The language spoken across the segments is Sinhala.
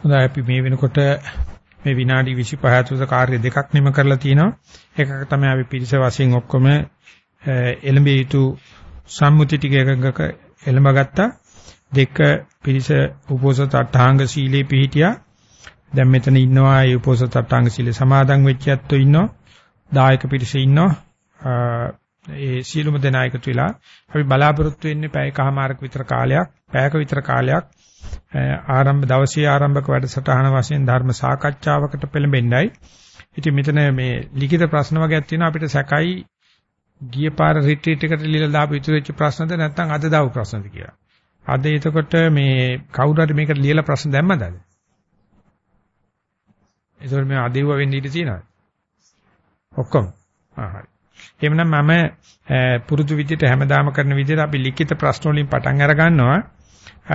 හොඳයි අපි මේ වෙනකොට මේ විනාඩි 25 තුස කාර්ය දෙකක් නිම කරලා තිනවා. එකක තමයි අපි පිරිස වශයෙන් ඔක්කොම එළඹ යුතු සම්මුති ටික එකක එළඹ ගත්තා. දෙක පිරිස උපෝසත අටාංග සීලේ පිහිටියා. දැන් මෙතන ඉන්නවා ඒ උපෝසත අටාංග සීලේ සමාදන් වෙච්ච ඇත්තෝ ඉන්නවා. දායක පිරිස ඉන්නවා. ඒ සීලුම දෙනා එකතු වෙලා අපි බලාපොරොත්තු වෙන්නේ පැයකමාරක විතර කාලයක්, පැයක විතර කාලයක් ආරම්භ දවසේ ආරම්භක වැඩසටහන වශයෙන් ධර්ම සාකච්ඡාවකට පෙළඹෙන්නයි. ඉතින් මෙතන මේ ලිඛිත ප්‍රශ්න වගේක් තියෙනවා අපිට සැකයි ගිය පාර රිට්‍රීට් එකට ලියලා දාපු ඉතුරු වෙච්ච ප්‍රශ්නද නැත්නම් අද දාපු ප්‍රශ්නද කියලා. අද එතකොට මේ කවුරු හරි මේකට ලියලා ප්‍රශ්න දැම්මද අද? ඒතකොට මේ අදෙව්ව වෙන්න ඉඩ තියෙනවද? ඔක්කොම. ආ හරි. එහෙමනම් මම පුරුදු විදිහට හැමදාම කරන විදිහට අපි ලිඛිත ප්‍රශ්න වලින් පටන් අර ගන්නවා.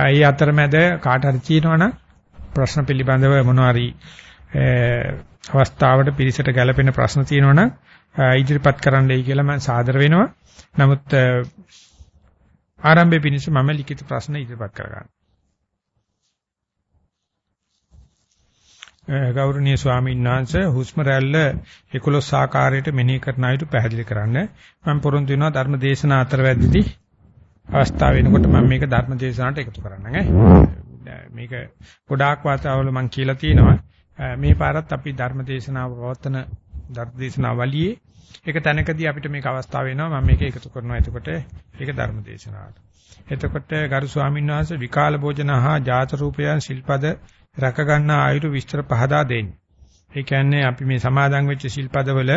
ඒ අතරමැද කාට හරි කියනවනම් ප්‍රශ්න පිළිබඳව මොනවා හරි අවස්ථාවට පිළිසට ගැළපෙන ප්‍රශ්න තියෙනවනම් ඉදිරිපත් කරන්නයි කියලා මම සාදර වෙනවා. නමුත් ආරම්භයේ පිණිස මම ලිඛිත ප්‍රශ්න ඉදිරිපත් කරගන්නවා. ගෞරවනීය ස්වාමීන් වහන්සේ හුස්ම රැල්ල 11 ආකාරයට මෙනෙහි කරන අයුතු පැහැදිලි කරන්න. මම පොරොන්දු වෙනවා ධර්ම දේශනා අතරවැද්දදී අවස්ථාව වෙනකොට මම මේක ධර්ම දේශනාවට එකතු කරන්නම් ඈ. මේක ගොඩාක් වාතාවල මම කියලා තියෙනවා. මේ පාරත් අපි ධර්ම දේශනාව පවත්වන ධර්ම දේශනාවලියේ එක තැනකදී අපිට මේක අවස්ථාව වෙනවා මම මේක එකතු කරනවා. එතකොට ඒක ධර්ම දේශනාවට. එතකොට ගරු ස්වාමීන් වහන්සේ විකාල භෝජන හා ජාත රූපයන් ශිල්පද රැක ගන්න ආයුරු විස්තර පහදා දෙන්න. ඒ කියන්නේ අපි මේ සමාදන් වෙච්ච ශිල්පදවල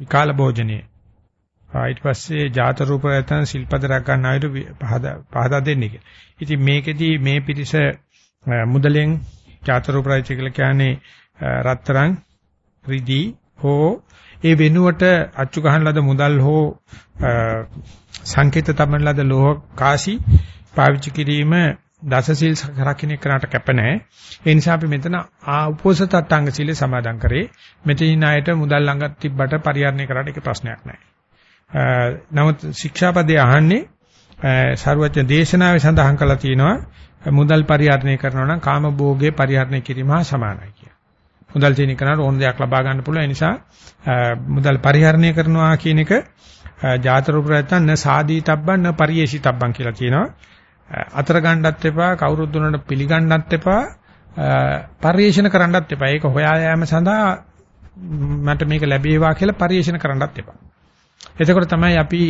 විකාල භෝජනේ ඊට පස්සේ ජාත රූප නැත්නම් ශිල්පද රැක ගන්න ආයුරු පහදා පහදා දෙන්න කියලා. ඉතින් මේකෙදී මේ පිටිස මුදලෙන් ජාත රූප රාජ්‍ය කියලා කියන්නේ රත්තරන් රිදී හෝ ඒ වෙනුවට අච්චු ගහන ලද මුදල් හෝ සංකේත තමන ලද ලෝහ කාසි පාවිච්චි කිරීම දසසිල් රකින්න කරාට කැප නැහැ. ඒ නිසා අපි මෙතන ආ උපෝසත අට්ටාංග සීලේ සමාදන් කරේ. මෙතනින් ආයත මුදල් ළඟ තිබ්බට පරිහරණය කරාට ඒක ප්‍රශ්නයක් නැහැ. නමුත් ශික්ෂාපදේ අහන්නේ ਸਰවඥ දේශනාවේ සඳහන් කරලා තියෙනවා මුදල් පරිහරණය කරනවා නම් කාම භෝගේ පරිහරණය කිරීම හා සමානයි කියලා. මුදල් තියෙන කෙනාට ඕන දෙයක් ලබා ගන්න පුළුවන්. ඒ නිසා මුදල් පරිහරණය කරනවා කියන එක ජාතර ප්‍රයත්න න සාදීතබ්බන් න පරියේෂිතබ්බන් කියලා කියනවා. අතර ගන්නත් එපා කවුරුත් දුන්නට පිළිගන්නත් එපා පරිේශන කරන්නත් එපා. ඒක හොයා යාම සඳහා මට මේක ලැබේවා කියලා පරිේශන කරන්නත් එපා. එතකොට තමයි අපි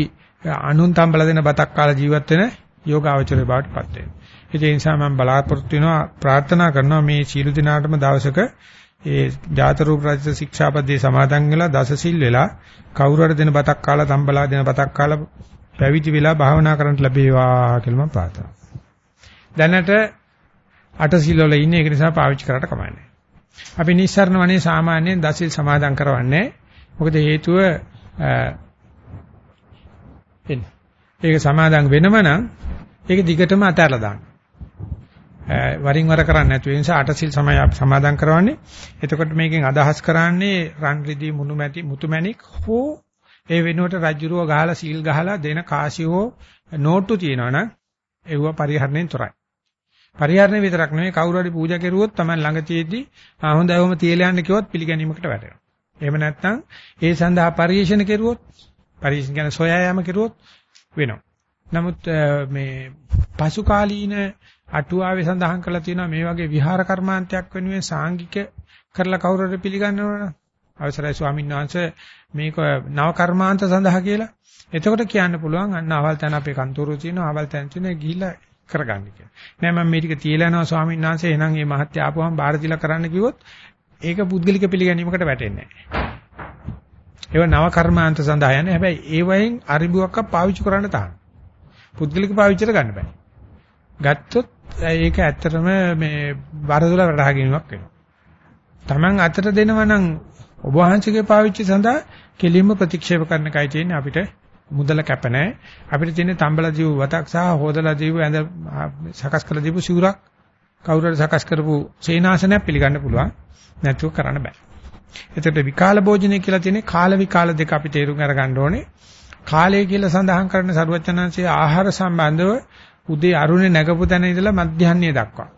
අනුන් තම්බල දෙන බතක් කාලා ජීවත් වෙන යෝගාවචරය බවට පත් වෙන්නේ. ඒ නිසා මම බලාපොරොත්තු වෙනවා ප්‍රාර්ථනා කරනවා මේ සීල දිනාටම දවසක ඒ ජාත රූප රාජ්‍ය ශික්ෂාපදේ සමාදන් වෙලා දසසිල් වෙලා කවුරු හරි දෙන බතක් කාලා තම්බලා දෙන බතක් කාලා පැවිදි වෙලා භාවනා කරන්න ලැබේවා කියලා මම ප්‍රාර්ථනා දැනට අට සිල් වල ඉන්නේ ඒක නිසා පාවිච්චි කරාට කමන්නේ. අපි නිස්සරණ වනේ සාමාන්‍යයෙන් දසිල් සමාදන් කරවන්නේ. මොකද හේතුව එන්න. ඒක සමාදන් වෙනම නම් ඒක දිගටම අතහැරලා දාන්න. වරින් වර කරන්නේ නැතු ඒ නිසා අට සිල් සමය සමාදන් කරවන්නේ. එතකොට මේකෙන් අදහස් කරන්නේ රන් රිදී මුණු මැටි මුතුමැණික් හෝ ඒ වෙනුවට රජුරුව ගහලා සීල් ගහලා දෙන කාසියෝ නෝට්ටු තියෙනවනම් ඒව පරිහරණයෙන් තොරයි. පරිහරණය විතරක් නෙවෙයි කවුරු හරි පූජා කෙරුවොත් Taman ළඟ තියෙද්දි ආ හොඳයි ඔහම තියලා යන්න කිව්වොත් පිළිගැනීමකට වැටෙනවා. එහෙම නැත්නම් ඒ සඳහා පරිශන කෙරුවොත් පරිශන කියන්නේ සොයා යාම කෙරුවොත් වෙනවා. නමුත් මේ පසු කාලීන අටුවාවේ සඳහන් කරලා තියෙනවා මේ වගේ විහාර කර්මාන්තයක් වෙනුවෙන් සාංගික කරලා කවුරු හරි පිළිගන්නවනම් අවසරයි ස්වාමීන් වහන්සේ මේක නව කර්මාන්ත සඳහා කියලා. එතකොට කියන්න පුළුවන් අන්න අවල් තැන අපේ කන්තෝරුව තියෙනවා අවල් තැන තියෙනවා ගිහිල්ලා කරගන්න කියලා. නෑ මම මේ ටික තියලා යනවා ස්වාමීන් වහන්සේ එහෙනම් මේ මහත්ය ආපුවම බාර දීලා කරන්න කිව්වොත් ඒක පුද්ගලික පිළිගැනීමකට වැටෙන්නේ නෑ. ඒව නව කර්මාන්ත සඳහා යන්නේ. හැබැයි ඒ වයින් අරිබුවක් පාවිච්චි කරන්න තාන. පුද්ගලික පාවිච්චිට ගන්න බෑ. ගත්තොත් ඒක ඇත්තටම මේ වරදොල වටහා ගැනීමක් වෙනවා. Taman අතට දෙනවා නම් ඔබ වහන්සේගේ පාවිච්චි සඳහා කෙලින්ම ප්‍රතික්ෂේප කරන එකයි තියෙන්නේ අපිට මුදල කැප නැහැ. අපිට තියෙන්නේ තම්බලා දීපු වතක් සහ හොදලා දීපු ඇඳ සකස් කරලා දීපු සිවුරක් කවුරු හරි සකස් කරපු සේනාසනයක් පිළිගන්න පුළුවන්. නැතුව කරන්න බෑ. එතකොට විකාල භෝජනය කියලා තියෙන්නේ කාල විකාල දෙක අපි තේරුම් අරගන්න ඕනේ. කාලය කියලා සඳහන් කරන සරුවචනංශයේ ආහාර සම්බන්ධව උදේ අරුණේ නැගපු තැන ඉඳලා මධ්‍යහ්නය දක්වා.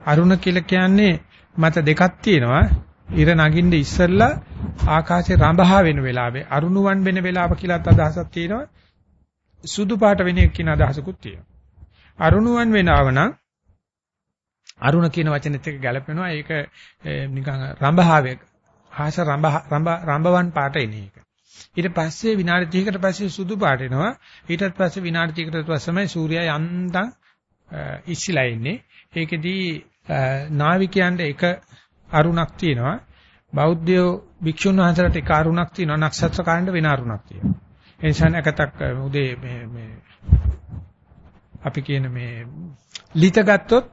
අරුණ කියලා කියන්නේ මත දෙකක් තියෙනවා. ඉර නගින්න ඉස්සෙල්ලා ආකාශේ රඹහා වෙන වෙලාවේ අරුණුවන් වෙන වෙලාව කියලාත් අදහසක් තියෙනවා. සුදු පාට වෙන එක කියන අදහසකුත් තියෙනවා. අරුණුවන් වෙනව නම් අරුණ කියන වචනෙත් එක්ක ගැලපෙනවා. ඒක නිකන් රඹහාවේ ආස රඹ රඹවන් පාට එන එක. ඊට පස්සේ විනාඩි 30කට පස්සේ සුදු පාට එනවා. ඊටත් පස්සේ විනාඩි 30කට පස්සෙමයි සූර්යයා යන්තම් ඉස්සිලා ඉන්නේ. ඒකෙදී නාවිකයන්ට එක අරුණක් තියෙනවා. බෞද්ධයෝ භික්ෂුන් වහන්සේලාට එක අරුණක් තියෙනවා. නක්ෂත්‍ර කාණ්ඩ වෙන අරුණක් තියෙනවා. ඒ නිසා නැකතක් උදේ මේ මේ අපි කියන මේ ලිත ගත්තොත්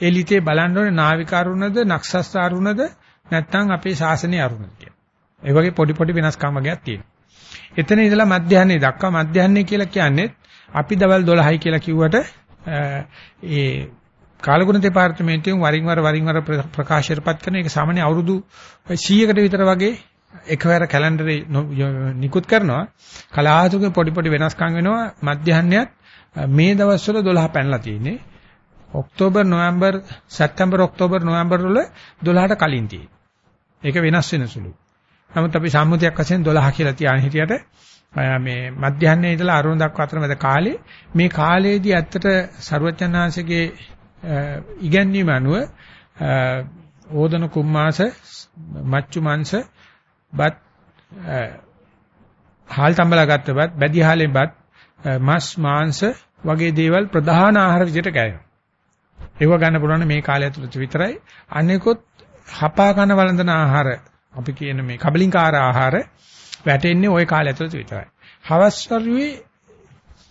ඒ ලිතේ බලන්න ඕනේ නාවික අරුණද නක්ෂත්‍ර අරුණද නැත්නම් අපේ ශාසනීය අරුණද කියලා. ඒ වගේ පොඩි පොඩි වෙනස්කම් වගේක් තියෙනවා. එතන ඉඳලා මධ්‍යහ්නේ දක්වා මධ්‍යහ්නේ කියලා කියන්නේ අපි දවල් 12යි කියලා කිව්වට ඒ කාලගුණ දෙපාර්තමේන්තුවෙන් වරින් වර වරින් වර ප්‍රකාශයටපත් කරන එක සාමාන්‍ය අවුරුදු 100කට විතර වගේ එකවර කැලෙන්ඩරේ නිකුත් කරනවා. කලාතුරකින් පොඩි පොඩි වෙනස්කම් වෙනවා. මධ්‍යහ්නයත් මේ දවස්වල 12 පැනලා තියෙන්නේ. October November September October November වල 12ට කලින් තියෙන්නේ. ඒක වෙනස් වෙන සුළුයි නමුත් අපි සම්මුතියක් වශයෙන් 12 කියලා තියාගෙන හිටියට මේ මධ්‍යහ්නයේ ඉඳලා අරුණ දක්වා අතර මැද කාලේ මේ කාලේදී ඇත්තට සරුවචනාංශගේ ඉගැන්වීම අනුව ඕදන කුම්මාස මච්චු මාංශ බත් හාල් තඹලා ගත්ත බත් බැදි හාලෙන් බත් මස් මාංශ වගේ දේවල් ප්‍රධාන ආහාර විදිහට ගෑවෙනවා. ඒව ගන්න පුළුවන් මේ කාලය ඇතුළත විතරයි. අනිකොත් හපා කන වළඳන ආහාර අපි කියන මේ කබලින්කාර ආහාර වැටෙන්නේ ওই කාලය ඇතුළත විතරයි. හවස් වරුවේ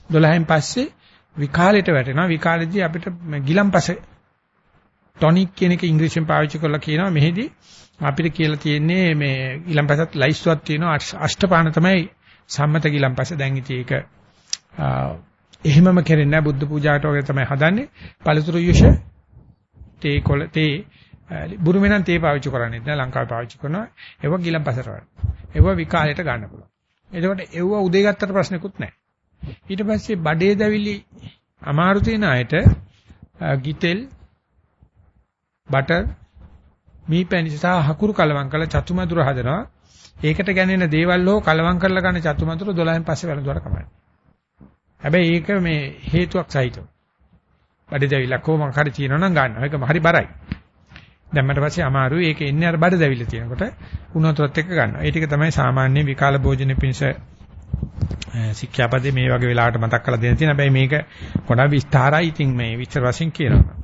12න් පස්සේ විකාලයට වැටෙනවා. විකාලෙදී අපිට ගිලම්පස ටොනික් කියන එක ඉංග්‍රීසියෙන් පාවිච්චි කරලා කියනවා. මෙහිදී අපිට කියලා තියෙන්නේ මේ ගිලම්පසත් ලයිස්තුවක් තියෙනවා. අෂ්ටපාන තමයි සම්මත ගිලම්පස. දැන් ඉතින් ඒක එහෙමම කෙරෙන්නේ නැහැ. බුද්ධ පූජාවට වගේ තමයි හදන්නේ. පළතුරු යුෂ තේ කොළ තේ බුරුමේ නම් තේ පාවිච්චි කරන්නේ නැහැ ලංකාවේ පාවිච්චි කරනවා ඒව ගිලම්පසට වඩා ඒව විකාලයට ගන්න පුළුවන් එතකොට ඒව උදේ ගත්තට ප්‍රශ්නකුත් නැහැ ඊට පස්සේ බඩේ දැවිලි අමාරු තියෙන අයට ගිතෙල් බටර් මී පැණි සහ හකුරු කලවම් කරලා චතුමදුර හදනවා. ඒකට ගැනෙන දේවල් හෝ කලවම් කරලා ගන්න චතුමදුර 12න් පස්සේ වැළඳුවට කමයි. හැබැයි ඒක මේ හේතුවක් සහිතව. බඩේ දැවිලක් කොහොම හරි තියෙනවා නම් ගන්නවා. ඒක හරි බරයි. දැම්මට පස්සේ අමාරුයි. ඒක එන්නේ අර බඩ දැවිල්ල තියෙනකොට උණුතරත් එක්ක ගන්නවා. ඒ ටික තමයි සාමාන්‍ය විකාල භෝජන පිණිස ශික්ෂාපදේ මේ වගේ වෙලාවට මතක් කරලා දෙන්න තියෙන. හැබැයි මේක ගොඩාක් විස්තරයි. ඉතින් මේ විස්තර වශයෙන් කියනවා.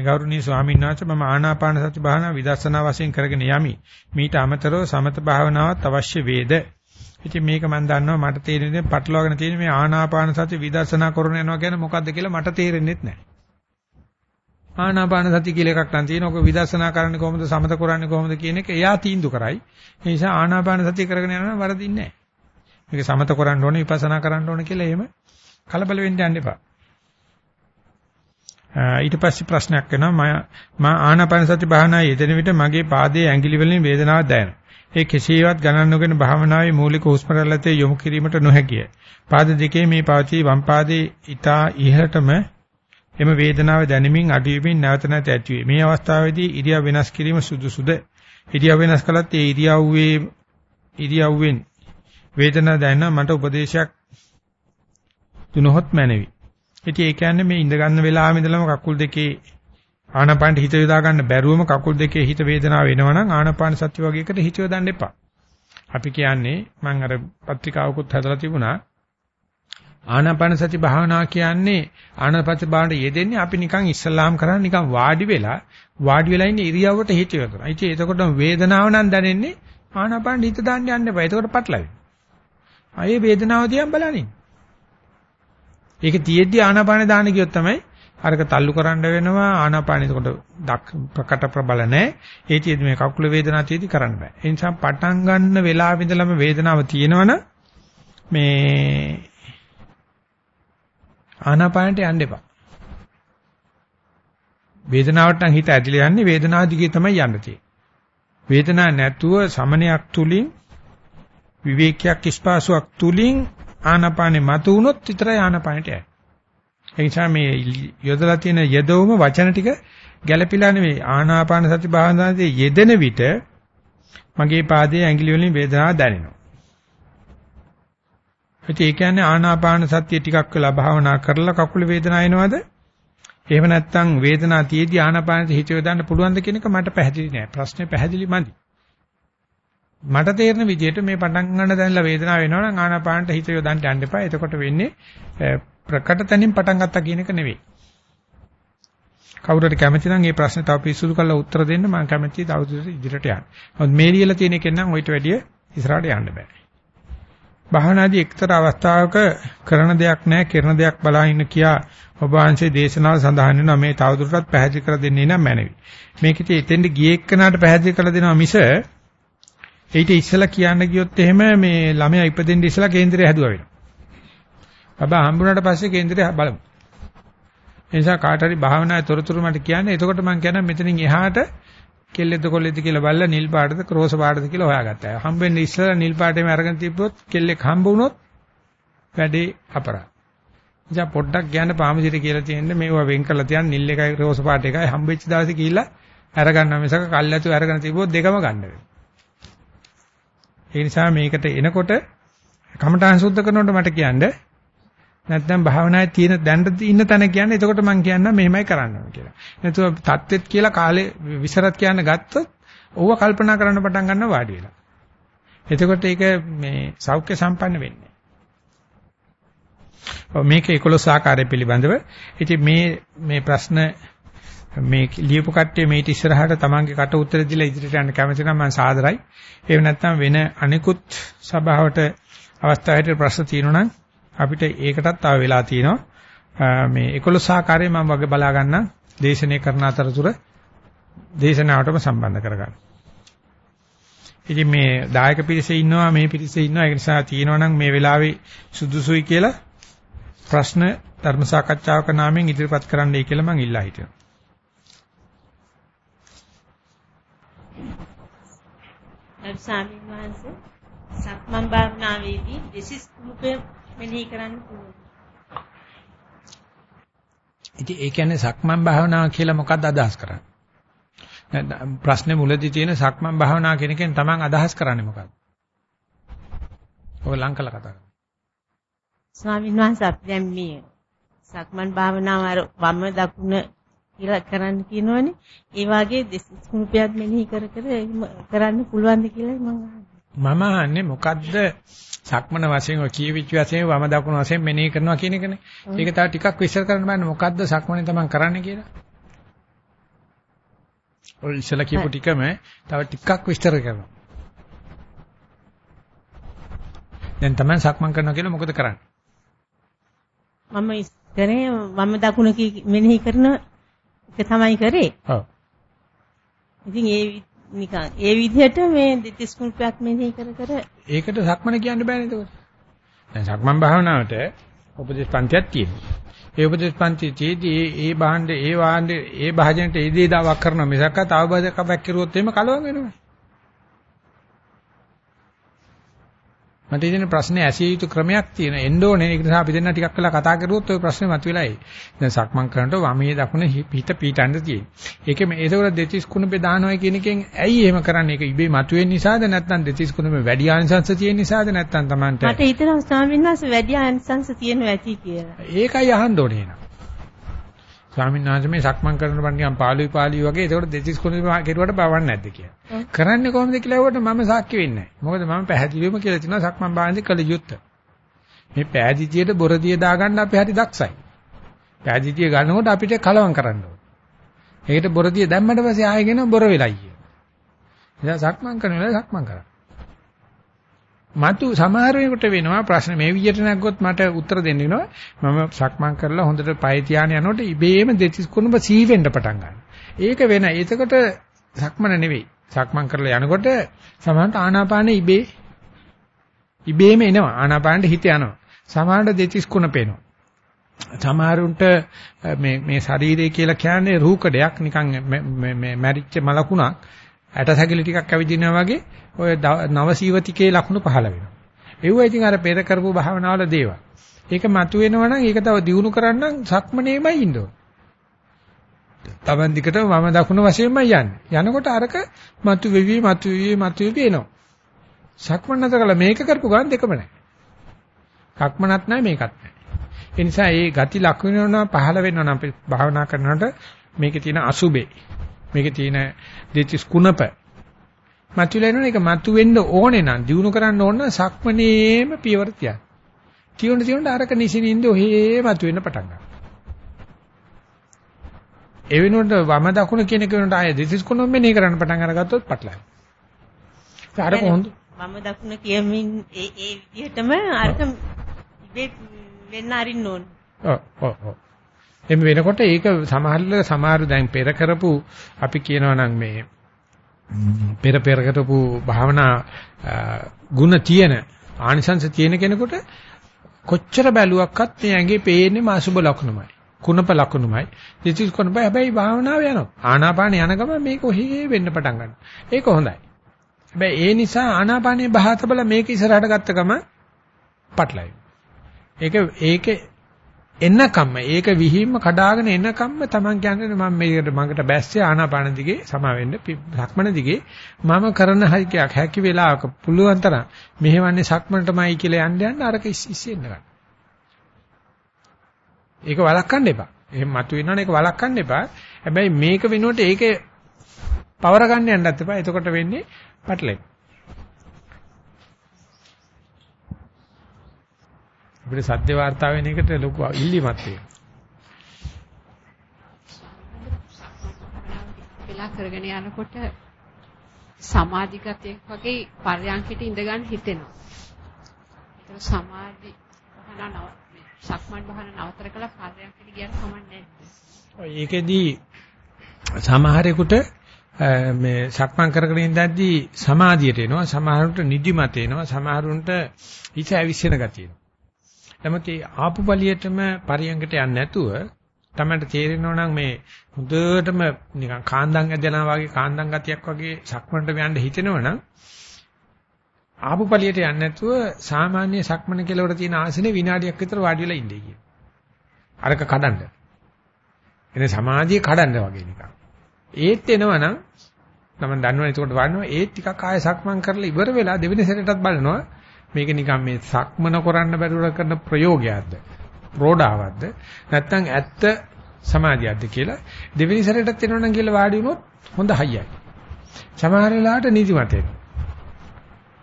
ගෞරවනීය ස්වාමීන් වහන්සේ මම ආනාපාන සති භාවනා විදර්ශනා වශයෙන් කරගෙන යමි. මීට අමතරව සමත භාවනාවත් අවශ්‍ය වේද? ඉතින් මේක මම දන්නවා මට තේරෙන්නේ පටලවාගෙන තියෙන මේ ආනාපාන සති විදර්ශනා කරන යනවා කියන්නේ මොකද්ද කියලා මට තේරෙන්නේ නැහැ. ආනාපාන සති කියලා එකක් නම් තියෙන. ඔක විදර්ශනා කරන්නේ කොහොමද සමත කරන්නේ කොහොමද කියන එක එයා තීන්දුව කරයි. ඒ නිසා ආනාපාන සතිය කරගෙන යනවා වරදින්නේ නැහැ. මේක සමත කරන්න ඕනේ විපස්සනා කරන්න ඕනේ කියලා එහෙම කලබල වෙන්න යන්න එපා. ඊට පස්සේ ප්‍රශ්නයක් එනවා මම ආනාපාන සති භාවනාවේ යෙදෙන විට මගේ පාදයේ ඇඟිලි වලින් වේදනාවක් දැනෙනවා. ඒ කෙසේවත් ගණන් නොගෙන භාවනාවේ මූලික හුස්ම රැල්ලතේ යොමු කිරීමට නොහැකිය. පාද දෙකේ මේ පවතී වම් පාදයේ ඊතා ඉහළටම එම වේදනාව දැනෙමින් අඩුවෙමින් නැවත නැවත ඇති වේ. මේ අවස්ථාවේදී ඉරියව් වෙනස් කිරීම සුදුසුද? ඉරියව් වෙනස් කළත් ඒ ඉරියව්වේ ඉරියව්වෙන් වේදනාව දැනෙන මට උපදේශයක් දුනොත් මැනවි. ඉතින් ඒ කියන්නේ මේ ඉඳ ගන්න වෙලාවෙම ඉඳලම කකුල් දෙකේ ආනාපානට හිත යොදා ගන්න බැරුවම කකුල් දෙකේ හිත වේදනාව වෙනවනම් ආනාපාන සති වගේ එකට හිත යොදන්න එපා. අපි කියන්නේ මම අර පත්‍රිකාවකුත් හදලා තිබුණා ආනාපාන සති භාවනා කියන්නේ ආනාපාන භාවනාවට යෙදෙන්නේ අපි නිකන් ඉස්සලාම් කරන්නේ නිකන් වාඩි වෙලා වාඩි වෙලා ඉන්න ඉරියව්වට හිත යොදනවා. ඉතින් එතකොට වේදනාව නම් දැනෙන්නේ ආනාපාන හිත දාන්න යන්න එපා. එතකොට පටලයි. ආයේ වේදනාව දිහා බලනින්. ඒක තියෙද්දි ආනාපාන දාන්න කියොත් තමයි අරක තල්ලු කරන්න වෙනවා ආනාපාන එතකොට දක් ප්‍රකට ප්‍රබල නැහැ. ඒ තියෙදි මේ කකුල වේදනාව තියෙදි කරන්න බෑ. ඒ නිසා පටන් ගන්න වෙලාවෙ ඉඳලම වේදනාව තියෙනවනම් මේ ආනාපානට යන්න එපා. වේදනාවට නම් හිත ඇදිලා යන්නේ වේදනාව දිගේ තමයි යන්න තියෙන්නේ. වේදනාවක් නැතුව සමනයක් තුලින් විවේකයක් ස්පාසුවක් තුලින් ආනාපානෙ මතු වුණොත් විතරයි ආනාපානට යන්නේ. ඒ නිසා මේ යොදලා තියෙන යෙදවුම වචන ටික ගැළපිලා නෙවෙයි ආනාපාන සති භාවනාවේ යෙදෙන විට මගේ පාදයේ ඇඟිලි වලින් වේදනාවක් දැනෙනවා. ඒ කියන්නේ ආනාපාන සතිය ටිකක් වෙලා භාවනා කරලා කකුල වේදනාව එනවද? එහෙම නැත්නම් වේදනාව තියේදී ආනාපානෙට හිත යොදන්න පුළුවන්ද කියන එක මට පැහැදිලි නෑ. ප්‍රශ්නේ පැහැදිලි මදි. මට තේරෙන විදිහට මේ පටන් ගන්න දැනලා වේදනාව වෙනවා නම් ආනාපානට හිත යොදන්න යන්න එපා. එතකොට වෙන්නේ ප්‍රකට තැනින් පටන් ගත්තා කියන එක නෙවෙයි. කවුරුහරි කැමති නම් මේ ප්‍රශ්නේ තව පිස්සුදු කරලා උත්තර දෙන්න මම කැමතියි තවදුරටත් ඉදිරියට යන්න. මොකද මේ ලියලා තියෙන එකෙන් නම් ඔයිට වැඩිය ඉස්සරහට යන්න බෑ. භාවනාදී එක්තරා අවස්ථාවක කරන දෙයක් නැහැ, කරන දෙයක් බලා ඉන්න කියා ඔබ වහන්සේ දේශනාව සඳහන් වෙනවා මේ තවදුරටත් පැහැදිලි කර දෙන්නේ නම් මැනවි. මේක ඉතින් එතෙන්ද ගියේ එක්කනට පැහැදිලි කරලා දෙනවා මිස ඊට ඉස්සලා කියන්න ගියොත් එහෙම මේ ළමයා ඉපදෙන්න ඉස්සලා කේන්දරය හැදුවා වෙනවා. බබා හම්බුනාට පස්සේ කේන්දරය බලමු. ඒ නිසා කාට හරි භාවනාවේ තොරතුරු මට කියන්න. එතකොට මම කියනවා මෙතනින් එහාට කෙල්ලෙද්ද කොල්ලෙද්ද කියලා බලලා නිල් පාටද ක්‍රෝස පාටද කියලා හොයාගත්තා. හම්බෙන්නේ ඉස්සලා නිල් පාටේම අරගෙන තිබ්බොත් කෙල්ලෙක් හම්බ වුණොත් වැඩේ අපරාධ. ඉතින් පොඩ්ඩක් කියන්න පාමසිට කියලා තියෙන්නේ මේවා වෙන් කරලා තියන් නිල් එකයි ක්‍රෝස පාට එකයි හම්බෙච්ච දවසේ කියලා අරගන්න මිසක කල්ැතු අරගෙන තිබ්බොත් දෙකම ගන්න වෙනවා. ඒ නිසා මේකට එනකොට කමඨාන් සුද්ධ කරනකොට මට කියන්නේ නැත්නම් භාවනාවේ තියෙන දැන් ඉන්න තැන කියන්නේ එතකොට මම කියන්නම් මෙහෙමයි කරන්න ඕන කියලා. නැතුව தත්වෙත් කියලා කාලේ විසරත් කියන්න ගත්තොත් ඕව කල්පනා කරන්න පටන් ගන්නවා වාඩි වෙලා. එතකොට ඒක මේ සෞඛ්‍ය සම්පන්න වෙන්නේ. මේක 11 ආකාරය පිළිබඳව. ඉතින් මේ මේ ප්‍රශ්න මේ ලියපු කට්ටිය මේට ඉස්සරහට තමන්ගේ කට උත්තර දීලා ඉදිරියට යන්න කැමති නම් මම සාදරයි. එහෙම නැත්නම් වෙන අනිකුත් සභාවට අවස්ථාවට ප්‍රශ්න තියෙනවා නම් අපිට ඒකටත් තව වෙලා තියෙනවා මේ 11 ආකාරයේ මම වගේ බලා ගන්න දේශනය කරන අතරතුර දේශනාවටම සම්බන්ධ කරගන්න. ඉතින් මේ දායක පිරිසේ ඉන්නවා මේ පිරිසේ ඉන්නවා ඒ නිසා තියෙනවා නම් මේ වෙලාවේ සුදුසුයි කියලා ප්‍රශ්න ධර්ම සාකච්ඡාවක නාමයෙන් ඉදිරිපත් කරන්නයි කියලා මම ඉල්ලා හිටිනවා. ගරු ස්වාමීන් වහන්සේ සක්මන් භාවනාවේදී දෙසිස් කුපේ මෙනෙහි කරන්න පුළුවන්. ඉතින් ඒ කියන්නේ සක්මන් භාවනාව කියලා මොකක්ද අදහස් කරන්නේ? ප්‍රශ්නේ මුලදී තියෙන සක්මන් භාවනාව කියන එකෙන් තමන් අදහස් කරන්නේ මොකක්ද? ඔය ලංකල කතා කරා. ස්වාමීන් වහන්සේ අපි දැන් මේ සක්මන් භාවනාව අර වම දකුණ කියලා කරන්න කියනවනේ. ඒ වාගේ කුණුපියක් මෙනෙහි කර කර කරන්න පුළුවන්ද කියලා මම මම අහන්නේ මොකද්ද සක්මන වශයෙන් ඔය කීවිච් වශයෙන් වම දකුණු වශයෙන් මෙනෙහි කරනවා කියන එකනේ. ඒක තව ටිකක් විස්තර කරන්න බෑනේ මොකද්ද සක්මනේ තමන් කරන්නේ කියලා. ඔය ඉස්සලා කියපු ටිකම තව ටිකක් විස්තර කරනවා. දැන් තමන් සක්මන් කරනවා කියලා මොකද කරන්නේ? මම ඉස්සරේ වම දකුණ මෙනෙහි කරන එක තමයි කරේ. ඔව්. ඉතින් ඒ නිකන් ඒ විදිහට මේ දෙතිස් කුණ්පයක් මෙනෙහි කර කර ඒකට සක්මන කියන්න බෑනේ එතකොට. දැන් සක්මන් භාවනාවට උපදේශ පන්තියක් තියෙනවා. ඒ උපදේශ පන්තියේදී ඒ ඒ භාණ්ඩ ඒ වාණ්ඩ ඒ භාජනයට ඒ දේ දාවක් කරනවා මිසක් තව බදකක් කරුවොත් එහෙම කලවම් වෙනවා. මට ඉතින් ප්‍රශ්නේ ඇසිය යුතු ක්‍රමයක් තියෙන එන්න ඕනේ ඒක නිසා අපි දෙන්න ටිකක් වෙලා කතා කරුවොත් ওই ප්‍රශ්නේ මතුවෙලා එයි. දැන් සක්මන් කරනකොට වමේ දකුණ හිත පීටන්න තියෙන්නේ. ඒකේ මේ ඒකවල දෙතිස් කුණුපේ දානවා කියන එකෙන් ඇයි එහෙම කරන්නේ? ඒක ඉබේ මතුවෙන නිසාද නැත්නම් දෙතිස් කුණුපේ වැඩි ආනිසංශ තියෙන නිසාද නැත්නම් Tamanට මට හිතෙනවා ස්වාමීන් වහන්සේ වැඩි ආනිසංශ තියෙනවා ඇති කියලා. ඒකයි අහන්න ඕනේ නේද? ස්වාමීන් වහන්සේ මේ සක්මන් කරන බණ නිකන් පාළුයි පාළුයි වගේ ඒකට දෙතිස් කුණුපේ කෙරුවට බවන්නේ නැද්ද කියලා. කරන්නේ කොහොමද කියලා ඇහුවට මම සාක්ෂි වෙන්නේ නැහැ. මොකද මම පැහැදිලිවම කියලා තිනවා සක්මන් භාවනාවේ කළ යුත්තේ. මේ පෑදිතියට බොරදිය දාගන්න අපි හරි දක්ෂයි. පෑදිතිය ගන්නකොට අපිට කලවම් කරන්න ඕනේ. ඒකට බොරදිය දැම්මට පස්සේ ආයෙගෙන බොර වෙලයි. ඉතින් සක්මන් කරන වෙලාවේ සක්මන් කරා. මතු සමහර වෙනකොට වෙනවා ප්‍රශ්න මේ විදිහට නැග්ගොත් මට උත්තර දෙන්න වෙනවා. මම සක්මන් කරලා හොඳට පය තියාගෙන යනකොට ඉබේම දෙතිස් කුණුඹ සී වෙන්න පටන් ගන්නවා. ඒක වෙන. එතකොට සක්මන නෙවෙයි. සක්මන් කරලා යනකොට සමහරට ආනාපානෙ ඉබේ ඉබේම එනවා. ආනාපානෙට හිත යනවා. සමහරට දෙතිස් කුණ පේනවා. සමහරුන්ට මේ මේ ශරීරය කියලා කියන්නේ රූකඩයක් නිකන් මේ මැරිච්ච මලකුණක්. ඇටසැකිලි ටිකක් ඇවිදිනවා වගේ ඔය නවසීවතිකේ ලක්ෂණ පහළ වෙනවා. ඒව ඉතින් අර පෙර කරපු භාවනාවල දේවල්. ඒක මතුවෙනවා නම් ඒක තව දියුණු කරන්න සක්මනේමයි ඉන්න ඕන. Taman දිකට වම දකුණ වශයෙන්මයි යන්නේ. යනකොට අරක මතු වෙවි මතු වෙවි මතු වෙවි එනවා. සක්මන් නැත කළා මේක කරපු ගමන් දෙකම නැහැ. සක්මනත් නැහැ මේකත් නැහැ. ඒ නිසා මේ ගති ලක් වෙනවා පහළ වෙනවා නම් අපි භාවනා කරනකොට මේකේ තියෙන අසුබේ මේකේ තියෙන දෙතිස් කුණප මතුවෙලා එනවා ඒක මතු වෙන්න ඕනේ නම් දිනු කරන්න ඕන නම් සක්මනේම පියවර තියන්න. තියුණ තියුණ අරක නිසින්ින්ද ඔහේ මතුවෙන්න පටන් ගන්නවා. ඒ වෙනුවට වම දකුණ කියන එක වෙනුවට ආයේ දෙතිස් කුණම මෙනේ කරන්න පටන් අරගත්තොත් පටලයි. අර කොහොමද? වම දකුණ කියමින් ඒ ඒ විදිහටම අරක වෙන්න අරින්න ඕන. ඔව් ඔව් ඔව්. එමෙ වෙනකොට ඒක සමහරල සමහර දැන් පෙර කරපු අපි කියනවා නම් මේ පෙර පෙර කරපු භාවනා ಗುಣ තියෙන ආනිසංශ තියෙන කෙනෙකුට කොච්චර බැලුවක්වත් මේ ඇඟේ පේන්නේ මාසුබ ලකුණුමයි. කුණප ලකුණුමයි. දිටිස් කුණප හැබැයි භාවනාව යනවා. ආනාපාන යන ගමන් මේක ඔහේ වෙන්න පටන් ගන්නවා. ඒක හොඳයි. හැබැයි ඒ නිසා ආනාපානේ බහත බල මේක ඉස්සරහට ගත්ත ගම පටලයි. ඒක ඒකේ එන්නකම්ම ඒක විහිම්ම කඩාගෙන එන්නකම්ම Taman කියන්නේ මම මේකට මඟට බැස්සේ ආනාපාන දිගේ සමා වෙන්න සක්මන දිගේ මම කරන හයිකයක් හැකි වෙලාවක පුළුවන් තරම් මෙහෙවන්නේ සක්මනටමයි කියලා යන්න යන්න අරක ඉස්සෙන්න ගන්න. ඒක වළක්වන්න එපා. එහෙම මතුවෙනවනේ ඒක වළක්වන්න එපා. හැබැයි මේක වෙනුවට ඒකේ පවර ගන්න යන්නත් එපා. එතකොට වෙන්නේ පැටලෙන්න. අපිට සත්‍ය වාර්තා වෙන එකට ලොකු ඉල්ලීමක් තියෙනවා. වෙලා කරගෙන යනකොට සමාධිගතයක් වගේ පර්යංකෙට ඉඳ ගන්න හිතෙනවා. ඒක සමාධි භාවනා නව සක්මන් භාවනා නවතර කළා පර්යංකෙට ගියත් කමන්නේ නැහැ. ඒකෙදී සමහරෙකුට මේ සක්මන් කරගෙන ඉඳද්දී සමාධියට එනවා සමහරුන්ට නිදිමත එනවා සමහරුන්ට ඉස ඇවිස්සෙන ගතිය එනවා නමුත් ඒ ආපු බලියටම පරියංගට යන්නේ නැතුව තමයි තේරෙනවා නම් මේ හොඳටම නිකන් කාන්දම් ඇදලා වගේ කාන්දම් ගතියක් වගේ සක්මනට යන්න හිතෙනවනම් ආපු බලියට යන්නේ නැතුව සාමාන්‍ය සක්මන කෙලවර තියෙන ආසනේ විනාඩියක් විතර වාඩි වෙලා ඉන්නේ කියන. අරක කඩන්න. එනේ සමාධිය කඩන්න වගේ නිකන්. ඒත් එනවනම් මම දන්නවනේ ඒකට වඩනවා ඒත් ටිකක් ආය සක්මන් කරලා ඉවර වෙලා දෙවෙනි සැරේටත් බලනවා මේක නිකන් මේ සක්මන කරන්න බැරුව කරන ප්‍රයෝගයක්ද? ප්‍රෝඩාවක්ද? නැත්නම් ඇත්ත සමාධියක්ද කියලා දෙවෙනි සැරේටත් එනවනම් කියලා වාඩි වුණොත් හොඳ හයියයි. සමහර වෙලාවට නිදිමත එනවා.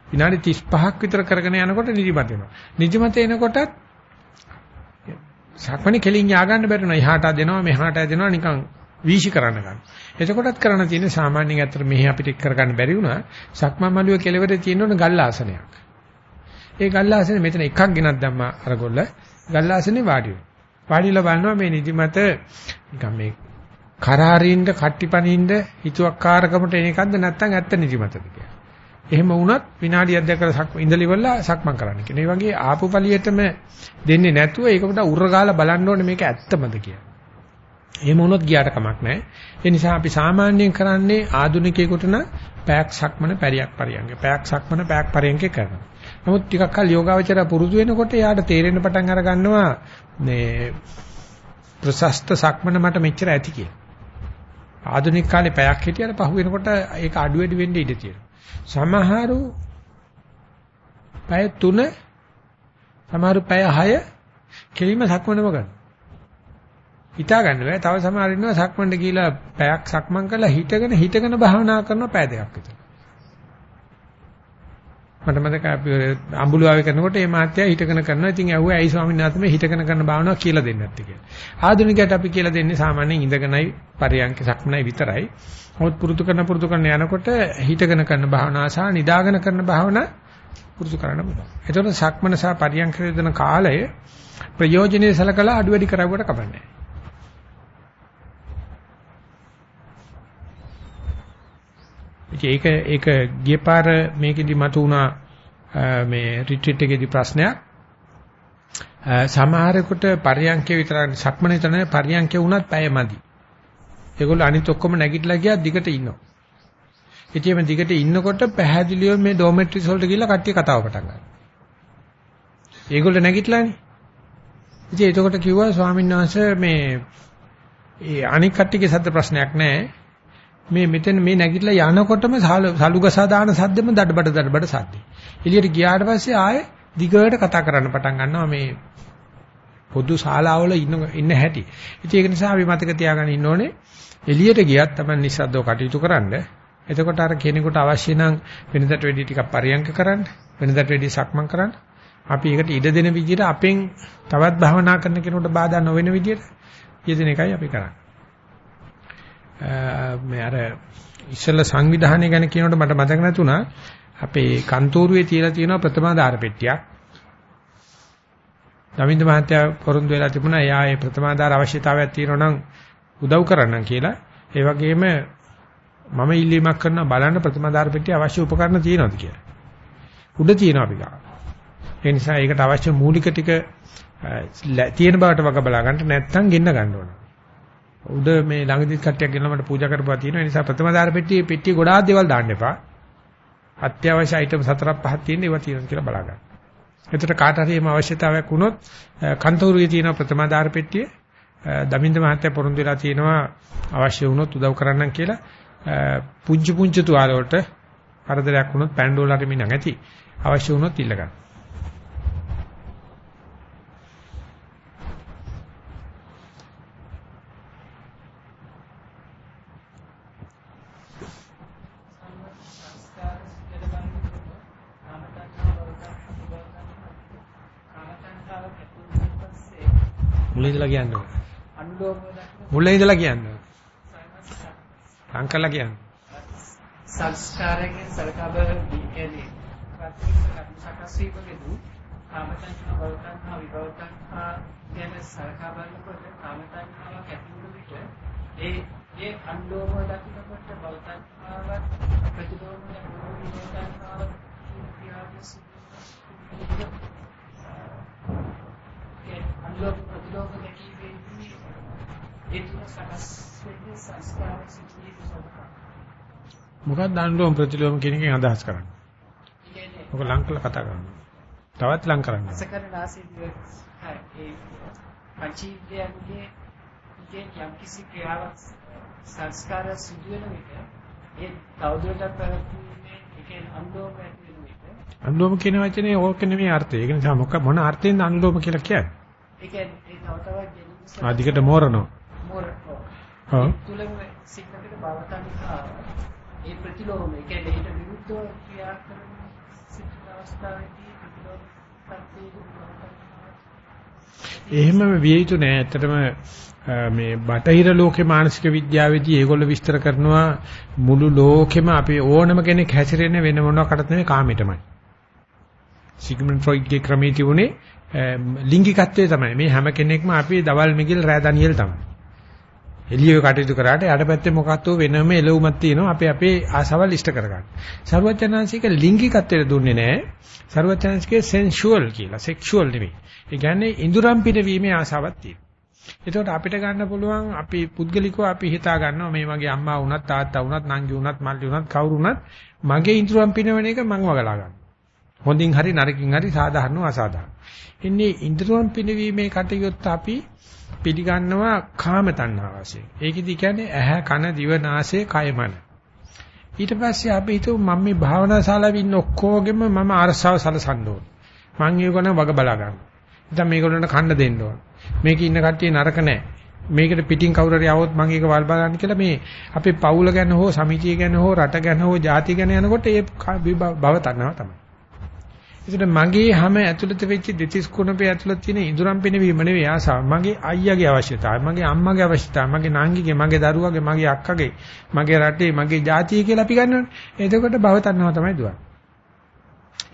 විනාඩි 35ක් විතර කරගෙන යනකොට නිදිමත එනවා. නිදිමත එනකොටත් සක්මණේ කෙලින් යා ගන්න බැරිනවා එහාට දෙනවා මෙහාට දෙනවා නිකන් වීසි කරන්න ගන්න. එතකොටත් කරන්න තියෙන්නේ සාමාන්‍යයෙන් අතර මෙහි අපිට කරගන්න බැරි වුණා. සක්මන් මළුවේ කෙලවරේ තියෙන ඕන ගල් ආසනයක්. ඒ ගල්ලාසනේ මෙතන එකක් ගෙනත් දැම්මා අරගොල්ල. ගල්ලාසනේ වාඩි වෙනවා. වාඩිලා බලනවා මේ නිදිමත නිකන් මේ කරාරින්ද කට්ටිපනින්ද හිතුවක්කාරකමට එන එකක්ද නැත්නම් ඇත්ත නිදිමතද කියලා. එහෙම වුණත් විනාඩියක් දෙකකට ඉඳලිවලා සක්මන් කරන්න කියන. ඒ වගේ ආපු පළියටම දෙන්නේ නැතුව ඒක උඩ උරගාලා බලන්න ඕනේ මේක ඇත්තමද කියලා. එහෙම වුණොත් ගියාට කමක් නැහැ. ඒ නිසා අපි සාමාන්‍යයෙන් කරන්නේ ආදුනිකයෙකුට නම් පැයක් සක්මන පැරියක් පරියන්ගේ. පැයක් සක්මන පැයක් පරියන්ගේ කරනවා. නමුත් ටිකක් කල් යෝගාවචර පුරුදු වෙනකොට යාට තේරෙන්න පටන් අර ගන්නවා මේ ප්‍රශස්ත සක්මන මට මෙච්චර ඇති කියලා. ආධුනික කාලේ පැයක් හිටියට පහු වෙනකොට ඒක අඩු වැඩි වෙන්න ඉඩ තියෙනවා. සමහරු පැය 3 සමහරු පැය 6 කෙලින්ම සක්මනම ගන්න. හිතා ගන්න බෑ. තව සමහර ඉන්නවා සක්මන්ට ගිහිලා පැයක් සක්මන් කරලා හිටගෙන හිටගෙන භාවනා කරනවා පැය දෙකක් විතර. මට මතකයි අපි අඹුලාවේ කරනකොට මේ මාත්‍යා හිටගෙන කරනවා. ඉතින් ඇහුවා ඇයි ස්වාමීන් වහන්සේ මේ හිටගෙන කරන භාවනාව කියලා දෙන්නේ නැත්තේ කියලා. ආධුනිකයට අපි කියලා දෙන්නේ සාමාන්‍යයෙන් ඉඳගෙනයි පරියන්ක සක්මනයි විතරයි. මොකද පුරුදු කරන පුරුදු කරන යනකොට හිටගෙන කරන භාවනාව සහ නිදාගෙන කරන භාවනාව පුරුදු කරන්න පුළුවන්. ඒතකොට සක්මන සහ පරියන්ක දෙන කාලය ප්‍රයෝජනෙයි සලකලා අඩු වැඩි කරවුවට කමන්නේ ඒක ඒක ගිය පාර මේකෙදි මතු වුණා මේ රිට්‍රීට් එකේදී ප්‍රශ්නයක් සමහරෙකුට පරියන්කේ විතර සක්මනේ තන පරියන්කේ වුණත් පැයමදි. ඒගොල්ලෝ අනිත් ඔක්කොම නැගිටලා ගියා දිගට ඉන්නවා. ඉතින් මේ දිගට ඉන්නකොට පැහැදිලිව මේ ඩෝමෙට්‍රිස් වලට ගිහිල්ලා කට්ටිය කතාව පටන් ගන්නවා. ඒගොල්ලෝ නැගිටලානේ. ඉතින් එතකොට කිව්වා ස්වාමීන් වහන්සේ මේ ඒ අනික් කට්ටියගේ සද්ද ප්‍රශ්නයක් නැහැ. මේ මෙතන මේ නැගිටලා යනකොටම සලුගසා දාන සද්දෙම දඩබඩ දඩබඩ සද්දේ. එළියට ගියාට පස්සේ ආයේ දිගට කතා කරන්න පටන් ගන්නවා මේ පොදු ශාලාවල ඉන්න ඉන්න හැටි. ඉතින් ඒක නිසා අපි මතක තියාගන්න ඉන්න ඕනේ එළියට ගියත් තමයි නිස්සද්දව කටයුතු කරන්න. එතකොට අර කෙනෙකුට අවශ්‍ය නම් වෙනදට වැඩි ටිකක් පරියන්ක කරන්න, වෙනදට වැඩි සක්මන් කරන්න. අපි ඒකට ඉඩ දෙන විදිහට අපෙන් තවත් භවනා කරන කෙනෙකුට බාධා නොවන විදිහට යෙදෙන එකයි අපි කරන්නේ. මේ අර ඉස්සෙල්ලා සංවිධානය ගැන කියනකොට මට මතක නැතුණා අපේ කන්තෝරුවේ තියලා තියෙන ප්‍රථමාධාර පෙට්ටියක්. දවින්ද මහත්තයා පොරොන්දු වෙලා තිබුණා එයා ඒ ප්‍රථමාධාර අවශ්‍යතාවයක් තියෙනවා නම් උදව් කරන්නම් කියලා. ඒ වගේම මම ඉල්ලීමක් කරනවා බලන්න ප්‍රථමාධාර පෙට්ටිය අවශ්‍ය උපකරණ තියෙනවද කියලා. උඩ තියෙනවා අපි ගාව. ඒ නිසා ඒකට අවශ්‍ය මූලික ටික තියෙන බවට වග බලා ගන්න නැත්නම් ගෙන්න ගන්න ඕන. උඩ මේ ළඟදිත් කට්ටියක් ගෙනලා මට පූජා කරපුවා තියෙනවා. ඒ නිසා ප්‍රථමාධාර පෙට්ටියේ පෙට්ටිය ගොඩාක් දේවල් දාන්න එපා. අත්‍යවශ්‍ය අයිටම් හතරක් පහක් තියෙන ඒවා තියෙනවා කියලා බලා ගන්න. එතකොට කාට හරි මේ අවශ්‍යතාවයක් වුණොත් කන්තෝරුවේ තියෙන ප්‍රථමාධාර පෙට්ටිය දමින්ද මහත්තයා පොරොන්දු වෙලා තියෙනවා අවශ්‍ය වුණොත් උදව් කරන්නම් කියලා පුංචි පුංචි තුවාල වලට හතරයක් වුණොත් පැන්ඩෝල හරි මිනන් ඇති අවශ්‍ය වුණොත් ඉල්ල ගන්න. මුලින් ඉඳලා කියන්නේ. මුලින් ඉඳලා කියන්නේ. අංකලා කියන්නේ. සංස්කාරයෙන් සලකා බලද්දී කියන්නේ සකස් වීමකදී කාමතණ්හා භවතණ්හා විභවතණ්හා කියන සලකා බලනකොට කාමතණ්හාවක් ඇති වුණ විට ඒ ඒ අන්දෝම දකිනකොට භවතණ්හාවක් ප්‍රතිදෝම විභවතණ්හාවක් කියන අන්ලෝක ප්‍රතිලෝක දැකීමේදී ඒ තුන සකස් වෙන්නේ සංස්කාර සිතුවිලි සෝපක. මොකක්ද අන්ලෝම ප්‍රතිලෝම කියන එකෙන් අදහස් කරන්නේ? ඔක ලං කළ කතා කරනවා. තවත් ලං කරන්න. අසකරන ආසීදිය ඒ ඉතින් යම් කිසි ක්‍රියාවක් සංස්කාර සිදු වෙන විට ඒ තවදුරටත් පැවැත්මේ ඒකෙන් අන්ලෝම ඇති වෙන විට අන්ලෝම කියන වචනේ ඕක නෙමෙයි අර්ථය. ඒක නිසා මොක මොන අර්ථයෙන්ද අන්ලෝම කියලා කියන්නේ? ඒ කියන්නේ තව තවත් ගෙනියන ආදිකට මෝරනවා. මොරටෝ. ඔව්. තුලම සික්කට බවතනිකා ඒ ප්‍රතිලෝම ඒ කියන්නේ ඊට විරුද්ධව ක්‍රියා කරන සිත් අවස්ථාවේදී ප්‍රතිලෝම සත්‍යයේ එහෙමම විය යුතු නෑ. ඇත්තටම මේ බටහිර ලෝකේ මානසික විද්‍යාවේදී ඒගොල්ලෝ විස්තර කරනවා මුළු ලෝකෙම අපි ඕනම කෙනෙක් හැසිරෙන්නේ වෙන මොනවාකටද නෙවෙයි කාමයටමයි. සිග්මන්ඩ් ෆ්‍රොයිඩ්ගේ ක්‍රමයේ තිබුණේ ලිංගිකත්වයේ තමයි. මේ හැම කෙනෙක්ම අපි දවල් මිගිල් රෑ ඩැනියෙල් තමයි. එළියේ කටයුතු කරාට යට පැත්තේ මොකක්ද වෙනම එළවුමක් තියෙනවා අපි අපේ ආසාවල් ඉෂ්ට කරගන්න. සරුවචනාංශික ලිංගිකත්වයට දුන්නේ නැහැ. සරුවචනාංශිකේ සෙන්ෂුවල් කියලා, සෙක්ෂුවල් නෙවෙයි. ඒ කියන්නේ ඉඳුරම් පිනවීමේ ආසාවක් තියෙනවා. එතකොට අපිට ගන්න පුළුවන් අපි පුද්ගලිකව අපි හිතා ගන්නවා මේ මගේ අම්මා වුණත් තාත්තා වුණත් නංගි වුණත් මල්ලි වුණත් කවුරු වුණත් මගේ ඉඳුරම් පිනවන එක මම වගලා ගන්නවා. හොඳින් හරි නරකින් හරි සාධාරණව අසාධාරණ. ඉන්නේ ඉන්ද්‍රියන් පිනවීමේ කටයුත්ත අපි පිළිගන්නවා කාම තණ්හා වශයෙන්. ඒකෙදි කියන්නේ ඇහැ කන දිව නාසය කය මන. ඊට පස්සේ අපි හිතුව මම මේ භාවනා ශාලාවේ ඉන්න ඔක්කොගෙම මම අරසාව සලසන්න ඕන. මං ඒගොල්ලන් වග බලා ගන්න. දැන් මේගොල්ලන්ට කන්න දෙන්න ඕන. මේකේ ඉන්න කට්ටිය නරක නැහැ. මේකට පිටින් කවුරු හරි આવොත් මම ඒක වල් බලන්න කියලා මේ අපේ පවුල ගැන හෝ සමිතිය ගැන හෝ රට ගැන හෝ ජාතිය ගැන යනකොට ඒ භව තණ්හාව තමයි. ඒකට මගේ හැම ඇතුළත වෙච්ච දෙතිස් කුණපේ ඇතුළත තියෙන ඉඳුරම් පිනවීම නෙවෙයි ආසාව. මගේ අයියාගේ අවශ්‍යතාවය, මගේ අම්මාගේ අවශ්‍යතාවය, මගේ නංගිගේ, මගේ දරුවාගේ, මගේ අක්කගේ, මගේ රටේ, මගේ ජාතිය කියලා අපි ගන්නවනේ. එතකොට භව තණ්හාව තමයි දුවන්නේ.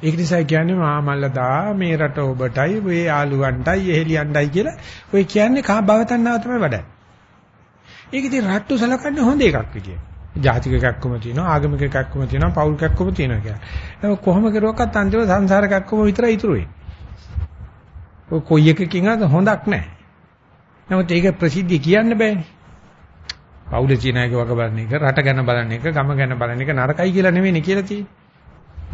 ඒක නිසා කියන්නේ මාමල්ලදා මේ රට ඔබටයි, මේ ආලුවන්ටයි, එහෙලියන්ටයි කියලා ඔය කියන්නේ කා භව තණ්හාව තමයි වඩන්නේ. ඒක ඉතින් රට්ටු සලකන්නේ හොඳ එකක් විදියට. ජාතික එකක්කම තියෙනවා ආගමික එකක්කම තියෙනවා පෞල් එකක්කම තියෙනවා කියලා. ඒක කොහොම කරුවක්වත් අන්තිම සංසාර එකක්කම විතරයි ඉතුරු වෙන්නේ. ඔය කොයි එකකින්වත් හොඳක් නැහැ. නමුත් ඒක ප්‍රසිද්ධිය කියන්න බෑනේ. පෞලේ තියෙන එක වගේ බලන එක, රට ගැන බලන එක, ගම ගැන බලන එක නරකයි කියලා නෙවෙයි කියලා තියෙන්නේ.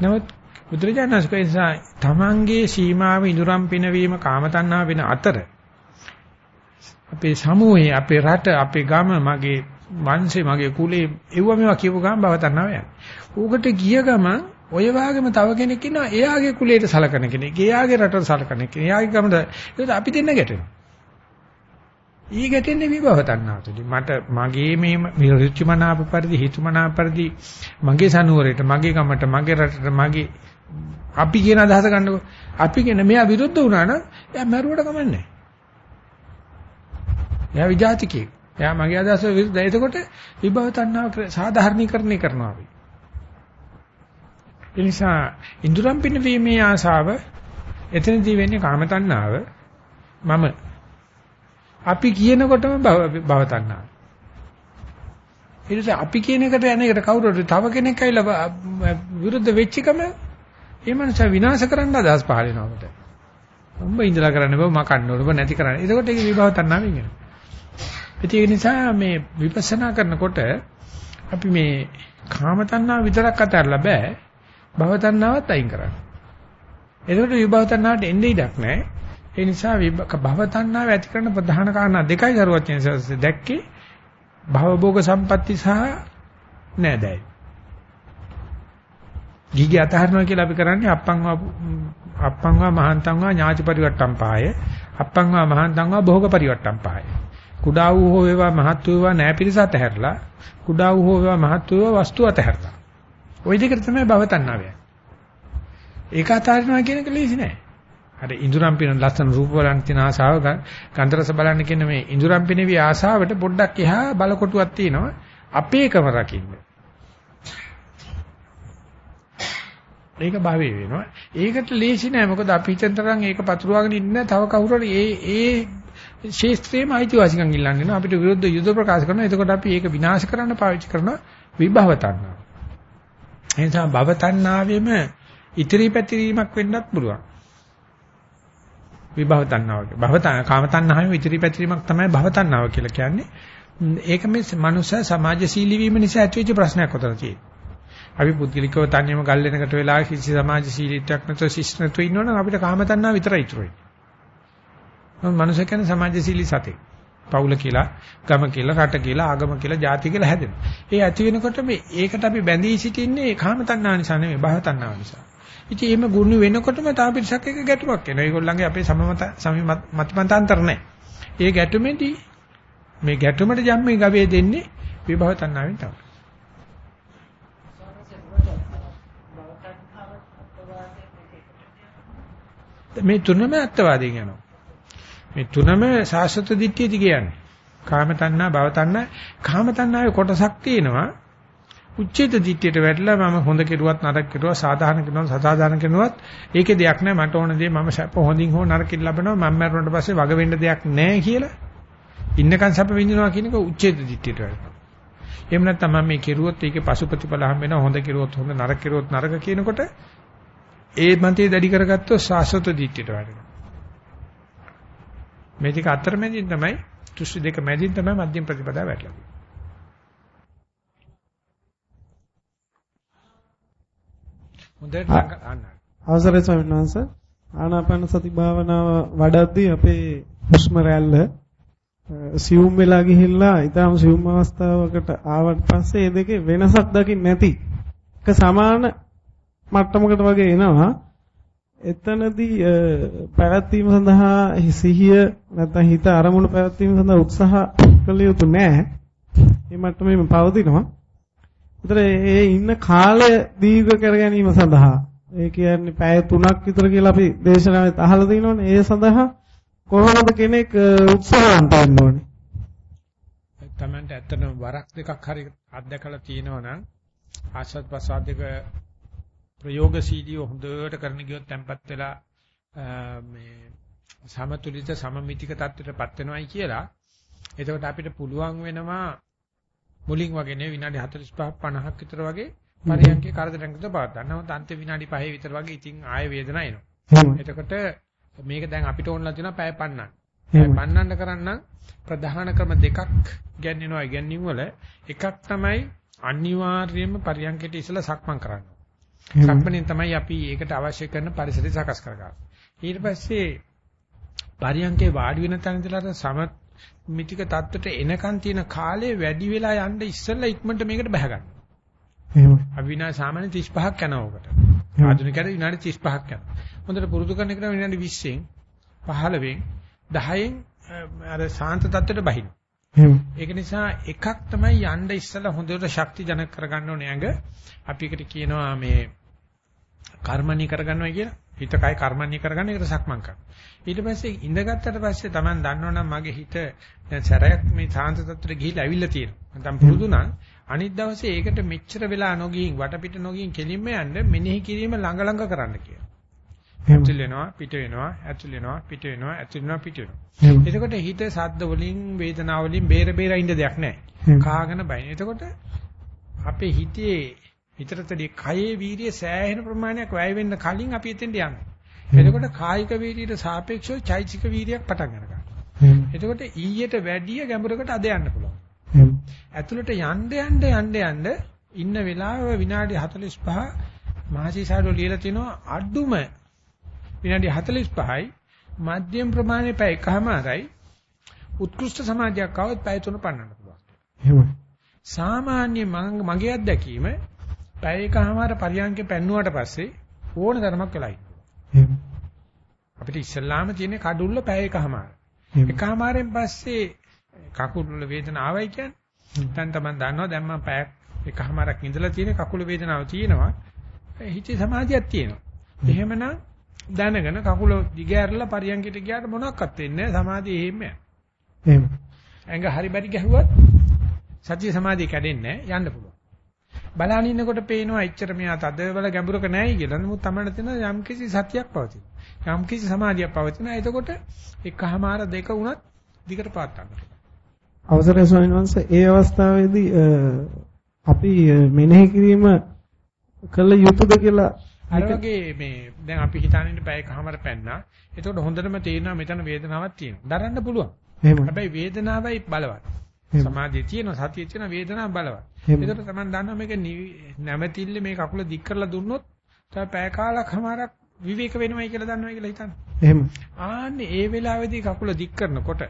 නමුත් බුදුරජාණන් වහන්සේ තමන්ගේ සීමාව ඉදුරම් පිනවීම කාම තණ්හා වෙන අතර අපේ සමූහයේ අපේ රට අපේ ගම මගේ වංශේ මගේ කුලේ එව්ව මේවා කියපු ගමන් බව තනනවා යන්නේ. ඌකට ගිය ගමන් ඔය වාගේම තව කෙනෙක් ඉන්නවා එයාගේ කුලයට සලකන කෙනෙක්. එයාගේ රටට සලකන කෙනෙක්. එයාගේ ගමට ඒක අපි දෙන්න ගැටෙනවා. ඊ ගැටෙන්නේ විභව තණ්හාවතදී. මට මගේ මේ රුචිමනාප පරිදි හිතුමනාප පරිදි මගේ සනුවරයට මගේ ගමට මගේ රටට මගේ අපි කියන අදහස ගන්නකො අපි කියන මෙයා විරුද්ධ වුණා නම් එයා මරුවට කමන්නේ එයා විජාතිකයෙක් එයා මගේ අදහස විරුද්ධයි එතකොට විභව තණ්හාව සාධාරණීකරණය කරනවා අපි ඒ නිසා ඉඳුරම් පිනවීමේ ආසාව එතනදී වෙන්නේ කාම තණ්හාව මම අපි කියනකොටම භව තණ්හාව ඊට පස්සේ අපි කියන එකට යන එකට කවුරුද තව කෙනෙක් ඇවිල්ලා විරුද්ධ වෙච්ච එකම ඒ මනස විනාශ කරන්න අදහස් පහල වෙනවා අපිට. උඹ ඉඳලා කරන්න බෑ මකන්න ඕන ඔබ නැති කරන්න. එතකොට ඒක විභව තණ්හාවෙන් එනවා. ඒ නිසා මේ විපස්සනා කරනකොට අපි මේ කාම තණ්හාව විතරක් අතහැරලා බෑ භව තණ්හාවත් අයින් කරන්න. එතකොට විභව තණ්හාවට එන්නේ ඉඩක් නැහැ. ඒ නිසා භව තණ්හාව ඇති කරන ප්‍රධාන කාරණා දෙකයි දරුවචන දැක්කේ භවභෝග සම්පatti සහ නෑදෑයි. ගිහි අතහරනවා කියලා අපි කරන්නේ අප්පංවා අප්පංවා මහන්තංවා ඥාති පරිවට්ටම් පාය අප්පංවා මහන්තංවා භෝග පරිවට්ටම් පාය කුඩා වූ හෝ වේවා මහත් වූ වේවා නෑ පිරිස අතහැරලා කුඩා වූ හෝ වේවා මහත් වූ වේවා වස්තු අතහැරලා. ওই දෙකට තමයි භවතණ්ණාවය ඒක අතහරිනවා කියන එක ලේසි නෑ. අර ඉඳුරම් පින ලස්සන රූප බලන්න තියෙන ආසාව ගන්ධ රස බලන්න කියන මේ ඉඳුරම් පිනේවි ආසාවට පොඩ්ඩක් එහා බලකොටුවක් තියෙනවා. අපේකම රකින්න. ඒක භාවයේ වෙනවා. ඒකට ලේසි නෑ. මොකද අපි හිතන තරම් ඒක පතුරවාගෙන ඉන්න තව කවුරු හරි ඒ ඒ ශේස්ත්‍රයේම අයිතිවාසිකම් ඉල්ලන්නේ නෝ අපිට විරුද්ධ යුද ප්‍රකාශ කරනවා. එතකොට අපි ඒක විනාශ කරන්න පාවිච්චි කරන විභව තණ්හාව. ඒ නිසා භව තණ්හාවෙම ඉතිරි පැතිරීමක් වෙන්නත් පුළුවන්. විභව තණ්හාව. භව කාම තණ්හාවෙම ඉතිරි පැතිරීමක් තමයි භව තණ්හාව කියලා කියන්නේ. ඒක මේ මනුෂ්‍ය සමාජශීලී වීම නිසා ඇතිවෙච්ච ප්‍රශ්නයක් උතන තියෙන්නේ. අපි පුද්ගලිකව තනියම ගල් වෙනකට වෙලා කිසි සමාජශීලීත්වයක් නැතුව ශිෂ්ට නැතුව ඉන්නවනම් අපිට කාම තණ්හා විතරයි ඉතුරු වෙන්නේ. මොකද මනුෂ්‍ය කියන්නේ සමාජශීලී සතෙක්. පවුල කියලා, ගම කියලා, රට කියලා, ආගම කියලා, ජාති කියලා හැදෙනවා. ඒ ඇති වෙනකොට මේ ඒකට අපි බැඳී සිටින්නේ කාම තණ්හා නිසා නෙවෙයි, භව තණ්හා නිසා. ඉතින් එහෙම ගුණ වෙනකොටම තා පිටසක් එක ගැටුමක් එනවා. ඒගොල්ලන්ගේ අපේ සමමත සමිමතාන්තර නැහැ. ඒ ගැටුමේදී මේ ගැටුමට ජම්මේ ගවේ දෙන්නේ විභව තණ්හාවෙන් තමයි. මේ තුනම අත්වාදයෙන් යනවා. මේ තුනම සාස්වත දිට්ඨිය දිගේ යන්නේ. කාම තණ්හා, භව තණ්හා, කාම තණ්හාවේ කොටසක් තියෙනවා. උච්චේත දිට්ඨියට වැටලා මම හොඳ කෙරුවත් නරක කෙරුවත් සාධාරණ කෙරුවත් සසාධාරණ කෙරුවත් ඒකේ දෙයක් නැහැ මට ඕන දේ මම සැප හොඳින් හෝ නරකින් ලබනවා මම මරුණට පස්සේ වග වෙන්න දෙයක් නැහැ කියලා ඉන්නකන් සැප විඳිනවා කියන එක උච්චේත දිට්ඨියට වැටෙනවා. එහෙම නැත්නම් මම මේ කෙරුවොත් ඒකේ පසුපතිඵල හම්බ වෙනවා හොඳ කෙරුවොත් හොඳ නරක කෙරුවොත් නරක කියනකොට ඒ මතය දැඩි කරගත්තොත් සාස්වත දිට්ඨියට වැටෙනවා. මේ ටික අතරමැදින් තමයි දෘෂ්ටි දෙක මැදින් තමයි මධ්‍යම ප්‍රතිපදාව වැටලා තියෙන්නේ. හොඳට අන්න. අවසරයි ස්වාමීන් වහන්සේ. ආනාපාන සති භාවනාව වඩද්දී අපේ හුස්ම රැල්ල සියුම් වෙලා ගිහිල්ලා ඊටම සියුම් අවස්ථාවකට ආවට පස්සේ ඒ දෙකේ වෙනසක් දකින්න නැති. එක සමාන මට්ටමකට වගේ එනවා. එතනදී පැවැත්වීම සඳහා සිහිය නැත්නම් හිත අරමුණු පැවැත්වීම සඳහා උත්සාහ කළ යුතු නැහැ. මේ මට්ටමේම පවතිනවා. ඒතර ඒ ඉන්න කාලය දීර්ඝ කර ගැනීම සඳහා ඒ කියන්නේ පැය 3ක් විතර කියලා අපි දේශනාවෙත් අහලා තිනවනේ. ඒ සඳහා කොහොමද කෙනෙක් උත්සාහවන්ත වෙන්න ඕනේ? තමන්ට ඇත්තටම වරක් දෙකක් හරි අත්දැකලා තියෙනවා නම් ආසත් ප්‍රසාදික ප්‍රයෝගශීලීව හොඳට කරන ගියොත් tempat වෙලා මේ සමතුලිත සමමිතික තත්ත්වයටපත් වෙනවයි කියලා එතකොට අපිට පුළුවන් වෙනවා මුලින් වගේ නේ විනාඩි 45 50ක් විතර වගේ පරියන්කේ කරදරයකට පාත් ගන්න. නමුත් අන්තිම විනාඩි 5 විතර වගේ ඉතින් ආයෙ වේදනාව එනවා. එතකොට මේක දැන් අපිට ඕනලා තියෙනවා පැය පන්නන්න. පැය පන්නන්න කරන්න ප්‍රධාන ක්‍රම දෙකක් ගැන්වෙනවා. ගැන්වීම වල එකක් තමයි අනිවාර්යයෙන්ම පරියන්කේට ඉස්සලා සක්මන් කරන්න. සක්මණෙන් තමයි අපි ඒකට අවශ්‍ය කරන පරිසරය සකස් කරගන්නේ. ඊට පස්සේ පරියන්කේ වාඩි වෙන තැන ඉඳලා සම මිතික தත්ත්වයට එනකන් තියෙන කාලේ වැඩි වෙලා යන්න ඉස්සෙල්ලා ඉක්මනට මේකට බහ ගන්න. එහෙමයි. අපි විනාඩි සාමාන්‍ය 35ක් යනවා ඔකට. ආධුනිකයට විනාඩි 35ක් යනවා. හොඳට පුරුදු කරන එකට විනාඩි 20න් 15න් 10න් අර සාන්ත තත්ත්වයට බහින්න. එහෙමයි. ඒක නිසා එකක් තමයි යන්න ඉස්සලා හොඳට ශක්ති ජනක කරගන්න ඕනේ ඇඟ. අපි එකට කියනවා මේ කර්මණී කරගන්නවා කියලා. හිත කය කර්මණී කරගන්න ඒකට සක්මන් කරනවා. ඊට පස්සේ ඉඳගත්තට පස්සේ Taman දන්නවනම් මගේ හිත දැන් සැරයක් මේ සාන්ත තත්ත්වයට ගිහිල්ලා ඇවිල්ලා තියෙනවා. නැත්නම් පුරුදු නම් අනිත් දවසේ ඒකට මෙච්චර වෙලා නොගින් වටපිට නොගින් කෙලින්ම යන්න මෙනෙහි කිරීම ළඟ ළඟ කරන්න කියලා. ඇතුල් වෙනවා පිට වෙනවා ඇතුල් වෙනවා පිට වෙනවා ඇතුල් වෙනවා පිට වෙනවා. එතකොට හිත සද්ද වලින් වේදනාව වලින් බේර බේර ඉන්න දෙයක් නැහැ. කාගෙන බයින. එතකොට අපේ හිතේ හිතරතදී කයේ වීර්ය සෑහෙන ප්‍රමාණයක් වැය වෙන්න කලින් අපි එතෙන්ට යනවා. එතකොට කායික වීර්යයට සාපේක්ෂව චෛතසික වීර්යයක් පටන් ගන්නවා. එතකොට ඊයට වැඩිය ගැඹුරකට අද යන්න පුළුවන්. ඇතුළට යන්න යන්න යන්න යන්න ඉන්න වෙලාව විනාඩි 45 මහසිසාරෝ ලියලා තිනවා අඩුම විනාඩි 45යි මධ්‍යම ප්‍රමාණය පැය එකමාරයි උත්කෘෂ්ඨ සමාධියක් આવත් පැය තුන පන්නන්න පුළුවන්. එහෙමයි. සාමාන්‍ය මගේ අත්දැකීම පැය එකමාර පරියන්ක පැන්නුවාට පස්සේ ඕන ධර්මයක් වෙලා ඉන්නවා. එහෙමයි. අපිට ඉස්සල්ලාම තියෙන කඩුල්ල පැය එකමාර. එකමාරෙන් පස්සේ කකුල් වල වේදනාව ආවයි කියන්නේ. දැන් තමයි දන්නවා දැන් මම පැයක් එකමාරක් ඉඳලා තියෙන කකුල වේදනාව තියෙනවා. හිතේ සමාධියක් තියෙනවා. එහෙමනම් දැනගෙන කකුල දිගෑරලා පරියන්කිට ගියාට මොනවත් වෙන්නේ නැහැ. සමාධිය එහෙම යනවා. එහෙමයි. ඇඟ හරි බරි ගැහුවත් සතිය සමාධිය කැඩෙන්නේ. යන්න පුළුවන්. බලන ඉන්නකොට පේනවා එච්චර මෙයා තදවල ගැඹුරක නැහැ කියලා. නමුත් තමයි තියෙන යම් කිසි සතියක් පවතින. යම් කිසි සමාධියක් පවතින. එතකොට එකහමාර දෙක වුණත් දිගට පාත් ගන්නවා. අවසරයි ස්වාමීන් වහන්සේ ඒ අවස්ථාවේදී අපි මෙනෙහි කිරීම කළ යුතුද කියලා අර වගේ මේ දැන් අපි හිතාගෙන ඉන්න පැය කහමාර පැන්නා. එතකොට හොඳටම තේරෙනවා මෙතන වේදනාවක් තියෙනවා. දරන්න පුළුවන්. හැබැයි වේදනාවයි බලවත්. සමාධිය තියෙනවා සතිය තියෙනවා වේදනාව බලවත්. ඒකට තමයි දන්නවා මේක නැවතිල්ල මේ කකුල දික් කරලා දුන්නොත් තමයි පැය කාලක් හමාරක් විවේක වෙනවයි කියලා දන්නවා කියලා හිතන්න. එහෙම. ආන්නේ ඒ වෙලාවේදී කකුල දික් කරනකොට.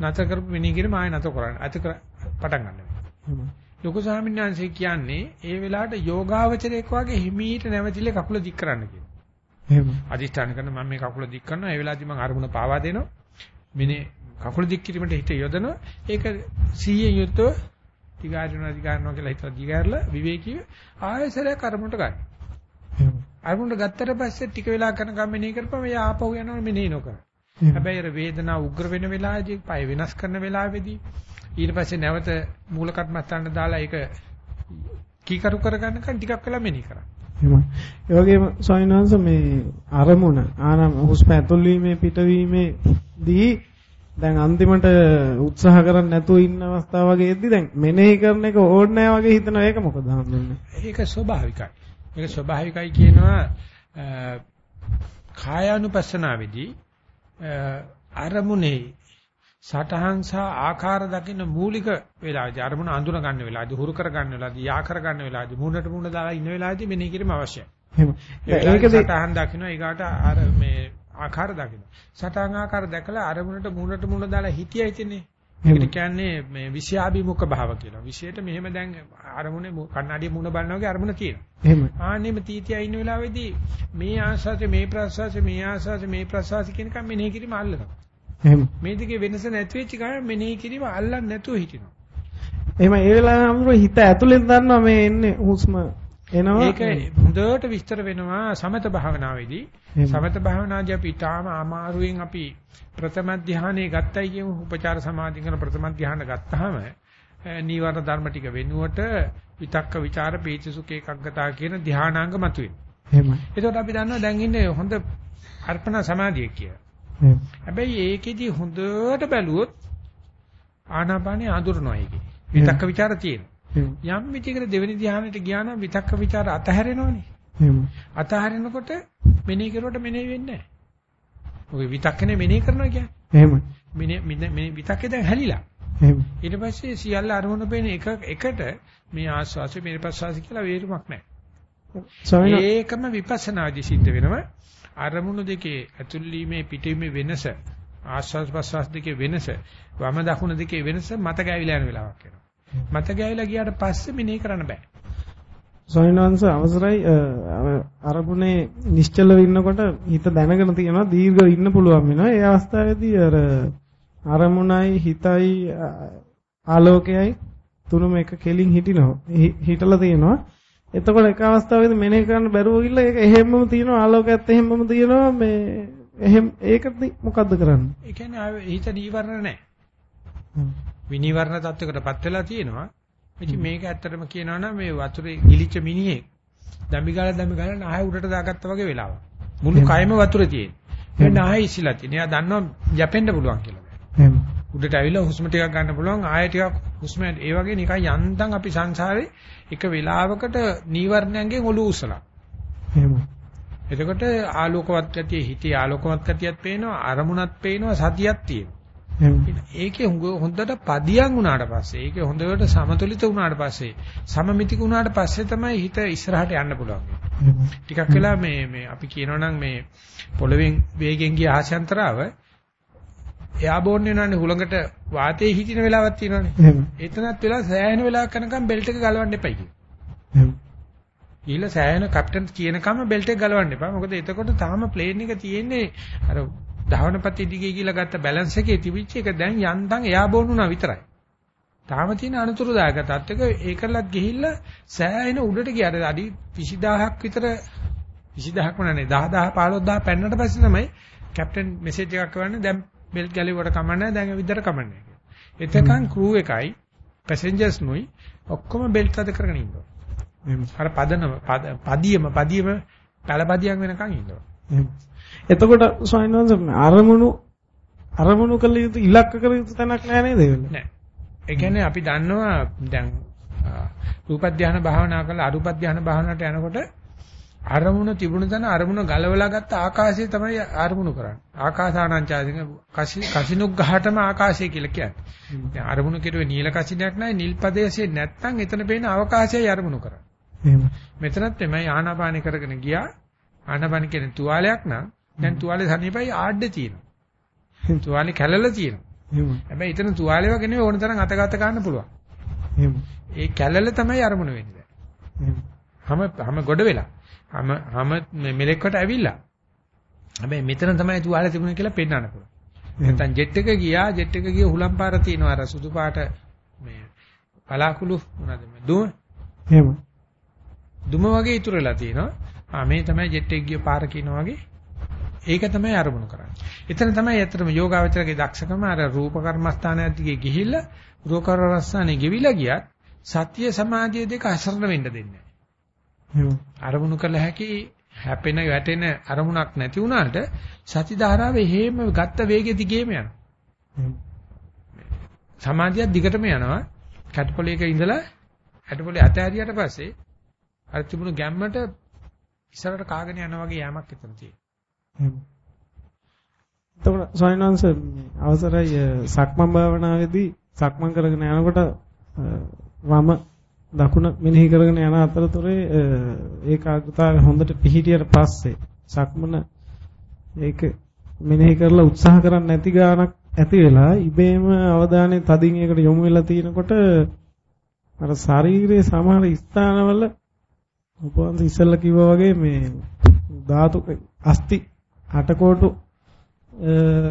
නැත කරපු මිනිහ කියන මාය නැත කරන්නේ. අත කර පටන් ගන්නවා. එහෙම. ලොකු ස්වාමීන් වහන්සේ කියන්නේ ඒ වෙලාවට යෝගාවචරයක් වගේ හිමීට නැවතිල්ල කකුල දික් කරන්න කියනවා. එහෙම. අදිෂ්ඨාන කරන මම මේ කකුල දික් කරනවා ඒ වෙලාවදී මම අරමුණ පාවා දෙනවා. මිනේ කකුල දික් කිරීමට හිත යොදනවා. ඒක 100 යුතුව දිගාරිනවා දිගාරිනවා කියලා හිතලා දිගාරලා විවේකීව ආයසරයක් අරමුණට ගන්න. අරමුණට ගත්තට පස්සේ ටික වෙලා කරනකම් මෙනෙහි කරපම එයා ආපහු යනවා මෙනෙහි නොකර. හැබැයි අර වේදනාව උග්‍ර වෙන වෙලාවේදී පය වෙනස් කරන වෙලාවේදී ඊට පස්සේ නැවත මූල කර්මස්ථානට දාලා ඒක කීකරු කරගන්නකන් ටිකක් වෙලා මෙනෙහි කරා. එහෙමයි. ඒ වගේම ස්වාමීන් වහන්සේ මේ අරමුණ ආනම් හුස්ම ඇතුල් වීමේ පිටවීමේ දී දැන් අන්තිමට උත්සාහ කරන්නේ නැතුව ඉන්න අවස්ථාව වගේදී දැන් මෙනෙහි කරන එක ඕනේ නැහැ වගේ හිතනවා ඒක මොකද හම්බෙන්නේ? ඒක ස්වභාවිකයි. ඒක ස්වභාවිකයි කියනවා කායානුපස්සනාවේදී අරමුණේ සටහන් සහ ආකාර දකින්න මූලික වෙලාවදී අරමුණ අඳුන ගන්න වෙලාවදී හුරු කර ගන්න වෙලාවදී යා කර ගන්න වෙලාවදී මූණට මූණ දාලා ඉන්න වෙලාවදී මෙනෙහි කිරීම අවශ්‍යයි. එහෙම. ඒකද සටහන් දකින්න ඊගාට අර මේ ආකාර දකින්න. සටහන් ආකාර දැකලා අරමුණට මූණට මූණ දාලා හිතියයි තියන්නේ. ඒකට කියන්නේ මේ විෂයාභිමුඛ භාව කියලා. විෂයට මෙහෙම දැන් අරමුණේ කණ්ණාඩියේ මූණ බලනවා වගේ අරමුණ තියෙනවා. එහෙම. ආන්නෙම තීතිය ඉන්න වෙලාවේදී මේ ආස්වාද මේ ප්‍රසවාස මේ ආස්වාද මේ ප්‍රසවාස කියන එක මෙනෙහි කිරීම අල්ලනවා. එහෙම. මේ දෙකේ වෙනස නැති වෙච්ච ගමන් මෙනෙහි කිරීම අල්ලන්නේ නැතුව හිටිනවා. එහෙම ඒ වෙලාවෙම අමුරු හිත ඇතුලෙන් දන්නවා මේ එන්නේ හුස්ම එනවා. ඒක හොඳට විස්තර වෙනවා සමත භාවනාවේදී. සමත භාවනාදී අපි ඊටාම අමාරුවෙන් අපි ප්‍රථම ධානයේ ගත්තයි කියමු උපචාර සමාධිය කරන ප්‍රථම ධානය ගත්තාම නීවර ධර්ම ටික වෙනුවට විතක්ක ਵਿਚාර පීතිසුඛ ඒකග්ගතා කියන ධානාංග මතුවේ. එහෙමයි. ඒකට අපි දන්නවා දැන් ඉන්නේ හොඳ අර්පණ සමාධිය කියලා. හැබැයි ඒකෙදි හොඳට බැලුවොත් ආනාපානේ අඳුරනවා ඒකේ. විතක්ක ਵਿਚාර තියෙනවා. යම් විදිහකට දෙවෙනි ධානයට ගියා නම් විතක්ක ਵਿਚාර අතහැරෙනවනේ. අතහරිනකොට මෙනෙහි කරුවට මෙනෙහි වෙන්නේ නැහැ. ඔය විතක්කනේ මෙනෙහි කරනවා කියන්නේ. එහෙමයි. මෙනෙහි මෙනෙහි විතක්කේ දැන් හැලිලා. එහෙම. ඊට පස්සේ සියල්ල අරමුණු පේන එක එකට මේ ආස්වාසි මේ ප්‍රසවාසි කියලා වේරුමක් නැහැ. ඒකම විපස්සනාදී සිද්ධ වෙනවා. අරමුණු දෙකේ ඇතුල් වීමේ පිටවීමේ වෙනස ආස්වාද ප්‍රසවාස දෙකේ වෙනස වම දකුණ දෙකේ වෙනස මත ගෑවිලා යන වෙලාවක් එනවා මත ගෑවිලා ගියාට පස්සේ මෙනෙහි කරන්න බෑ ස්වාමීන් වහන්සේ අවසරයි අරමුණේ නිශ්චලව ඉන්නකොට හිත දැනගෙන තියෙනවා දීර්ඝව ඉන්න පුළුවන් වෙනවා. ඒ අවස්ථාවේදී අර අරමුණයි හිතයි ආලෝකයයි තුනම එක කෙලින් හිටිනවා. හිටලා තියෙනවා. එතකොට එක අවස්ථාවකදී මෙනෙහි කරන්න බැරුව ගිල්ල ඒක එහෙම්මම තියෙනවා ආලෝකයත් එහෙම්මම තියෙනවා මේ එහෙම ඒකද මොකද්ද කරන්නේ? ඒ කියන්නේ හිත නීවරණ නැහැ. විනීවරණ තත්වයකටපත් වෙලා තියෙනවා. ඉතින් මේක ඇත්තටම කියනවා නම් මේ වතුරේ ගිලිච්ච මිනිහෙක් දම්බි ගාලා දම්බි ගාලා නාය උඩට දාගත්තා වගේ වෙලාවක්. මුළු කයම වතුරේ තියෙන. ඒ නාය ඉසිලා තියෙන. එයා දන්නවා යැපෙන්න පුළුවන් කියලා. එහෙම. උඩට ඇවිල්ලා හුස්ම ටිකක් ගන්න පුළුවන්. ආයෙ ටිකක් හුස්ම ඒ වගේ නිකන් යන්තම් අපි සංසාරේ එක වෙලාවකට නීවරණයන්ගෙන් ඔලුව උසලා. එහෙම. එතකොට ආලෝකවත් ගතිය හිතේ ආලෝකවත් ගතියත් පේනවා අරමුණත් පේනවා සතියක් තියෙනවා. ඒකේ හොඳට පදියම් වුණාට පස්සේ ඒකේ හොඳට සමතුලිත වුණාට පස්සේ සමමිතික වුණාට පස්සේ තමයි හිත ඉස්සරහට යන්න පුළුවන්. ටිකක් වෙලා මේ මේ අපි කියනවනම් මේ පොළවෙන් වේගෙන් ගිය ආශයන්තරාව එයාබෝන් වෙනවනේ හුලඟට වාතයේ හිටින වෙලාවක් තියෙනවනේ. එතනත් වෙලා සෑහෙන වෙලාවක් යනකම් බෙල්ට් එක ගලවන්න එපයි කියනවා. ඊළ සෑහෙන කැප්ටන් කියනකම් බෙල්ට් එක ගලවන්න එපා. මොකද එතකොට තාම ප්ලේන් එක තියෙන්නේ අර ධාවනපති දිගේ කියලා ගත්ත බැලන්ස් එකේ තිබිච්ච එක දැන් යන්තම් එයා බෝන් වුණා විතරයි. තාම තියෙන අනුතුරුදායක තත්ත්වක ඒකලත් ගිහිල්ලා සෑහෙන උඩට ගියාට අඩි 20000ක් විතර 20000ක්ම නෙවෙයි 10000 15000 පෙන්නට පස්සේ තමයි කැප්ටන් මෙසේජ් එකක් කරන්නේ දැන් බෙල්ට් ගැලෙවට කමන්නේ දැන් විතර කමන්නේ. එතකන් ක්‍රූ එකයි පැසෙන්ජර්ස් නුයි ඔක්කොම බෙල්ට් අද කරගෙන ඉන්නවා. අර පදනම පදියම පදියම පළපදියක් වෙනකන් ඉන්නවා. එතකොට ස්වාමීන් වහන්සේ අරමුණු අරමුණු කළ යුතු ඉලක්ක කර යුතු තැනක් නෑ නේද ඒක? නෑ. ඒ කියන්නේ අපි දන්නවා දැන් රූප ධානය භාවනා කරලා අරූප ධානය භාවනාවට යනකොට අරමුණ තිබුණ තැන අරමුණ ගලවලා ගත්ත ආකාශය තමයි අරමුණු කරන්නේ. ආකාසානංචාදික කසිනුක් ගහටම ආකාශය කියලා කියන්නේ. දැන් අරමුණු කෙරුවේ නිල කසිනයක් නැහැ නිල් ප්‍රදේශයේ නැත්තම් එතන පේන අවකාශයයි අරමුණු කරන්නේ. මෙතනත් එමය ආනාපානි කරගෙන ගියා. ආනාපානි කියන්නේ තුවාලයක් නම් දැන් තුවාලේ සනීපයි ආඩේ තියෙනවා. තුවාලේ කැළල තියෙනවා. හැබැයි එතන තුවාලේ වගේ නෙවෙයි ඕන තරම් අතගත ගන්න පුළුවන්. ඒ කැළල තමයි අරමුණ වෙන්නේ. හැම හැම ගොඩ වෙලා. හැම හැම මෙලෙක්කට ඇවිල්ලා. හැබැයි මෙතන තමයි තුවාලේ තිබුණේ කියලා පෙන්වන්න පුළුවන්. නැත්නම් ජෙට් එක ගියා ජෙට් එක ගිය හුලම් පාර තියෙනවා අර සුදු පාට මේ පලාකුළු මොනවද මේ දුම. එහෙම. දුම වගේ ඉතුරු වෙලා තියෙනවා. ආ මේ තමයි ජෙට් එක ගිය පාර කියනවා වගේ ඒක තමයි අරමුණු කරන්නේ. එතන තමයි ඇත්තටම යෝගාවචරගේ දක්ෂකම අර රූප කර්මස්ථානයක් දිගේ ගිහිල්ලා රූප කර්මස්ථානේ ගෙවිලා ගියත් සත්‍ය සමාධිය දෙක අසරණ වෙන්න දෙන්නේ නැහැ. අරමුණු කළ හැකි හැපෙන වැටෙන අරමුණක් නැති වුණාට සති ධාරාව එහෙම ගත්ත වේගෙ දිගේම යනවා. සමාධියක් දිගටම යනවා. කැටපොලේක ඉඳලා කැටපොලේ අතහැරියට පස්සේ අර තිබුණු ගැම්මට ඉස්සරහට කාගෙන යනවා වගේ යamak එතන තියෙනවා. එතකොට ස්වාමීන් වහන්සේ අවසරයි සක්මන් භාවනාවේදී සක්මන් කරගෙන යනකොට වම දකුණ මෙනෙහි කරගෙන යන අතරතුරේ ඒකාග්‍රතාවය හොඳට පිහිටියට පස්සේ සක්මන ඒක මෙනෙහි කරලා උත්සාහ කරන්නේ නැති ගානක් ඇති වෙලා ඉබේම අවධානය තදින් එකට යොමු වෙලා තිනකොට අර ශරීරයේ සමහර ස්ථානවල උපවන්ස ඉස්සෙල්ලා කිව්වා වගේ මේ ධාතු අස්ති අටකොටු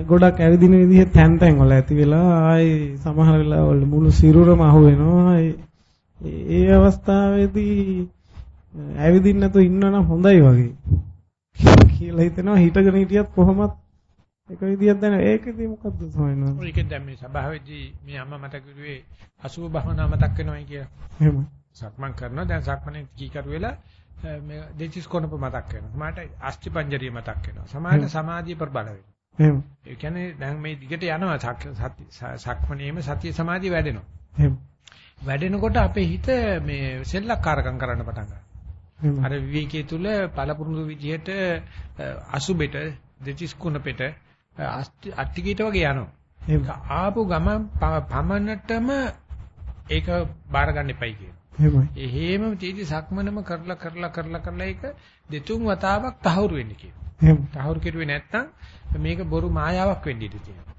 ගොඩක් ඇවිදින විදිහ තැන් තැන් වල ඇති වෙලා ආයේ සමහර වෙලාවල මුළු සිරුරම අහු වෙනවා. ඒ අවස්ථාවේදී ඇවිදින්න නැතුව ඉන්නවනම් හොඳයි වගේ කියලා හිතෙනවා. හිටගෙන හිටියත් කොහොමත් එක විදියක් දැන ඒකෙදි මොකද්ද සමහරවිට ඒකෙන් දැන් මේ සභාවේදී මේ අම්මා මතක කරුවේ අසුභ භවනා මතක් වෙනවයි කියලා. එහෙම සක්මන් කරනවා. දැන් සක්මනේ කීකරු වෙලා මේ දෙතිස් කොනප මතක් වෙනවා. සමහරට අස්ථි පංජරිය මතක් වෙනවා. සමහරට සමාධිය ප්‍රබල වෙනවා. එහෙම. ඒ කියන්නේ දැන් මේ දිගට යනවා සක්මනේම සතිය සමාධිය වැඩෙනවා. එහෙම. වැඩෙනකොට අපේ හිත මේ සෙල්ලක්කාරකම් කරන්න පටන් ගන්නවා. අර විවේකයේ තුල පළපුරුදු විදිහට අසුබෙට දෙතිස් කුණපෙට අට්ටිකීට වගේ යනවා. ඒක ආපු ගමන් පමණටම ඒක බාර ගන්න එපයි කියනවා. එහෙමයි. එහෙම තීදි සක්මනම කරලා කරලා කරලා කරලා ඒක දෙතුන් වතාවක් තහවුරු වෙන්න කියනවා. එහෙම. තහවුරු කෙරුවේ නැත්නම් මේක බොරු මායාවක් වෙන්න ඉඩ තියෙනවා.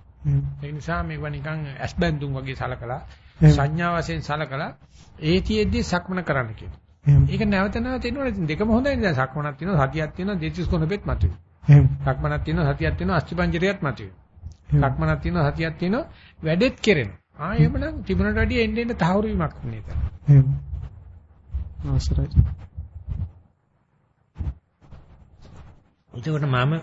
ඒ නිසා මේවා නිකන් ඇස්බැඳුම් වගේ සලකලා. සංඥා වශයෙන් සලකලා ඒතියෙද්දි සක්මන කරන්න කියනවා. ඒක නැවත නැවත එනවනේ ඉතින් දෙකම හොඳයි නේද සක්මනක් තියෙනවා සතියක් තියෙනවා දෙතිස් කොනපෙත් මතුවේ. එහෙම. සක්මනක් තියෙනවා සතියක් තියෙනවා අස්තිපංජරියත් මතුවේ. සක්මනක් තියෙනවා සතියක් තියෙනවා වැඩෙත් කෙරෙනවා. ආ එහෙමනම් තිබුණට වැඩිය එන්න එන්න තහවුරු වීමක් වෙන්නේ ඒක. එහෙම. අවසරයි. එතකොට මම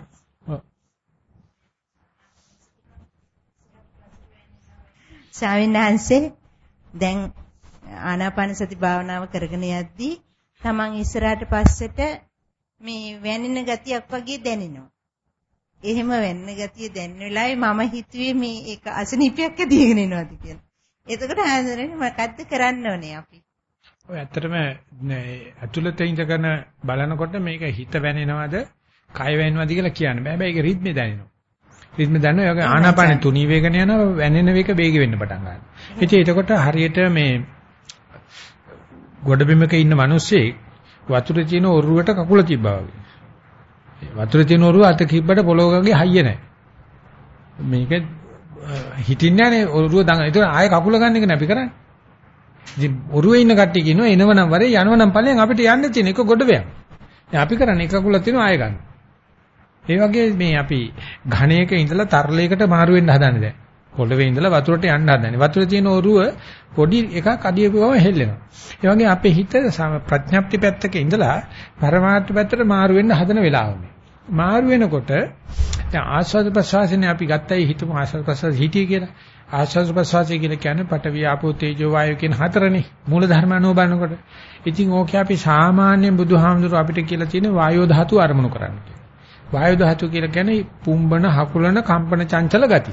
ස්වාමීන් වහන්සේ දැන් ආනාපාන සති භාවනාව කරගෙන යද්දී තමන් ඉස්සරහට පස්සට මේ වැනෙන ගතියක් වගේ දැනෙනවා. එහෙම වෙන්න ගතිය දැනෙන වෙලාවේ මම හිතුවේ මේ ඒක අසනීපයක් ඇදීගෙන එනවාද කියලා. එතකොට ආන්දරනේ මොකද්ද කරන්න ඕනේ අපි? ඔය ඇත්තටම ඇතුළත ඉඳගෙන බලනකොට මේක හිත වැනෙනවද කය වැනෙනවද කියලා කියන්න බෑ. හැබැයි ඒක රිද්මේ දැනෙනවා. රිද්මේ දැනෙනවා. ඒක ආනාපානෙ තුනී වේගන යනවා වැනෙන එක වේග වෙන්න පටන් ගන්නවා. ඉතින් එතකොට හරියට මේ ගොඩබිමක ඉන්න මිනිස්සෙක් වතුරේ තියෙන ඔරුවට කකුල තිබ්බා වගේ. වතුරේ තියෙන ඔරුව අත කිබ්බට පොළොවකගේ හයිය නැහැ. මේක හිටින්නේ නැනේ ඔරුව දඟ. ඒක ආයේ කකුල ගන්න එක නෑ කරන්නේ. ඉතින් ඔරුවේ ඉන්න කට්ටිය කියනවා එනවනම් වරේ යනවනම් ඵලයන් අපිට යන්න තියෙන එක ගොඩබයක්. දැන් අපි කරන්නේ එක කකුලක් තියෙනවා ආයෙ ගන්න. ඒ වගේ මේ අපි ඝණයක ඉඳලා තරලයකට මාරු වෙන්න හදන්නේ දැන්. පොළවේ ඉඳලා වතුරට යන්න හදන්නේ. වතුරේ තියෙන ඔරුව පොඩි එකක් අඩියපුවම හෙල්ලෙනවා. ඒ වගේ අපේ හිත ප්‍රඥප්ති පැත්තක ඉඳලා පරමාර්ථ පැත්තට මාරු වෙන්න හදන වෙලාව මාරු වෙනකොට දැන් ආස්වාද ප්‍රසවාසනේ අපි ගත්තයි හිතමු ආස්වාද ප්‍රසවාස හිටියේ කියලා. ආස්වාද ප්‍රසවාසය කියලා කියන්නේ පඨවි ආපෝ තේජෝ වායෝ කියන හතරනේ මූල ධර්ම අනුව බලනකොට. ඉතින් ඕකේ අපි සාමාන්‍ය බුදුහාමුදුරුව අපිට කියලා තියෙන වායෝ ධාතු අරමුණු කරන්න කියලා. වායෝ ධාතු කියලා කියන්නේ පුම්බන හකුලන කම්පන චංචල ගති.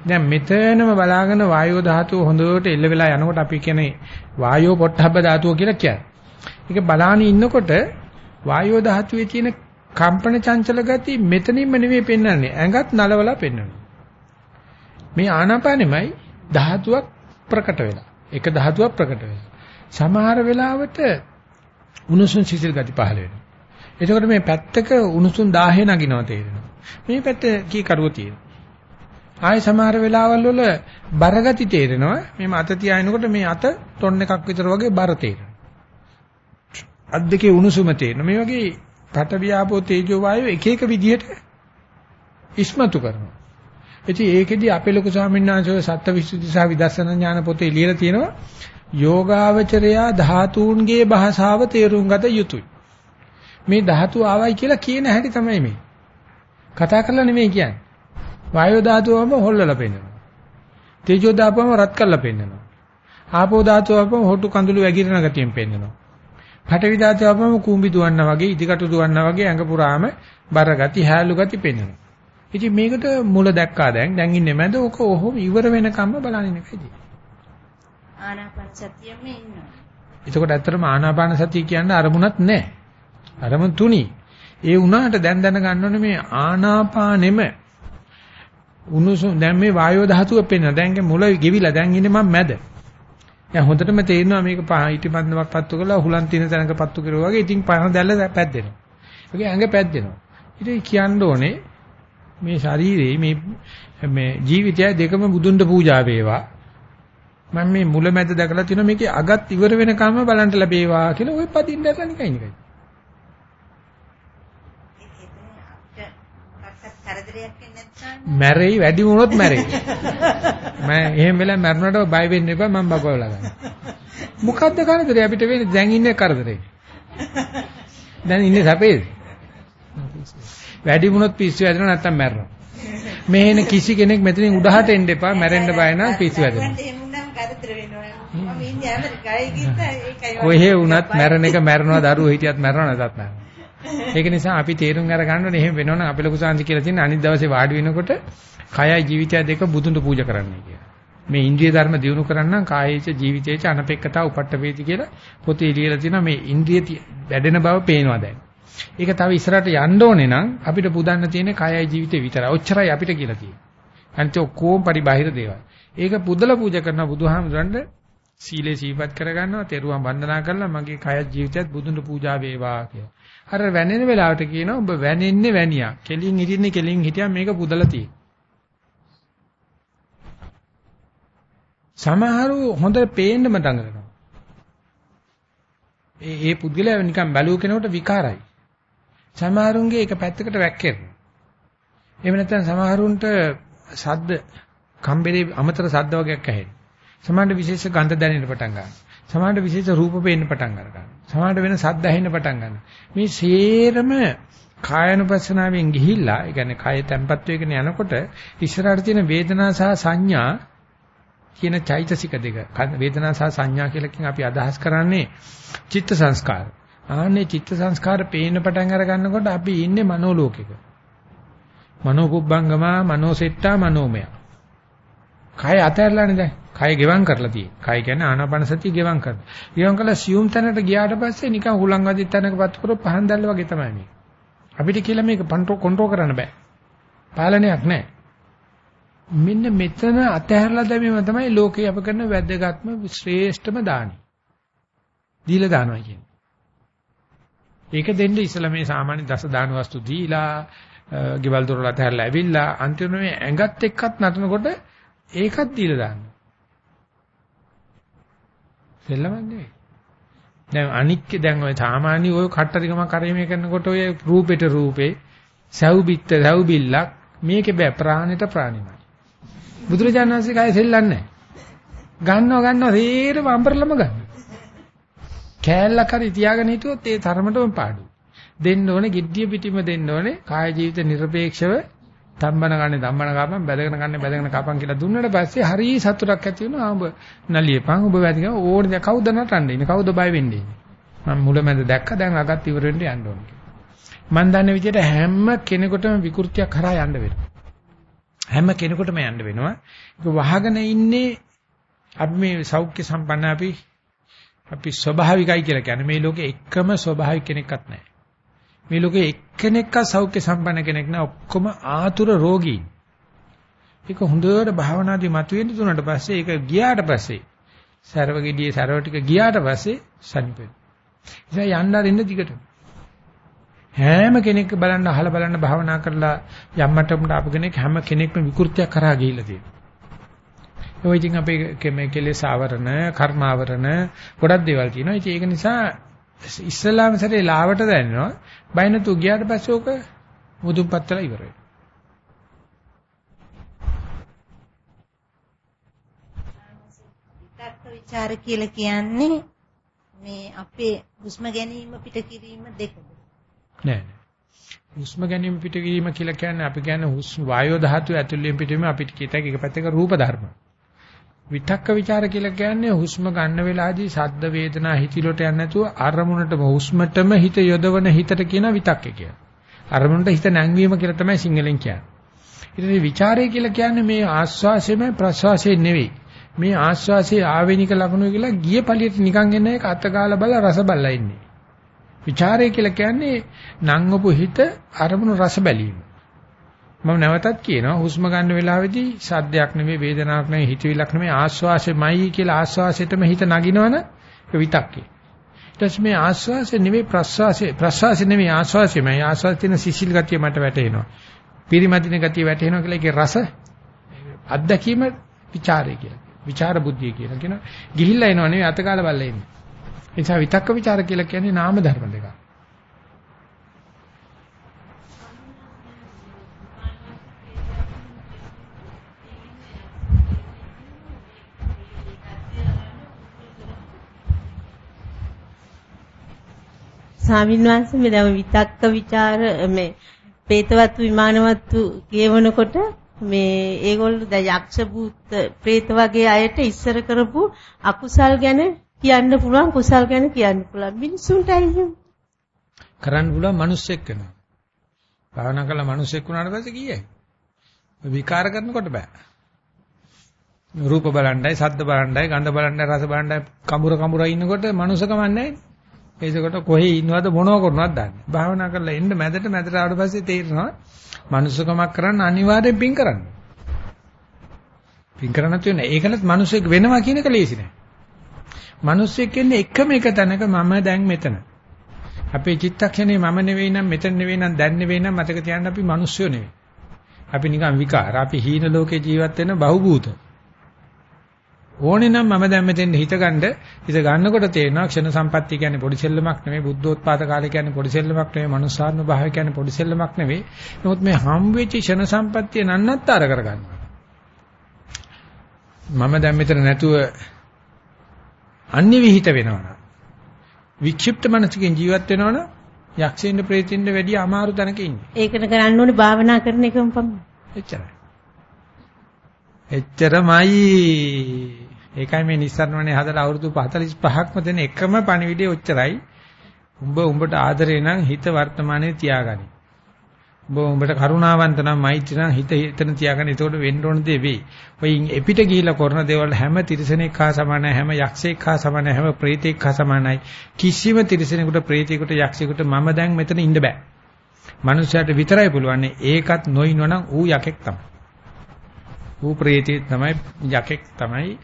දැන් මෙතනම බලාගෙන වායෝ ධාතුව හොඳට එල්ල වෙලා යනකොට අපි කියන්නේ වායෝ පොට්ටබ්බ ධාතුව කියලා කියන්නේ. ඒක බලාගෙන ඉන්නකොට වායෝ ධාතුවේ තියෙන කම්පන චංචල ගති මෙතනින්ම නෙවෙයි පෙන්වන්නේ. ඇඟත් නලවලා පෙන්වනවා. මේ ආනාපානෙමයි ධාතුවක් ප්‍රකට වෙලා. එක ධාතුවක් ප්‍රකට වෙලා. සමහර වෙලාවට උණුසුම් සිසිල් ගති පහළ වෙනවා. එතකොට මේ පැත්තක උණුසුම් 10 නගිනවා තේරෙනවා. මේ පැත්ත කී කරුව තියෙනවා. ආයේ සමහර වෙලාවල් වල බරගති තේරෙනවා. මේ අත තියාගෙනකොට මේ අත ටොන් එකක් විතර වගේ බර තේරෙනවා. අත් දෙකේ උණුසුම තේරෙනවා. මේ වගේ පටවියාපෝ තේජෝ වායෝ එක එක විදිහට ඉස්මතු කරනවා. ඉතින් ඒකෙදි අපේ ලොකු ස්වාමීන් වහන්සේ සත්‍වවිසුද්ධි සහ විදර්ශනා ඥාන පොතේ ලියලා තියෙනවා යෝගාවචරයා ධාතුන්ගේ භාෂාව තේරුම් ගත යුතුයි. මේ ධාතු ආවයි කියලා කියන හැටි තමයි මේ. කතා කරලා නෙමෙයි කියන්නේ. වායෝ ධාතුවම හොල්ලලා පෙන්නනවා. තේජෝ ධාතුවම රත් කරලා පෙන්නනවා. ආපෝ ධාතුවම හොටු කඳුළු වැగిරෙන ගතියෙන් පෙන්නනවා. පඨවි ධාතුවම කූඹි දුවන්නා වගේ ඉදිකටු දුවන්නා වගේ ඇඟ පුරාම බර ගති හැලු ගති පෙන්නනවා. ඉතින් මේකට මුල දැක්කා දැන් දැන් ඉන්නේ මැද ඔක ඔහොම ඉවර වෙනකම්ම බලන්නේ නැකදී. ආනාපාන සතියෙම ඉන්නවා. එතකොට ඇත්තටම ආනාපාන සතිය කියන්නේ අරමුණක් නැහැ. අරමුණ තුනි. ඒ වුණාට දැන් දැනගන්න ඕනේ මේ ආනාපානෙම උණුසුම් දැන් මේ වායෝ ධාතුව පෙන්න. දැන් මුල ගෙවිලා දැන් ඉන්නේ මම මැද. දැන් හොඳටම තේරෙනවා මේක ඊටිපන්දමක් පත්තු කරලා හුලන් තියෙන තැනක පත්තු කරුවා වගේ ඉතින් පහන දැල්ල පැද්දෙනවා. ඒකේ ඇඟ පැද්දෙනවා. ඉතින් කියන්න ඕනේ මේ ශරීරේ මේ මේ ජීවිතය දෙකම බුදුන්ට පූජා වේවා. මම මේ මුල මැද දැකලා තියෙනවා මේකේ අගත් ඉවර වෙනකම්ම බලන්න ලැබේවා කියලා ওই පදින්න දැකලා නිකන් නිකන්. මැරෙයි වැඩි වුණොත් මැරෙයි. මම එහෙම වෙලා මැරුණාට බය වෙන්න එපා මම බබවලා ගන්න. මොකද්ද කරදරේ අපිට වෙන්නේ දැන් ඉන්නේ කරදරේ. දැන් ඉන්නේ සැපේද? වැඩි වුණොත් පිස්සු වැදෙනවා නැත්තම් මැරෙනවා. මේ එන කිසි කෙනෙක් මෙතනින් උඩහට එන්න එපා මැරෙන්න බය නම් පිස්සු වැදෙනවා. කොහේ වුණත් මැරෙන එක මැරෙනවා දරුවෝ හිටියත් මැරෙනවා නැතත් මැරෙනවා. ඒක නිසා අපි තේරුම් අරගන්න ඕනේ එහෙම වෙනවනම් අපි ලොකු සාන්ති කියලා තියෙන අනිත් දවසේ වාඩි වෙනකොට කයයි ජීවිතය දෙක බුදුන්ට පූජා කරන්නයි කියලා. මේ ඉන්ද්‍රිය ධර්ම දිනු කරන්න කායේච ජීවිතේච අනපේක්ෂතා උපට්ඨ වේති කියලා පොතේ ලියලා තියෙනවා මේ ඉන්ද්‍රිය වැඩෙන බව පේනවා දැන්. ඒක තව ඉස්සරහට යන්න ඕනේ නම් අපිට පුදන්න තියෙන්නේ කයයි ජීවිතේ විතරයි. ඔච්චරයි අපිට කියලා තියෙන්නේ. අනිත් ඔක්කොම පරිබාහිර දේවල්. ඒක පුදලා පූජා කරන බුදුහාමුදුරන්ට සීලේ සීපත් කරගන්නවා, තෙරුවන් වන්දනා කරලා මගේ කයත් ජීවිතයත් බුදුන්ට පූජා වේවා කියලා. අර වැනෙන වෙලාවට කියනවා ඔබ වැනෙන්නේ වැනියා. කෙලින් හිටින්නේ කෙලින් හිටියා මේක පුදලා තියෙනවා. සමහරු හොඳට පේන්නම දඟලනවා. ඒ ඒ පුද්ගලයා නිකන් බැලුව කෙනෙකුට විකාරයි. සමහරුන්ගේ එක පැත්තකට වැක්කෙනවා. එහෙම නැත්නම් සමහරුන්ට ශබ්ද කම්බරේ අමතර ශබ්ද වගේක් ඇහෙනවා. සමහරට විශේෂ ගන්ධ දැනෙන්න පටන් ගන්නවා. සමහරට විශේෂ රූප පේන්න පටන් ගන්නවා. සමහරට වෙන ශබ්ද ඇහෙන්න පටන් ගන්නවා. මේ සේරම කායනුපස්සනාවෙන් ගිහිල්ලා, ඒ කියන්නේ කාය තැම්පත් වෙගෙන යනකොට ඉස්සරහට තියෙන වේදනා සහ සංඥා කියන චෛතසික දෙක වේදනා සහ සංඥා කියලා කින් අපි අදහස් කරන්නේ චිත්ත සංස්කාර. ආන්නේ චිත්ත සංස්කාර පේන්න පටන් අර ගන්නකොට අපි ඉන්නේ මනෝලෝකෙක. මනෝපුබ්බංගමා මනෝසෙට්ටා මනෝමය. කය අතහැරලානේ දැන්. කය ගෙවම් කරලා තියෙන්නේ. කය කියන්නේ ආනාපාන සතිය ගෙවම් කරනවා. ගෙවම් කළා සියුම් තැනට ගියාට පස්සේ නිකන් හුලං වදිත් තැනකපත් කරොත් පහන් දැල්ල වගේ තමයි මේක. අපිට කියලා මේක කන්ට්‍රෝල් කරන්න බෑ. පාලනයක් නැහැ. මෙන්න මෙතන අතහැරලා දැමීම තමයි ලෝකේ අප කරන වැදගත්ම ශ්‍රේෂ්ඨම දානි. දීලා දානවා කියන්නේ. ඒක දෙන්න ඉස්සලා මේ සාමාන්‍ය දස දාන වස්තු දීලා, ගෙවල් දොරල අතහැරලා ඇවිල්ලා අන්තිම මේ ඇඟත් එක්කත් නටනකොට ඒකත් දීලා දානවා. සෙල්ලමක් නෙවෙයි. දැන් අනික්ක දැන් ඔය සාමාන්‍ය ඔය කට්ටරිකම කරේමේ කරනකොට ඔය රූපෙට රූපේ සව් බිත්ත සව් බිල්ලක් මේකේ බෑ ප්‍රාණයට ප්‍රාණිමයි. බුදුරජාණන් වහන්සේ කය සෙල්ලන්නේ ගන්නවා ගන්නවා තේරම අම්බරලම ගන්න. කෑල්ලක් හරි තියාගෙන හිටියොත් ඒ තරමටම පාඩු. දෙන්න ඕනේ giddiya පිටිම දෙන්න ඕනේ කාය ජීවිත নিরপেক্ষව තම්බන ගන්නේ ධම්මන කපන් බැදගෙන ගන්නේ බැදගෙන කපන් කියලා දුන්නට පස්සේ හරි සතුටක් ඇති වෙනවා. ඔබ නලියපන් ඔබ වැඩි ගා. ඕනේ කවුද නටන්නේ? ඉන්නේ කවුද බය වෙන්නේ? මම මුලමැද දැක්ක. දැන් අගත් ඉවර වෙන්න යන්න ඕනේ මම දන්න විදිහට හැම කෙනෙකුටම විකෘතියක් කරා යන්න වෙනවා. හැම කෙනෙකුටම යන්න වෙනවා. ඒක වහගෙන ඉන්නේ අපි මේ සෞඛ්‍ය සම්පන්න අපි අපි ස්වභාවිකයි කියලා කියන්නේ මේ ලෝකේ එකම ස්වභාවික කෙනෙක්වත් නැහැ. මේ ලෝකේ එක්කෙනෙක්වත් සෞඛ්‍ය සම්පන්න කෙනෙක් නැහැ. ඔක්කොම ආතුර රෝගීන්. ඒක හොඳට භාවනාදී මතුවෙන්න තුනට පස්සේ ඒක ගියාට පස්සේ සර්වගෙඩියේ සර්ව ටික ගියාට පස්සේ සනිපෙන්න. ඉතින් යන්න අරින්න දිගට. හැම කෙනෙක් බලන්න අහලා බලන්න භාවනා කරලා යම් මට්ටමකට ආපු කෙනෙක් හැම කෙනෙක්ම විකෘතියක් කරා ගිහිල්ලා තියෙනවා. ඒ ඉතින් අපේ මේ කෙලෙස් ආවරණ, කර්ම ආවරණ ගොඩක් දේවල් තියෙනවා. ඉතින් ඒක නිසා ඉස්සලාම සැරේ ලාවට දැනෙනවා. බය නැතු ගියාට පස්සේ ඕක මුදුන්පත් වෙලා ඉවර වෙනවා. විතක්ක ਵਿਚාර කියලා කියන්නේ මේ අපේ හුස්ම ගැනීම පිට කිරීම දෙකද? නෑ නෑ. හුස්ම ගැනීම පිටවීම කියලා කියන්නේ අපි කියන්නේ හුස්ම වායෝ ධාතුව ඇතුළෙන් පිටවීම අපිට කියතක එක පැත්තක රූප ධර්ම. විතක්ක ਵਿਚාර කියලා කියන්නේ හුස්ම ගන්න වෙලාවේදී සද්ද වේදනා හිතිලොට යන්නේ නැතුව අරමුණටම හුස්මටම හිත යොදවන හිතට කියන විතක්ක කියලා. අරමුණට හිත නැංවීම කියලා තමයි සිංහලෙන් කියන්නේ. ඊට විචාරය කියලා කියන්නේ මේ ආස්වාසයම ප්‍රස්වාසය නෙවෙයි. මේ ආස්වාසයේ ආවේනික ලක්ෂණ කියලා ගිය පළියට නිකන් එන එක අතගාලා බල රස බලලා ඉන්නේ. විචාරය කියලා කියන්නේ නංවපු හිත අරමුණු රස බැලීම. මම නැවතත් කියනවා හුස්ම ගන්න වෙලාවේදී සද්දයක් නෙමෙයි වේදනාවක් නෙමෙයි හිතවිලක් නෙමෙයි ආස්වාසෙමයි කියලා ආස්වාසෙටම හිත නගිනවන ඒක විතක්කේ. ඊට පස්සේ මේ ආස්වාසෙ නෙමෙයි ප්‍රස්වාසෙ ප්‍රස්වාසෙ නෙමෙයි ආස්වාසෙමයි ආස්වාසෙ සිසිල් ගතිය මට වැටෙනවා. පිරිමැදින ගතිය වැටෙනවා කියලා ඒකේ රස අත්දැකීම ਵਿਚාරය කියලා. විචාර බුද්ධිය කියලා කියනවා. ගිහිල්ලා එනව නෙවෙයි අතකාල බලලා ඉන්නේ. ඒ නිසා විතක්ක ਵਿਚාර කියලා කියන්නේ නාම ධර්ම දෙකක්. ස්වාමීන් වහන්සේ මේ දැන් විතක්ක ਵਿਚාර මේ പ്രേතවත්තු විමානවත්තු කියවනකොට මේ ඒගොල්ලෝ දැන් යක්ෂ භූත പ്രേත වගේ අයට ඉස්සර කරපු අකුසල් ගැන කියන්න පුළුවන් කුසල් ගැන කියන්න පුළුවන්. මිනිසුන්ට අයියෝ කරන්න පුළුවන් මිනිස්සෙක් වෙනවා. භාවනා කළා මිනිස්සෙක් වුණාට පස්සේ කීයයි? විකාර කරනකොට බෑ. රූප බලණ්ඩයි සද්ද බලණ්ඩයි ගන්ධ බලණ්ඩයි රස බලණ්ඩයි කඹුර කඹුර ඉන්නකොට මනුස්සකම නැහැ. ඒසකොට කොහේ ඉන්නවද මොනව කරනවද දන්නේ භාවනා කරලා එන්න මැදට මැදට ආවට පස්සේ තේරෙනවා මනුස්සකමක් කරන්න අනිවාර්යෙන් පින් කරන්න පින් කරන්න තියෙන ඒකලත් මිනිස්සෙක් වෙනවා කියන එක ලේසි නෑ මිනිස්සෙක් ඉන්නේ එකම එක තැනක මම දැන් මෙතන. අපේ චිත්තක්ෂණේ මම නෙවෙයි නම් මෙතන නෙවෙයි නම් දැන් නෙවෙයි නම් මතක තියාගන්න අපි මිනිස්සු නෙවෙයි. අපි නිකන් විකාර. අපි හීන ලෝකේ ජීවත් වෙන බහුබූත. ඕනේ නම් මම දැන් මෙතෙන් හිතගන්න හිත ගන්නකොට තේරෙනවා ක්ෂණ සම්පත්තිය කියන්නේ පොඩි සෙල්ලමක් නෙවෙයි බුද්ධෝත්පාද කාලය කියන්නේ පොඩි සෙල්ලමක් නෙවෙයි මනුස්සාත්ම භාවය කියන්නේ පොඩි සෙල්ලමක් නෙවෙයි නමුත් මේ හම් වෙච්ච ක්ෂණ සම්පත්තිය නන්නත්තර කරගන්නවා මම දැන් මෙතන නැතුව අන්‍ය විහිිත වෙනවනම් වික්ෂිප්ත මනසකින් ජීවත් වෙනවනම් යක්ෂින්ද ප්‍රේතින්ද වැඩි අමාරු තැනක ඉන්නේ. ඒකට කරන්න ඕනේ භාවනා කරන එකම පමණයි. එච්චරයි. එච්චරමයි. ඒකයි මේ නිස්සාරණවනේ හදලා අවුරුදු 45ක්ම දෙන එකම පණිවිඩය ඔච්චරයි. උඹ උඹට ආදරේ නම් හිත වර්තමානයේ තියාගනි. උඹ උඹට කරුණාවන්ත නම් මෛත්‍රී නම් හිත එතන තියාගන්න. එතකොට වෙන්න ඕන දේ වෙයි. ඔය එපිට ගිහිලා කරන දේවල් හැම තිරසනෙක් හා සමානයි, හැම යක්ෂයෙක් හා සමානයි, හැම ප්‍රේතෙක් හා සමානයි. කිසිම තිරසනෙකුට ප්‍රේතයෙකුට යක්ෂයෙකුට මම දැන් මෙතන ඉන්න බෑ. මනුෂ්‍යයට විතරයි පුළුවන්. ඒකත් නොඉන්නවනම් ඌ යකෙක් තමයි. ඌ ප්‍රේතෙක් තමයි යකෙක් තමයි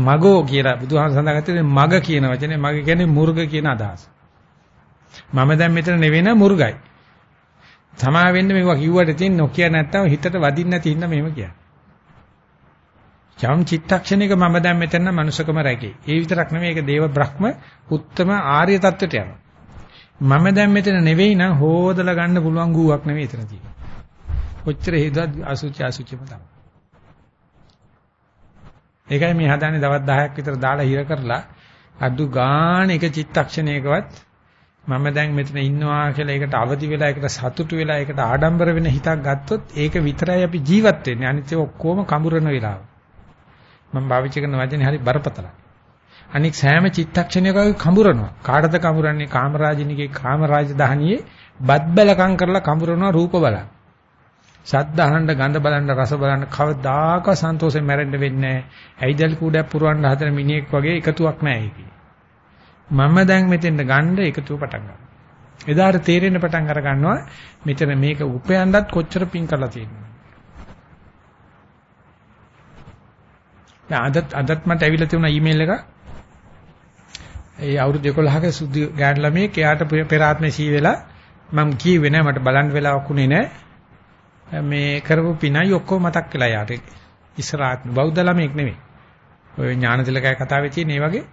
මගෝ කියලා බුදුහාම සඳහන් කරන්නේ මග කියන වචනේ මග කියන්නේ මුර්ග කියන අදහස. මම දැන් මෙතන නෙවෙයි නා මුර්ගයි. තමා වෙන්න මේවා කිව්වට තියෙන නොකිය නැත්තම් හිතට වදින්න නැති ඉන්න මෙහෙම කියන්නේ. යම් චිත්තක්ෂණයක මම දැන් මෙතන මනුෂකම රැකේ. ඒ විතරක් නෙමෙයි ඒක දේව බ්‍රහ්ම උත්තම ආර්ය தත්වයට යනවා. මම දැන් මෙතන නෙවෙයි නම් හොදලා ගන්න පුළුවන් ගුවක් නෙවෙයි එතන තියෙන්නේ. කොච්චර හේතුවත් අසුචි අසුචිම තමයි. ඒකයි මේ හදාන්නේ දවස් 10ක් විතර දාලා හිර කරලා අඩු ගාණ එක චිත්තක්ෂණයකවත් මම දැන් මෙතන ඉන්නවා කියලා ඒකට අවදි වෙලා ඒකට සතුටු වෙලා ඒකට ආඩම්බර වෙන හිතක් ගත්තොත් ඒක විතරයි අපි ජීවත් වෙන්නේ. අනිත් ඒවා ඔක්කොම කඹරන වෙලාව. මම භාවිත කරන වචනේ හරි බරපතලයි. අනික සෑම චිත්තක්ෂණයකම කඹරනවා. කාටද කඹරන්නේ? කාමරාජිනිගේ කාමරාජධානියේ බත් බැලකම් කරලා කඹරනවා රූප බලන්න. ශබ්ද අහන්න, ගඳ බලන්න, රස බලන්න කවදාක සන්තෝෂයෙන් මැරෙන්න වෙන්නේ නැහැ. ඇයිදල් කූඩයක් පුරවන්න හදන මිනිහෙක් වගේ එකතුවක් නැහැ ඒකේ. මම දැන් මෙතෙන්ද ගන්න එකතුව පටන් ගන්නවා. එදාට තේරෙන්න පටන් අර ගන්නවා මෙතන මේක උපයන්නත් කොච්චර පිං කරලා තියෙනවද. දැන් අදත් අදත් මට ඇවිල්ලා තියුණා ඊමේල් එක. ඒ අවුරුදු 11ක සුදු ගෑන් ළමයෙක් එයාට පෙර ආත්මේ සී වෙලා මම කිව්වේ නෑ මට බලන්න වෙලාවක් උනේ නෑ. මේ කරපු පිනයි ඔක්කොම මතක් වෙලා යාට. ඉස්සරහත් බෞද්ධ ළමයෙක් නෙමෙයි. ඔය ඥානතිලකයි කතාවේ තියෙන ඒ වගේ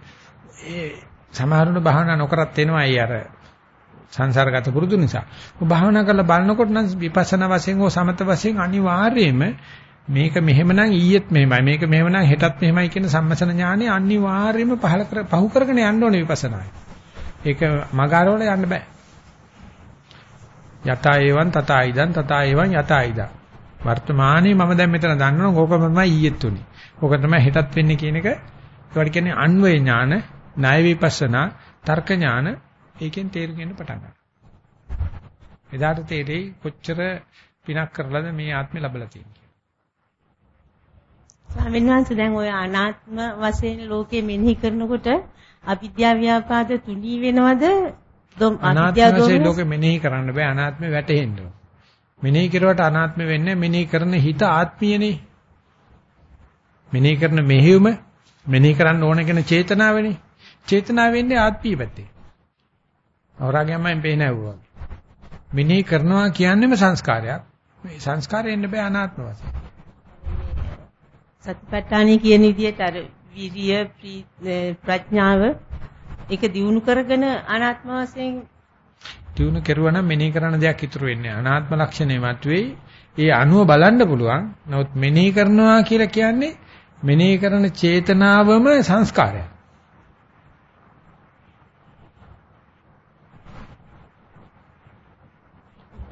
ඒ සමහරුණ භාවනා නොකරත් වෙනවා අය අර සංසාරගත පුරුදු නිසා. ඔබ භාවනා කරලා බලනකොට නම් විපස්සනා වශයෙන් හෝ සමත වශයෙන් අනිවාර්යයෙන්ම මේක මෙහෙමනම් ඊයේත් මෙහෙමයි මේක මෙහෙමනම් හෙටත් මෙහෙමයි කියන සම්මසන ඥානෙ අනිවාර්යයෙන්ම පහල කර පහු කරගෙන යන්න ඕනේ විපස්සනායි. ඒක මගාරවල යන්න බෑ. යතා ඒවන් තතා ඉදන් තතා ඒවන් යතා ඉදන්. වර්තමානයේ මම දැන් මෙතන දන්නවනම් ඕක තමයි ඊයේත් උනේ. ඕක තමයි හෙටත් වෙන්නේ කියන එක ඒවට කියන්නේ අන්වය ඥාන, ණය විපස්සනා, තර්ක ඥාන ඒකෙන් තේරුම් ගන්න පටන් ගන්නවා. එදාට තේරෙයි කොච්චර පිනක් කරලාද මේ ආත්මය ලැබලා තියෙන්නේ. ස්වාමීන් වහන්සේ දැන් ওই අනාත්ම වශයෙන් ලෝකෙ මෙනෙහි කරනකොට අවිද්‍යාව ව්‍යාපාද තුනී වෙනවද? අනාත්ම වශයෙන් ලෝකෙ මෙනෙහි කරන්න බෑ අනාත්මේ වැටෙන්න ඕන. මෙනෙහි කරුවට අනාත්ම වෙන්නේ මෙනෙහි කරන හිත ආත්මීයනේ. මෙනෙහි කරන මෙහෙයුම මෙනෙහි කරන්න ඕන කියන චේතනාවනේ. චේතනාව වෙන්නේ ආත්මීය පැත්තේ. අවරාගයන්මෙන් පේන්නේ වුණා. මෙනෙහි කරනවා කියන්නේම සංස්කාරයක්. මේ සංස්කාරය එන්න බෑ අනාත්ම වශයෙන්. සතිපට්ඨානයි කියන විදිහට අර විරිය ප්‍රඥාව ඒක දිනු කරගෙන අනාත්ම වශයෙන් දිනු කෙරුවා නම් මෙනෙහි කරන දෙයක් ඉතුරු වෙන්නේ අනාත්ම ලක්ෂණය මතුවේයි. ඒ අනුව බලන්න පුළුවන්. නමුත් මෙනෙහි කරනවා කියලා කියන්නේ මෙනෙහි කරන චේතනාවම සංස්කාරයක්.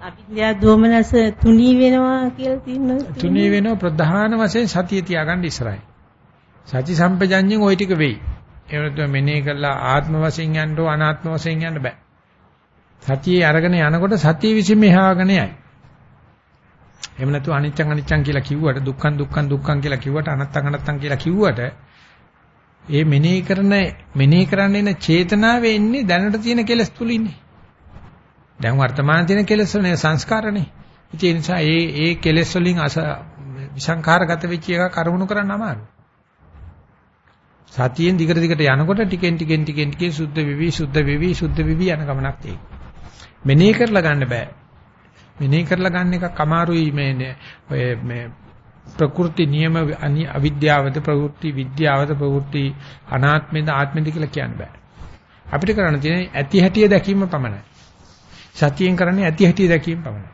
අවිද්‍යා දෝමනස තුනී වෙනවා කියලා තියෙනවා. තුනී වෙනවා ප්‍රධාන වශයෙන් සතිය තියාගන්න ඉස්සරයි. සති සම්පජඤ්ඤයෙන් ওই ටික වෙයි. ඒ වෙනතුව මෙනෙහි කළා ආත්ම වශයෙන් යන්න ඕ අනාත්ම වශයෙන් යන්න බෑ. සතියේ අරගෙන යනකොට සතිය විසින් මෙහාගෙන යයි. එහෙම නැතු අනිච්චං අනිච්චං කියලා කිව්වට දුක්ඛං දුක්ඛං දුක්ඛං කියලා කිව්වට අනත්තං අනත්තං කියලා කිව්වට ඒ මෙනෙහි කරන මෙනෙහි කරන්න එන චේතනාවේ ඉන්නේ දැනට තියෙන කෙලස් තුලින්නේ. දැන් වර්තමාන තියෙන කෙලස් වනේ සංස්කාරනේ. ඉතින් ඒ නිසා ඒ ඒ කෙලස් වලින් අස විසංඛාරගත වෙච්ච එක කරුණු කරන්න අමාරුයි. සතියෙන් දිගට දිගට යනකොට ටිකෙන් ටිකෙන් ටිකෙන් ටිකෙන් සුද්ධ වෙවි සුද්ධ වෙවි සුද්ධ වෙවි යන ගමනක් තියෙනවා. මෙනෙහි කරලා ගන්න බෑ. මෙනෙහි කරලා ගන්න එකක් අමාරුයි මේ ඔය මේ ප්‍රකෘති නියම අවිද්‍යාවද ප්‍රවෘත්ති විද්‍යාවද ප්‍රවෘත්ති අනාත්මෙද ආත්මෙද කියලා කියන්න බෑ. අපිට කරන්න තියෙන්නේ ඇති හැටිය දැකීම පමණයි. සතියෙන් කරන්නේ ඇති හැටිය දැකීම පමණයි.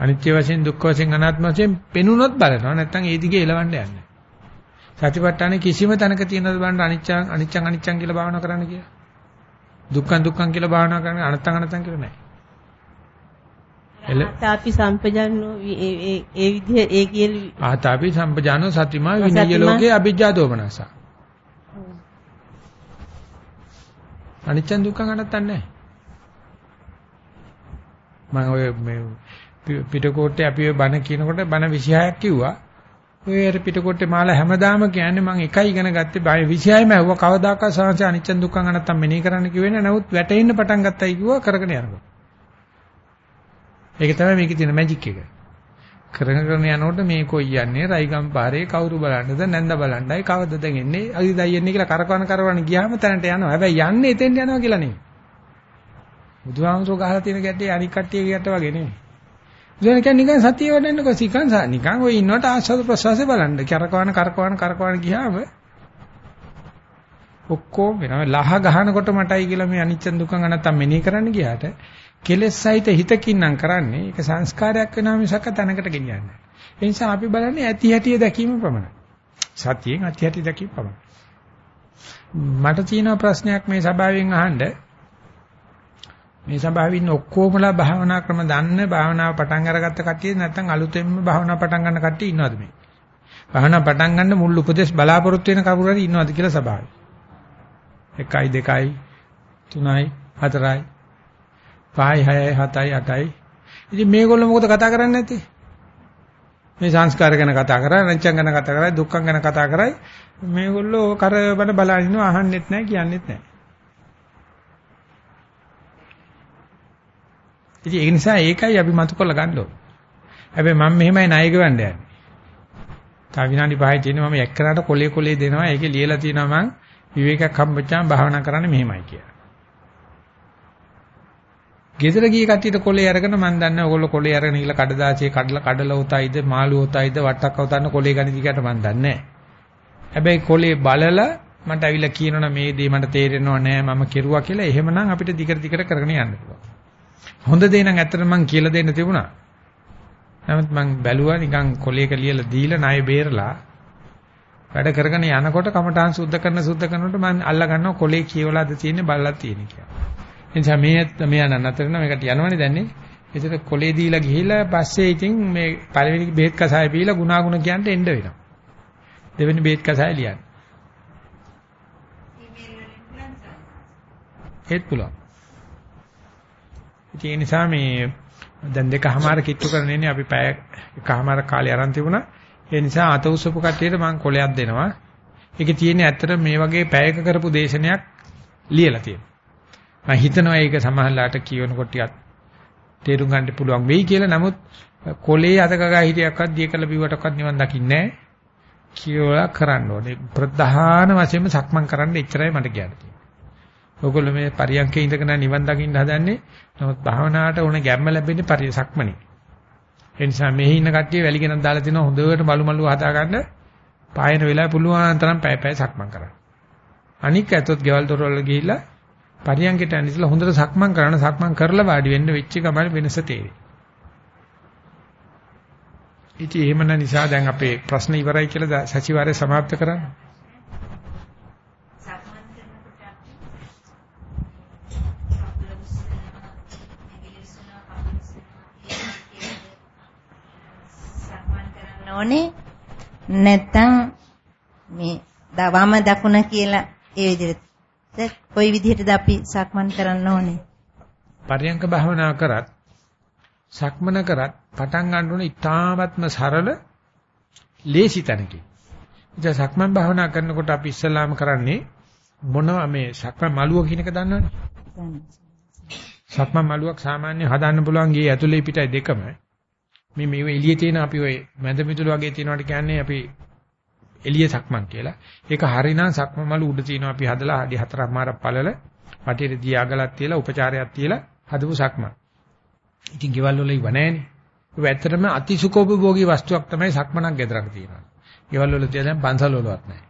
අනිත්‍ය වශයෙන් දුක්ඛ වශයෙන් අනාත්ම වශයෙන් පෙනුනොත් බලනවා නැත්නම් ඒ දිගේ එලවන්න යන්නේ. සතිපට්ඨානේ කිසිම තැනක තියෙනවද බලන්න අනිච්චං අනිච්චං අනිච්චං කියලා භාවනා කරන්න කියලා. දුක්ඛං දුක්ඛං කියලා භාවනා කරන්න අනත්තං අනත්තං කියලා නෑ. ආතාපි සම්පජානෝ ඒ ඒ විදිහ ඒ කියල ආතාපි සම්පජානෝ සතිමා විනය ලෝකේ අභිජ්ජා දෝමනස. අනිච්චං දුක්ඛං අනත්තං නෑ. මම ඔය මේ පිටකොට්ටේ අපි ඔය බණ කියනකොට බණ 26ක් කිව්වා. ඔය අර පිටකොට්ටේ මාලා හැමදාම කියන්නේ මම එකයි ඉගෙන ගත්තේ බය 26ම ඇහුවා කවදාකවත් සංසය අනිච්ච දුක්ඛ අනත්තම් මෙනෙහි කරන්න කිව්වේ නෑ. නමුත් වැටෙන්න පටන් ගත්තයි කිව්වා කරගෙන යනවා. ඒක තමයි මේකේ තියෙන මැජික් එක. කරගෙන කරන යනකොට මේ කොයි යන්නේ රයිගම් පාරේ කවුරු බලන්නද නැන්ද බලන්නයි කවදද එන්නේ අයිදයි එන්නේ කියලා කරකවන කරවන ගියාම තැනට යනවා. හැබැයි යන්නේ එතෙන් යනවා කියලා නෙමෙයි. බුදුහාමුදුරුවෝ ගහලා තියෙන ගැටේ අනික් කට්ටිය ගැට වගේ නෙමෙයි. බුදුන් කියන්නේ නිකන් සතිය වඩන්නකො සිකන් නිකන් ඔය ඉන්නවට ආස්වාද ප්‍රසවාසය බලන්න. කරකවන කරකවන කරකවන ගියාම ඔක්කොම වෙනවා. ලහ ගහනකොට මටයි කියලා මේ අනිච්ච දුක්ඛ අනත්තම් මෙනෙහි කරන්න ගියාට කෙලෙස් සහිත හිතකින් නම් කරන්නේ ඒක සංස්කාරයක් වෙනවා මිසක තැනකට ගෙනියන්නේ නැහැ. ඒ නිසා අපි බලන්නේ ඇති හැටිය දැකීම පමණයි. සතියෙන් ඇති හැටි දැකීම පමණයි. මට තියෙන ප්‍රශ්නයක් මේ සභාවෙන් අහන්න මේ සභාවේ ඉන්න ඔක්කොමලා භාවනා ක්‍රම දන්න භාවනාව පටන් අරගත්ත කට්ටිය නැත්නම් අලුතෙන්ම භාවනා පටන් ගන්න කට්ටිය ඉන්නවද මේ? භාවනා පටන් ගන්න මුල් උපදේශ බලාපොරොත්තු වෙන කවුරු හරි ඉන්නවද කියලා සභාවේ. 1යි 2යි 3යි 4යි 5යි 6යි 7යි 8යි. ඉතින් මේගොල්ලෝ මොකද කතා කරන්නේ නැත්තේ? මේ සංස්කාර ගැන කතා කරා, නැච්චන් ගැන කතා කරා, දුක්ඛන් ගැන කතා කරයි. මේගොල්ලෝ කරබන බලන ඉන්නවා අහන්නෙත් නැහැ, කියන්නෙත් නැහැ. ඉතින් ඒ නිසා ඒකයි අපි මතු කරලා ගන්න ඕනේ. හැබැයි මම මෙහෙමයි ණය ගවන්න යන්නේ. තා විනාඩි 5යි තියෙනවා මම එක්කනට කොලේ කොලේ දෙනවා. ඒකේ ලියලා තියෙනවා මම විවේකයක් හම්බෙච්චාම භාවනා කරන්නේ මෙහෙමයි කියලා. ගෙදර ගිය කට්ටියට කොලේ අරගෙන මම දන්නේ ඔයගොල්ලෝ කොලේ අරගෙන ඉල කඩදාසියේ කඩලා කඩලා උතයිද මාළු උතයිද වට්ටක් උතන්න කොලේ ගණිත කියට මම දන්නේ හැබැයි කොලේ බලලා මට ඇවිල්ලා කියනවනේ මේ දේ මට තේරෙනව නෑ මම කෙරුවා කියලා එහෙමනම් අපිට දිගට දිගට කරගෙන යන්න පුළුවන්. හොඳ දේ නම් ඇත්තට මං කියලා දෙන්න තිබුණා. නමුත් මං බැලුවා නිකන් කොලේක ලියලා දීලා ණය බේරලා වැඩ කරගෙන යනකොට කමඨාන් සුද්ධ කරන සුද්ධ කරනකොට මං අල්ලා ගන්නවා කොලේ කියවලාද තියෙන්නේ බලලා තියෙන්නේ කියලා. ඒ නිසා මේ මේ යන නතර වෙන මේකට යනවනේ දැන්නේ. ඒතර කොලේ දීලා ගිහිල්ලා පස්සේ ඉතින් මේ පළවෙනි බෙහෙත් කසාය බීලා ගුණාගුණ කියන්න එන්න වෙනවා. දෙවෙනි බෙහෙත් කසාය ලියන්න. ඒත් පුළුවන්. ඒ නිසා මේ දැන් දෙකමාර කිට්ටු කරගෙන ඉන්නේ අපි පැය එකමාර කාලේ අරන් තිබුණා. ඒ නිසා අත උස්සපු කට්ටියට මම කොලයක් දෙනවා. ඒකේ තියෙන්නේ ඇත්තට මේ වගේ පැයක කරපු දේශනයක් ලියලා තියෙනවා. මම හිතනවා ඒක සමහරලාට කියවනකොට ටිකක් තේරුම් ගන්න පුළුවන් වෙයි කියලා. නමුත් කොලේ අතකගා හිටියක්වත් දිය කළ බිව්වටවත් නිවන් දකින්නේ නැහැ. කියලා කරන්න ඕනේ. ප්‍රධාන වශයෙන්ම සක්මන් කරන්න එච්චරයි මට කියන්නේ. ඔයගොල්ලෝ මේ පරියන්කේ ඉඳගෙන නිවන් දකින්න හදන්නේ. නමුත් භාවනාවට ඕන ගැම්ම ලැබෙන්නේ පරිසක්මනේ. ඒ නිසා මෙහි ඉන්න කට්ටිය වැලිගෙනක් දාලා තිනවා හොඳට බලු මලු හදා ගන්න. පායන වෙලාව පුළුවන් තරම් පැය පැය සක්මන් කරන්න. අනික ඇතොත් ගෙවල් දොරවල් ගිහිල්ලා පරියන්කේට ඇනිසලා හොඳට සක්මන් කරන සක්මන් කරලා වාඩි වෙන්න වෙච්ච ගමන් වෙනස තේරෙයි. ඉතින් එහෙමන නිසා දැන් අපේ ප්‍රශ්න ඉවරයි කියලා සතිವಾರේ සමාප්ත කරන්නේ. ඕනේ නැත්තම් මේ දවම දකුණ කියලා ඒ විදිහට කොයි විදිහටද අපි සක්මන් කරන්න ඕනේ පරියංක භාවනා කරත් සක්මන කරත් පටන් ගන්න ඕනේ ඊ타ත්ම සරල ලේසි තැනකින්. ඉතින් සක්මන් භාවනා කරනකොට අපි ඉස්සලාම කරන්නේ මොනවා මේ සක්මන් මළුව කියන එක දන්නවනේ. සක්මන් මළුවක් සාමාන්‍ය හදන්න පුළුවන් ගේ ඇතුලේ පිටයි දෙකම. මේ මේ එළියේ තියෙන අපි ওই මැද මිදුළු වගේ තියෙනවට කියන්නේ අපි එළිය සක්මන් කියලා. ඒක හරිනම් සක්මන් මළු උඩ තියෙනවා අපි හදලා අඩි 4මාරක් පළල වටේට දියාගලක් තියලා උපචාරයක් තියලා හදපු සක්මන්. ඉතින් ගෙවල් වල ඉව නැහැනේ. ඒක ඇත්තටම අතිසුකෝපභෝගී වස්තුවක් තමයි සක්මනක් ගෙදරක තියෙනවා. ගෙවල් වල තියලා දැන් පන්සල් වලවත් නැහැ.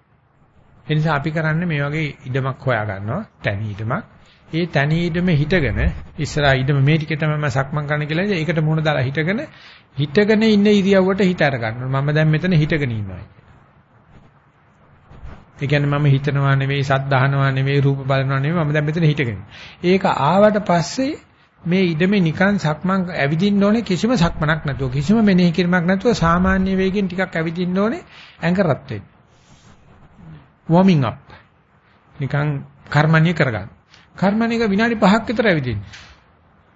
ඒ නිසා අපි කරන්නේ මේ වගේ ඉඩමක් හොයා ගන්නවා, තනි ඉඩමක්. ඒ තනි ඉඩම හිටගෙන ඉස්සරහා ඉඩම මේ ටිකේ තමයි මම සක්මන් කරන්න කියලා ඒකට මුහුණ දාලා හිටගෙන හිටගෙන ඉන්න ඉරියව්වට හිත අර ගන්නවා. මම දැන් මෙතන හිටගෙන ඉන්නවා. ඒ කියන්නේ මම හිතනවා නෙවෙයි, සද්ද අහනවා නෙවෙයි, රූප බලනවා නෙවෙයි මම දැන් මෙතන හිටගෙන. ඒක ආවට පස්සේ මේ ඉඩමේ නිකන් සක්මන් ඇවිදින්න ඕනේ කිසිම සක්මනක් නැතුව කිසිම මෙනෙහි කිරීමක් නැතුව සාමාන්‍ය වේගෙන් ටිකක් ඇවිදින්න ඕනේ ඇඟරත් වෙන්න. වෝමින් අප්. නිකන් කර්මණිය කරගන්න. කර්මණියක විනාඩි 5ක් විතර ඇවිදින්න.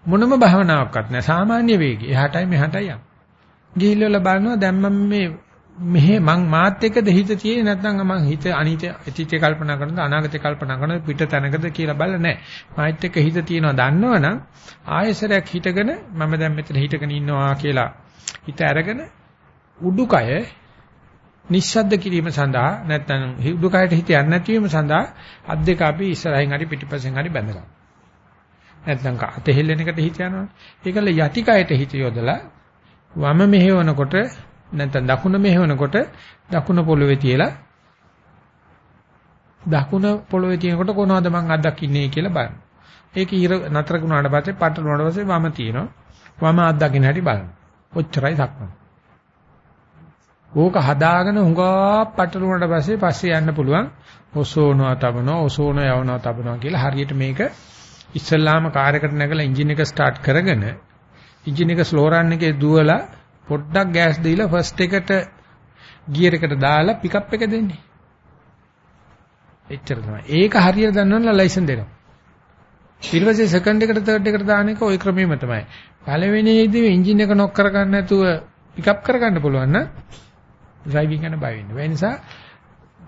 මොනම භාවනාවක්වත් නැහැ සාමාන්‍ය වේගය. එහාටයි මෙහාටයි යන්න. ගිහිල්ලා බලනවා දැන් මම මේ මෙහෙ මං මාත් එක්කද හිත තියෙන්නේ නැත්නම් මං හිත අනිත අතීතේ කල්පනා කරනද අනාගතේ කල්පනා කරනද පිට තැනකද කියලා බලලා නැහැ. මාත් එක්ක හිත තියෙනවා දන්නවනම් ආයෙසරයක් හිතගෙන මම දැන් මෙතන හිතගෙන ඉන්නවා කියලා හිත අරගෙන උඩුකය නිශ්ශබ්ද කිරීම සඳහා නැත්නම් උඩුකයට හිත යන්නේ නැතිවීම සඳහා අත් දෙක අපි ඉස්සරහින් හරි පිටිපස්සෙන් හරි බැඳගන්න. නැත්නම් අත හෙල්ලෙන එකට හිත යනවා. ඒකල යටි කයට හිත යොදලා වම මෙහෙවනකොට නැත්නම් දකුණ මෙහෙවනකොට දකුණ පොළවේ තියලා දකුණ පොළවේ තියෙනකොට කොනවද මං අත්දකින්නේ කියලා බලන්න. ඒක ඉර නතර වුණාට පස්සේ පටල වුණාට පස්සේ වම තියෙනවා. වම අත්දකින්න හැටි බලන්න. ඔච්චරයි සක්මන්. ඕක හදාගෙන හුඟා පටල වුණාට පස්සේ පස්සේ යන්න පුළුවන්. ඔසෝනවා තබනවා ඔසෝනවා යවනවා තබනවා කියලා හරියට මේක ඉස්සල්ලාම කාර්යකට නැගලා එන්ජින් එක ස්ටාර්ට් කරගෙන එන්ජින් එක ස්ලෝ රන් එකේ දුවලා පොඩ්ඩක් ගෑස් දීලා ෆස්ට් එකට ගියර් එකට දාලා පිකප් එක දෙන්නේ. එච්චර තමයි. ඒක හරියට දන්නවනම් ලයිසන් දෙනවා. ඊට පස්සේ සෙකන්ඩ් එකට තර්ඩ් එකට දාන එක ওই ක්‍රමෙම තමයි. පළවෙනියේදී එන්ජින් එක නොක් කරගන්න නැතුව පිකප් කරගන්න පුළුවන් නම් ඩ්‍රයිවිං යන බය වෙන්න. ඒ නිසා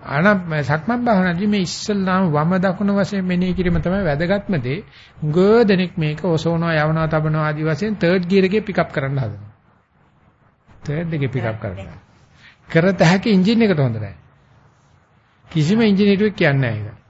ආන සක්මන් භාවනාදී මේ ඉස්සල්ලාම වම දකුණ වශයෙන් මෙනෙහි කිරීම තමයි වැදගත්ම දේ. උගෝ දෙනෙක් මේක ඔසවනවා යවනවා තබනවා ආදි වශයෙන් තර්ඩ් ගියර් එකේ පිකප් කරන්න හදනවා. තර්ඩ් එකේ පිකප් කරනවා. කරත හැකි එන්ජින් එකට හොඳ නැහැ. කිසිම ඉංජිනේරුවෙක් කියන්නේ නැහැ ඒක.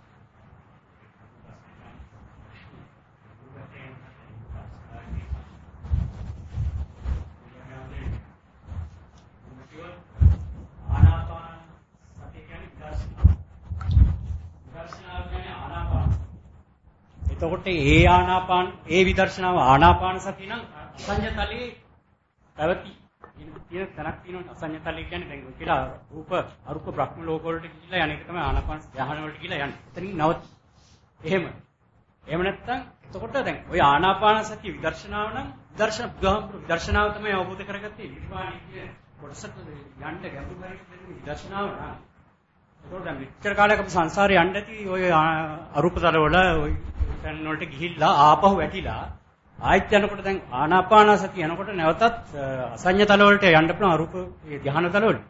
එතකොට ඒ ආනාපාන ඒ විදර්ශනාව ආනාපාන සතිය නම් අසඤ්ඤතලයේ පැවති තියෙන තැනක් තියෙනවා අසඤ්ඤතලයේ කියන්නේ දැන් ඔය කියලා රූප අරූප බ්‍රහ්ම ලෝක වලට ගිහිල්ලා යන එක තමයි ආනාපාන ධ්‍යාන වලට ගිහිල්ලා යන්නේ. එතනින් නවත. එහෙම. එහෙම නැත්නම් එතකොට දැන් ඔය ආනාපාන සතිය විදර්ශනාව නම් විදර්ශන විදර්ශනාව තමයි අවබෝධ කරගත්තේ. නිර්වාණය කියන කොටසට යන්න ගැඹුරු පරිදි විදර්ශනාව නම් එතකොට දැන් මෙච්චර කාලයක් අපි සංසාරේ යන්න ඇති ඔය අරූප තල වල ඔය තැන් වලට ගිහිල්ලා ආපහු වැටිලා ආයත් යනකොට දැන් ආනාපාන සතිය යනකොට නැවතත් අසඤ්ඤ තල වලට යන්න පුළුවන් අරූප ධ්‍යාන තල වලට.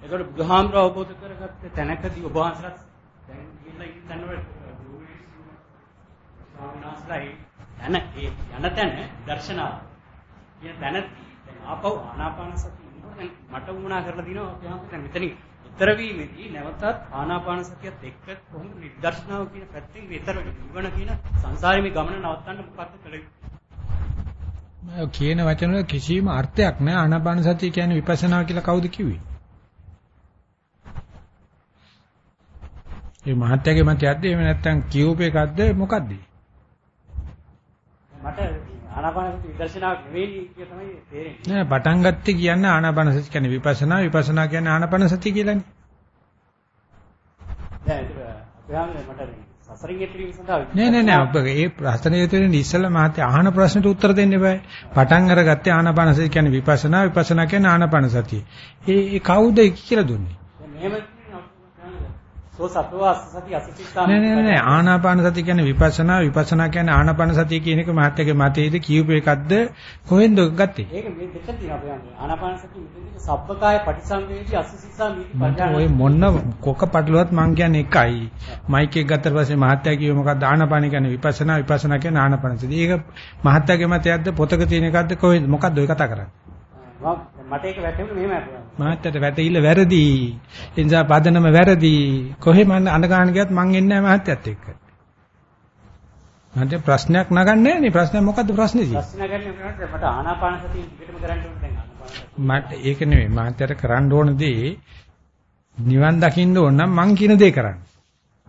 එතකොට බුදුහාමර අවබෝධ කරගත්ත තැනකදී ඔබ වහන්සේලා දැන් ගිහිල්ලා ඉන්න තැන වල ස්වාමීනාස්ලයි යන ඒ යන තැන දර්ශනාව කියන තැන දැන් ආපහු ආනාපාන සතිය ඉන්නකොට දැන් මට වුණා කරලා දිනවා අපි හම්බ දැන් මෙතනින් ඊතර වීමේදී නැවතත් ආනාපාන සතියත් එක්ක කොහොමද නිදර්ශනාව කියන පැත්තෙන් ඊතර නිවන කියන සංසාරේ මේ ගමන නවත්තන්න මොකක්ද කළ යුත්තේ කියන වචන වල කිසිම අර්ථයක් නැහැ ආනාපාන සතිය කියන්නේ විපස්සනා කියලා කවුද කිව්වේ? ඒ මහත්යගේ මතයක්ද එහෙම නැත්නම් කියූප එකක්ද මොකක්ද? මට ආනාපාන විදර්ශනාවක් නෙවෙයි කිය තමයි තේරෙන්නේ. නෑ පටන් ගත්තේ කියන්නේ ආනාපාන සති කියන්නේ විපස්සනා විපස්සනා කියන්නේ ආනාපාන සති කියලානේ. දැන් ඒක මට සසරින් එතරීම සඳහා නෑ නෑ නෑ ඔබ ඒ ප්‍රශ්නේ දෙතරින් ඉස්සෙල්ලා මහත්ය අහන ප්‍රශ්නට උත්තර දෙන්න බෑ. පටන් අරගත්තේ ආනාපාන සති කියන්නේ විපස්සනා විපස්සනා කියන්නේ ආනාපාන සතිය. ඒ කවුද කියලා දුන්නේ? මෙහෙම සෝ සති අසතිස්ථාන නෑ නෑ නෑ ආනාපාන සතිය කියන්නේ විපස්සනා. විපස්සනා කියන්නේ ආනාපාන සතිය කියන එක මහත්යගේ මතයේද කියූප එකක්ද? කොහෙන්ද ගත්තේ? ඒක මේ දෙක තියෙනවා අපේ ආනාපාන සතිය මෙතනදී සබ්බකාය පටිසංවේදී අසසිස්සා මීති පඥාන ඔය මොන්න කොක පටලුවත් මං කියන්නේ එකයි. මයික් එක ගත්තට පස්සේ මහත්තයා කිව්වේ මොකක්ද ආනාපාන කියන්නේ විපස්සනා විපස්සනා කියන්නේ ආනාපාන සතිය. ඒක මහත්තයාගේ මතයක්ද? පොතක තියෙන එකක්ද? කොහෙන්ද? මොකක්ද ඔය කතා කරන්නේ? මට ඒක වැටහෙන්නේ මෙහෙම මහත්තයට වැටහිල්ල වැරදි. ඒ නිසා පදනම වැරදි. කොහෙ මම අඬ ගන්න ගියත් මං එන්නේ නැහැ මහත්තයත් එක්ක. මට ප්‍රශ්නයක් නගන්නේ නේ. ප්‍රශ්නේ මොකද්ද ප්‍රශ්නේ තියෙන්නේ? ප්‍රශ්න ගන්න මට ආනාපාන සතිය ටිකටම කරන්න ඕනේ දැන් ආනාපාන. මට ඒක නෙමෙයි මහත්තයට කරන්න ඕන දේ නිවන් දකින්න ඕන නම් මං කියන දේ කරන්න.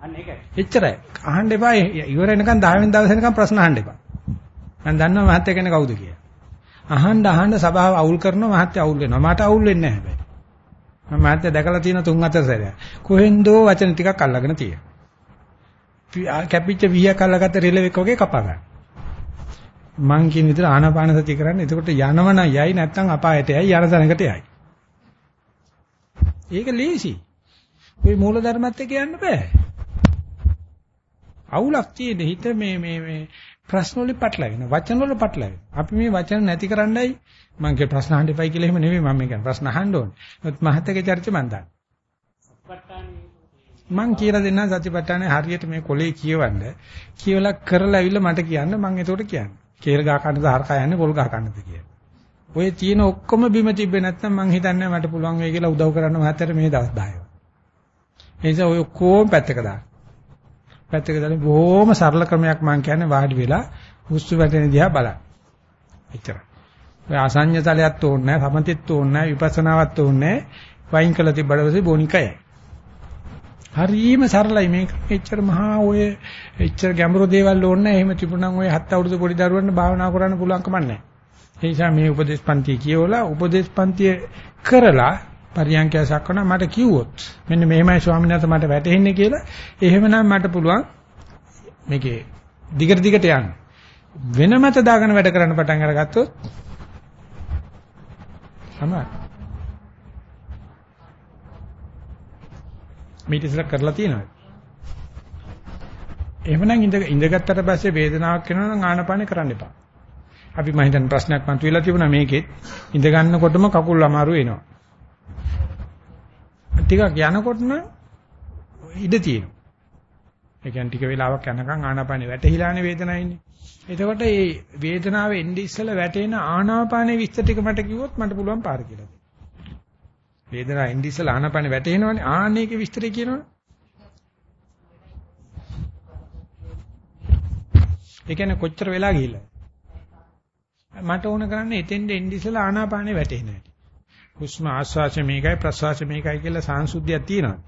අන්න ඒකයි. එච්චරයි. අහන්න එපා. ඉවර වෙනකන් 10 වෙනි දවස් වෙනකන් ප්‍රශ්න අහන්න එපා. මම දන්නවා මහත්තයා කියන්නේ කවුද කියලා. අහන්න අහන්න සභාව අවුල් කරනවා මහත්තයා අවුල් වෙනවා. මට අවුල් වෙන්නේ නැහැ හැබැයි. මම මහත්තයා දැකලා තියෙන තුන් හතර සැරයක්. කොහෙන්දෝ වචන ටිකක් අල්ලගෙන තියෙනවා. කැපිච්ච විහියක් අල්ලගත්ත රිලෙවෙක් වගේ කපා ගන්න. මං කියන විදිහට ආනාපාන සතිය කරන්න. එතකොට යනවන යයි නැත්නම් අපායට යයි යන තැනකට යයි. ඒක ලේසි. මේ මූල ධර්මත් එක්ක යන්න බෑ. අවුලක් තියෙන හිත මේ මේ මේ ප්‍රශ්න වලින් පටලැවෙන වචන වල පටලැවෙන. අපි මේ වචන නැති කරන්නයි මම කිය ප්‍රශ්න අහන්න එපයි කියලා එහෙම නෙමෙයි මම කියන්නේ ප්‍රශ්න අහන්න ඕනේ. ඒත් මහත්කේ චර්ච මන් දන්න. මං කියලා දෙන්නා සතිපට්ඨානේ හරියට මේ කොලේ කියවන්න කියවලා කරලා ඇවිල්ලා මට කියන්න මං එතකොට කියන්නේ. කේල් ගහ කන්නද හරකා යන්නේ පොල් ගහ කන්නද කියලා. ඔය තියෙන ඔක්කොම බිම තිබ්බේ නැත්නම් මං හිතන්නේ මට පුළුවන් වෙයි කියලා උදව් කරන්න මහත්තයට මේ දවස් 10. ඒ නිසා ඔය ඔක්කොම පැත්තක දාන්න. පැත්තක දාලා බොහොම සරල ක්‍රමයක් මම කියන්නේ වාඩි වෙලා හුස්තු වැටෙන දිහා බලන්න. එච්චරයි. ඔය අසඤ්ඤ තලයක් ඕනේ නැහැ, සමතෙත් ඕනේ නැහැ, විපස්සනාවත් ඕනේ නැහැ. වයින් කළ තිබ්බට පස්සේ බොනිකයයි. හරිම සරලයි මේක. එච්චර මහා ඔය එච්චර ගැඹුරු දේවල් ඕනේ නැහැ. එහෙම තිබුණනම් ඔය හත් අවුරුදු පොඩි දරුවන්ට භාවනා කරන්න පුළුවන් කමක් නැහැ. ඒ නිසා මේ උපදේශ පන්තිය කියවලා උපදේශ පන්තිය කරලා පරියන්කය සක්වන මට කිව්වොත් මෙන්න මෙහෙමයි ස්වාමීන් වහන්සේ මට වැටහෙන්නේ කියලා. එහෙමනම් මට පුළුවන් මේකේ දිගට දිගට යන්න. වෙන මත දාගෙන වැඩ කරන්න පටන් අරගත්තොත් තමයි මේක ඉස්සර කරලා තියෙනවා. එහෙමනම් ඉඳ ඉඳගත්තට පස්සේ වේදනාවක් එනවා නම් ආනපානේ කරන්න එපා. අපි මම හිතන ප්‍රශ්නයක් මතුවලා තිබුණා මේකෙත්. ඉඳ ගන්නකොටම කකුල් අමාරු වෙනවා. ටිකක් යනකොට නම් ඉඩ තියෙනවා. ඒ කියන්නේ ටික වෙලාවක් යනකම් ආනාපානෙ වැටහිලානේ වේදනාව ඉන්නේ. එතකොට මේ වේදනාව එන්නේ ඉස්සෙල්ලා වැටෙන ආනාපානෙ විස්තර ටික මට කිව්වොත් මට පුළුවන් පාර කියලා දෙන්න. වේදනාව එන්නේ ඉස්සෙල්ලා ආනාපානෙ වැටෙනවනේ ආන්නේක විස්තරය කියනවනේ. ඒ කියන්නේ කොච්චර වෙලා ගිහිල්ලා. මට ඕන කරන්නේ එතෙන්ද එන්නේ ඉස්සෙල්ලා ආනාපානෙ වැටෙන හැටි. හුස්ම ආශ්වාසය මේකයි ප්‍රශ්වාසය මේකයි කියලා සාංශුද්ධියක් තියෙනවා.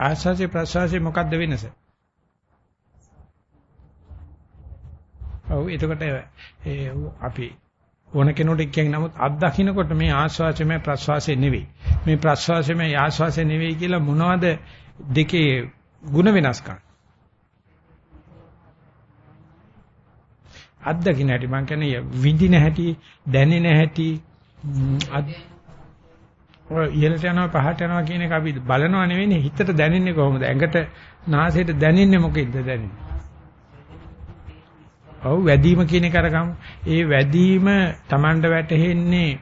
ආශ්වාසය ප්‍රශ්වාසය මොකක්ද වෙනස? ඔව් එතකොට ඒ අපි ඕන කෙනෙකුට කියන්නේ නමුත් අත් දකින්නකොට මේ ආශ්වාසය මේ ප්‍රශ්වාසය නෙවෙයි. මේ ප්‍රශ්වාසය මේ ආශ්වාසය නෙවෙයි කියලා මොනවද දෙකේ ಗುಣ වෙනස්කම්? අත් දකින්න හැටි මම කියන්නේ විඳින හැටි දැනෙන හැටි ඔය ඉහළට යනවා පහට යනවා කියන එක අපි බලනවා නෙවෙයි හිතට දැනෙන්නේ කොහොමද? ඇඟට නාසයට දැනෙන්නේ මොකෙන්ද දැනෙන්නේ? ඔව් වැඩිම කියන එක අරගමු. ඒ වැඩිම Tamanda වැටෙන්නේ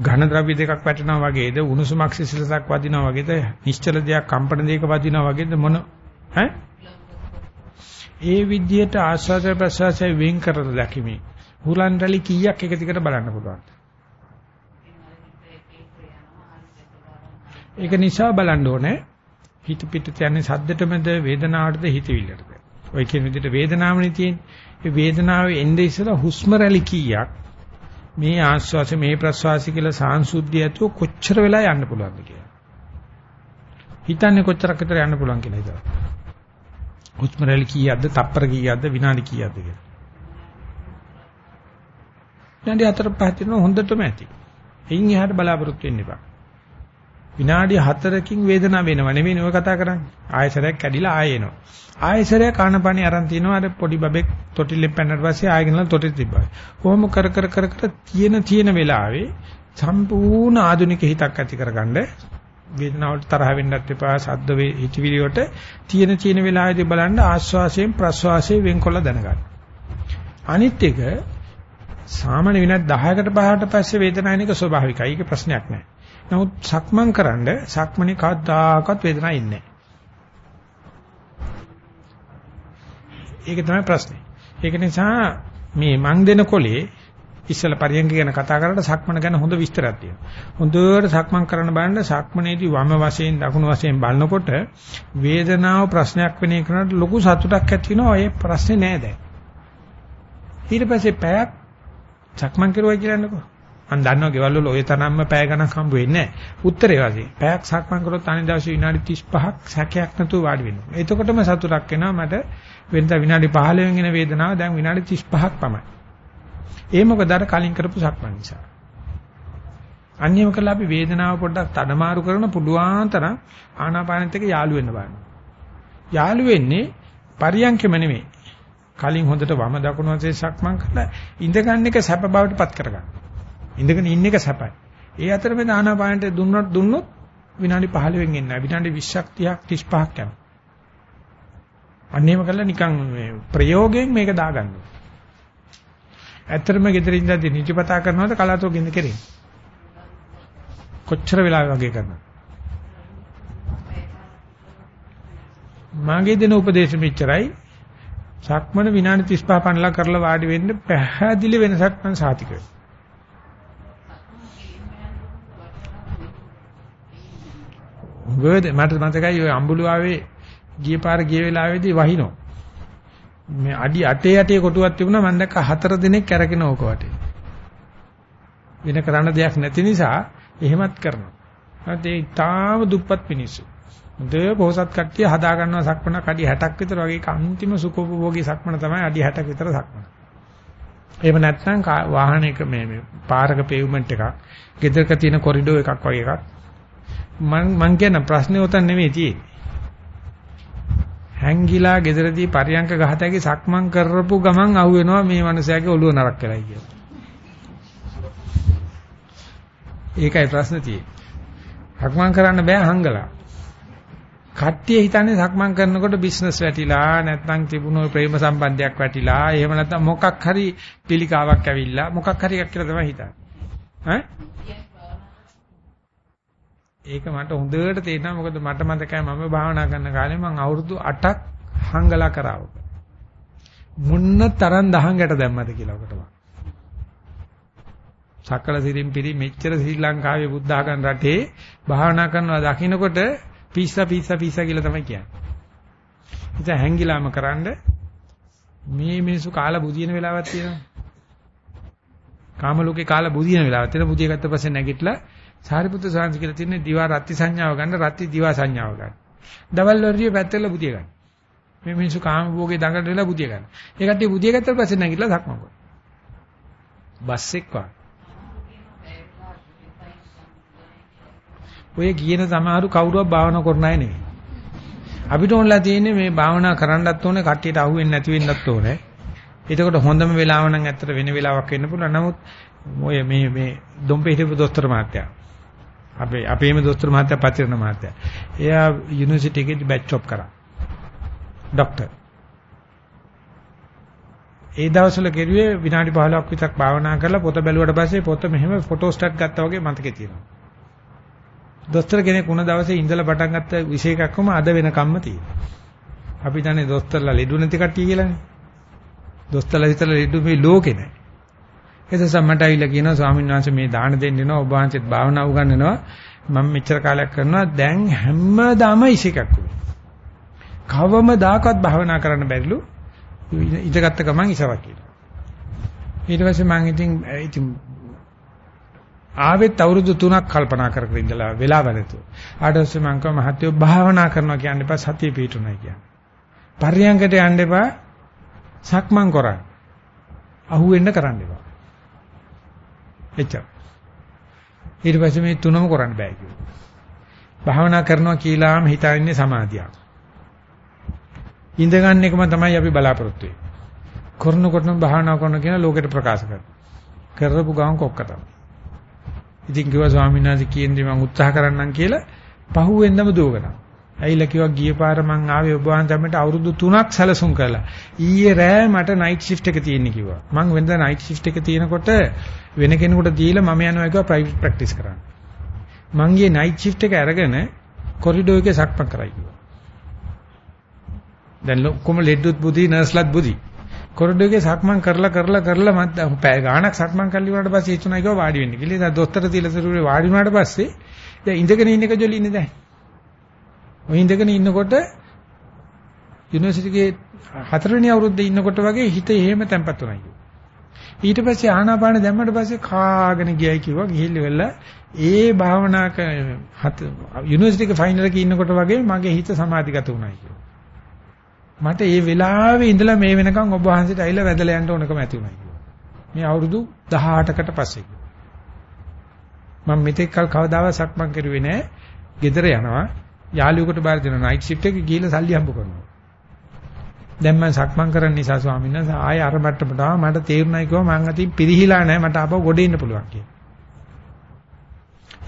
ඝන ද්‍රව්‍ය දෙකක් වැටෙනවා වගේද උණුසුමක් සිසිලසක් වදිනවා වගේද නිශ්චල දෙයක් කම්පන දෙයක වදිනවා වගේද මොන ඈ ඒ විදිහට ආස්වාද ප්‍රසවාසය වෙන් කරලා දැකීමේ හුලන් රැලි කීයක් එක දිගට බලන්න පුළුවන්. ඒක නිසා බලන්න ඕනේ හිත පිට යන්නේ සද්දටමද වේදනාවටද හිතවිල්ලටද. ඔය කියන විදිහට වේදනාවනේ තියෙන්නේ. ඒ වේදනාවේ එnde ඉස්සලා හුස්ම රැලි කීයක් මේ ආස්වාස මේ ප්‍රස්වාස කියලා සාංශුද්ධිය ඇතුව කොච්චර වෙලා යන්න පුළුවන්ද කියලා. හිතන්නේ කොච්චරක් විතර යන්න පුළුවන් කියලා හිතලා. හුස්ම රැලි කීයක්ද, තප්පර කීයක්ද, විනාඩි කීයක්ද කියලා. විනාඩි 4 5 දින හොඳටම ඇති. එයින් එහාට බලාපොරොත්තු වෙන්න එපා. විනාඩි 4කින් වේදනාව වෙනව නෙමෙයි ඔය කතා කරන්නේ. ආයසරයක් කැඩිලා ආයෙ එනවා. ආයසරයක් කානපණි අරන් තිනවා අර පොඩි බබෙක් තොටිල්ලෙන් පැනනට පස්සේ ආයෙ තොටිල් තිබ්බා. කොහොම කර කර කර කර තියෙන තියෙන වෙලාවේ සම්පූර්ණ ආධුනික හිතක් ඇති කරගන්න වේදනාවට තරහ වෙන්නත් එපා සද්ද වේ හිතවිලි වලට තියෙන තියෙන වෙලාවේදී බලන්න ආස්වාසයෙන් ප්‍රස්වාසයෙන් වෙන්කොල්ල දැනගන්න. අනිත් එක සාමාන්‍ය විනාඩි 10කට 15කට පස්සේ වේදනාවනික ස්වභාවිකයි. ඒක ප්‍රශ්නයක් නෑ. නමුත් සක්මන් කරන්න සක්මනේ කවදාකවත් වේදනාවක් ඉන්නේ ඒක තමයි ප්‍රශ්නේ. ඒක නිසා මේ මං දෙන කොලේ ඉස්සල පරියංග ගැන කතා කරලා සක්මන ගැන හොඳ විස්තරයක් තියෙනවා. හොඳට සක්මන් කරන්න බලන්න සක්මනේදී වම වශයෙන් දකුණු වශයෙන් බලනකොට වේදනාව ප්‍රශ්නයක් වෙන එකට ලොකු සතුටක් ඇති වෙනවා. ඒ ප්‍රශ්නේ නෑ දැන්. ඊට පස්සේ පැයක් සක්මන් කරුවා කියලාන්නකෝ. මම දන්නවා ගෙවල් වල ওই තරම්ම පැය ගණන් හම්බ වෙන්නේ නැහැ. උත්තරේ වශයෙන් පැයක් සක්මන් කරොත් අනිත් දවසේ විනාඩි 35ක් සැකයක් නැතුව වාඩි වෙනවා. එතකොටම සතුටක් එනවා මට වෙනද විනාඩි 15 වෙන වේදනාව දැන් විනාඩි 35ක් පමණයි. ඒ මොකද අර කලින් කරපු සක්මන් නිසා. අන්‍යම කළා අපි වේදනාව පොඩ්ඩක් තඩමාරු කරන පුළුවන් තරම් ආනාපානෙත් එක්ක යාළු වෙන්න බලන්න. යාළු වෙන්නේ පරියන්කෙම නෙමෙයි. කලින් හොඳට වම දකුණු වශයෙන් සක්මන් කරලා ඉඳ ගන්න එක සැප බවට පත් කරගන්න. ඉඳගෙන ඉන්න එක සැපයි. ඒ අතරමැද ආනාපානට දුන්නොත් දුන්නොත් විනාඩි 15 වෙන් එන්නේ. විනාඩි 20ක් 30ක් 35ක් යනවා. අන්නේම කළා නිකන් මේ ප්‍රයෝගයෙන් මේක දාගන්න. ඇත්තටම ගෙදර ඉඳලා නිතිපතා කරනවද කලාතුරකින්ද කරන්නේ? කොච්චර වෙලා වගේ කරනවද? මාගේ දෙන උපදේශ මෙච්චරයි. සක්මන විනාඩි 35 50 කරලා වාඩි වෙන්න පැහැදිලි වෙනසක් මම සාතික වෙනවා. ගොඩ මට මතකයි ඔය අඹුලුවාවේ ගිය පාර ගිය වෙලාවේදී වහිනෝ. මේ අඩි 8 යටේ කොටුවක් තිබුණා මම දැක්ක හතර දිනක් කැරගෙන ඕක වටේ. වෙන කරන්න දෙයක් නැති නිසා එහෙමත් කරනවා. හරිද ඒ තාම දුප්පත් මිනිස්සු. දෙය පොහසත් කට්ටිය හදා ගන්නවා සක්මන කඩි 60ක් විතර වගේ අන්තිම සුඛෝපභෝගී සක්මන තමයි අඩි 60ක් විතර සක්මන. එහෙම නැත්නම් වාහනයක මේ මේ පාරක පේවමන්ට් එකක්, ගෙදරක තියෙන කොරිඩෝ එකක් වගේ එකක් මං මං කියන ප්‍රශ්නේ උතන් නෙමෙයි තියෙන්නේ. හැංගිලා gederදී පරියංක ගහතැකි සක්මන් කරපු ගමන් අහු වෙනවා මේ මනුස්සයාගේ ඔළුව නරක් කරයි කියලා. ඒකයි ප්‍රශ්නේ තියෙන්නේ. සක්මන් කරන්න බෑ හංගලා. කට්ටිය හිතන්නේ සක්මන් කරනකොට බිස්නස් වැටිලා නැත්නම් තිබුණු ප්‍රේම සම්බන්ධයක් වැටිලා එහෙම නැත්නම් මොකක් හරි පිළිකාවක් ඇවිල්ලා මොකක් හරි එකක් කියලා තමයි හිතන්නේ. ඈ ඒක මට හොඳට තේරෙනවා මොකද මට මතකයි මම භාවනා කරන කාලේ මම අවුරුදු 8ක් හංගලා කරාව. මුන්න තරම් දහංගට දැම්මද කියලා ඔකට සකල සිරින් පිරි මෙච්චර ශ්‍රී ලංකාවේ බුද්ධ ආගම් රටේ භාවනා කරනවා දකින්නකොට පිස්සා පිස්සා පිස්සා කියලා තමයි කියන්නේ. ඉතින් හැංගිලාම කරන්ඩ මේ මිනිස්සු කාලා බුදින වෙලාවක් තියෙනවා. කාම ලෝකේ කාලා බුදින වෙලාවක් තියෙනවා. බුදිය ගත්ත පස්සේ නැගිටලා සාරිපුත්‍ර සාංශ කියලා තියෙන්නේ දිවා රත්ති සංඥාව ගන්න රත්ති දිවා සංඥාව ගන්න. දවල් වරිය පැත්තල බුදිය ගන්න. මේ මිනිස්සු කාම භෝගේ දඟලන වෙලා බුදිය ගන්න. ඒ කට්ටිය බුදිය ගත්ත පස්සේ නැගිටලා සක්මන් කරනවා. බස් එක්ක ඔය කියන සමහරු කවුරුවක් භාවනා කරන අය නෙවෙයි. අපිට ඕනලා තියෙන්නේ මේ භාවනා කරන්නත් ඕනේ කට්ටියට අහුවෙන්නේ නැති වෙන්නත් ඕනේ. එතකොට හොඳම වෙලාව නම් ඇත්තට වෙන වෙලාවක් වෙන්න පුළුවන්. නමුත් ඔය මේ මේ දොම්පේ හිටපු දොස්තර මහත්තයා අපේ අපේම දොස්තර මහත්තයා පතිරණ මහත්තයා. එයා යුනිවර්සිටි එකේදී බැච් ජොබ් කරා. ડોක්ටර්. ඒ දවස්වල කෙරුවේ විනාඩි 15ක් විතර භාවනා කරලා පොත බැලුවට පස්සේ පොත මෙහෙම ෆොටෝ ස්ටාට් ගත්තා වගේ මතකේ තියෙනවා. දොස්තර කෙනෙක් වුණ දවසේ ඉඳලා පටන් ගත්ත විෂය එකක්ම අද වෙනකම්ම තියෙනවා. අපි දන්නේ දොස්තරලා ලෙඩු නැති කට්ටිය කියලානේ. දොස්තරලා හිතලා ලෙඩු මේ ලෝකේ නැහැ. එතකොට මට ඇවිල්ලා කියනවා ස්වාමීන් වහන්සේ මේ දාන දෙන්න එනවා ඔබ වහන්සේත් භාවනා උගන්වනවා මම මෙච්චර කාලයක් කරනවා දැන් හැමදාම ඉෂ එකක් කවමදාකවත් භාවනා කරන්න බැරිලු ඉඳගත්ත ගමන් ඉසවක් කියනවා ඊට පස්සේ මම ඉතින් ඉතින් ආවෙත් අවුරුදු 3ක් කල්පනා කර කර ඉඳලා වෙලා වැඩතු. ආඩස්සේ මම කව මහත්යෝ භාවනා කරනවා කියන්න එපා සතිය පිටුනයි කියන්නේ. පර්යංගකට යන්න එපා සක්මන් කරන්න. අහුවෙන්න කරන්න එපා. එච්චර. ඊට පස්සේ මේ තුනම කරන්න බෑ කිව්වා. භාවනා කරනවා කියලාම හිතන්නේ සමාධියක්. ඉඳ ගන්න එකම තමයි අපි බලාපොරොත්තු වෙන්නේ. කරනකොටම භාවනා කරන කියන ලෝකෙට ප්‍රකාශ කරනවා. කරපු ගමන් කොක්ක තමයි. ඉතින් කිව්වා ස්වාමීන් වහන්සේ කියන්නේ මම උත්සාහ කරන්නම් කියලා පහුවෙන්දම දුවගනවා. ඇයිලා කිව්වා ගිය පාර මං ආවේ ඔබ වහන්සේට අවුරුදු 3ක් සැලසුම් කළා. ඊයේ රෑ මට නයිට් ෂිෆ්ට් එක තියෙන්නේ කිව්වා. මං වෙනදා නයිට් ෂිෆ්ට් එක තියෙනකොට වෙන කෙනෙකුට දීලා මම යනවා කිව්වා ප්‍රයිවට් ප්‍රැක්ටිස් කරන්න. මං ගියේ නයිට් ෂිෆ්ට් එක අරගෙන කොරිඩෝ එකේ සක්මන් කරයි කිව්වා. දැන් ලොක්කම ලෙඩුත් බුදි නර්ස්ලත් බුදි. කොරිඩෝරේ සක්මන් කරලා කරලා කරලා මත් පැය ගාණක් සක්මන් කරලි වුණාට පස්සේ හිතුණා කිව්වා වාඩි වෙන්න කියලා. දැන් දොස්තර තිලසරුවේ වාඩි වුණාට පස්සේ දැන් ඉඳගෙන ඉන්න එක ජොලි ඉන්නේ දැන්. ඔය ඉඳගෙන ඉන්නකොට යුනිවර්සිටියේ හතරවෙනි අවුරුද්දේ ඉන්නකොට වගේ හිත එහෙම තැම්පත් වුණා කිව්වා. ඊට පස්සේ ආනාපාන දැම්මට පස්සේ කාගෙන ගියයි කිව්වා ගිහිල්ලා වෙලා ඒ භාවනාක යුනිවර්සිටි එක ෆයිනල් එකේ ඉන්නකොට වගේ මගේ හිත සමාධිගත වුණා කිව්වා. මට ඒ වෙලාවේ ඉඳලා මේ වෙනකන් ඔබ වහන්සේට ඇවිල්ලා වැදලා යන්න ඕනකම ඇති වුණා කිව්වා. මේ අවුරුදු 18කට පස්සේ. මම මෙතෙක් කල කවදාවත් සක්මන් කරුවේ නැහැ. ගෙදර යනවා. යාළුවෙකුට බාර දෙනවා නයිට් ෂිෆ්ට් එකේ ගිහිල්ලා සල්ලි හම්බ කරනවා. දැන් මම සක්මන් කරන නිසා ස්වාමීන් වහන්සේ ආයෙ අර මට්ටමට ආවා මට තේරුණා කිව්වා මං අතින් පිරිහිලා නැහැ මට ආපහු ගොඩ එන්න පුළුවන් කියලා.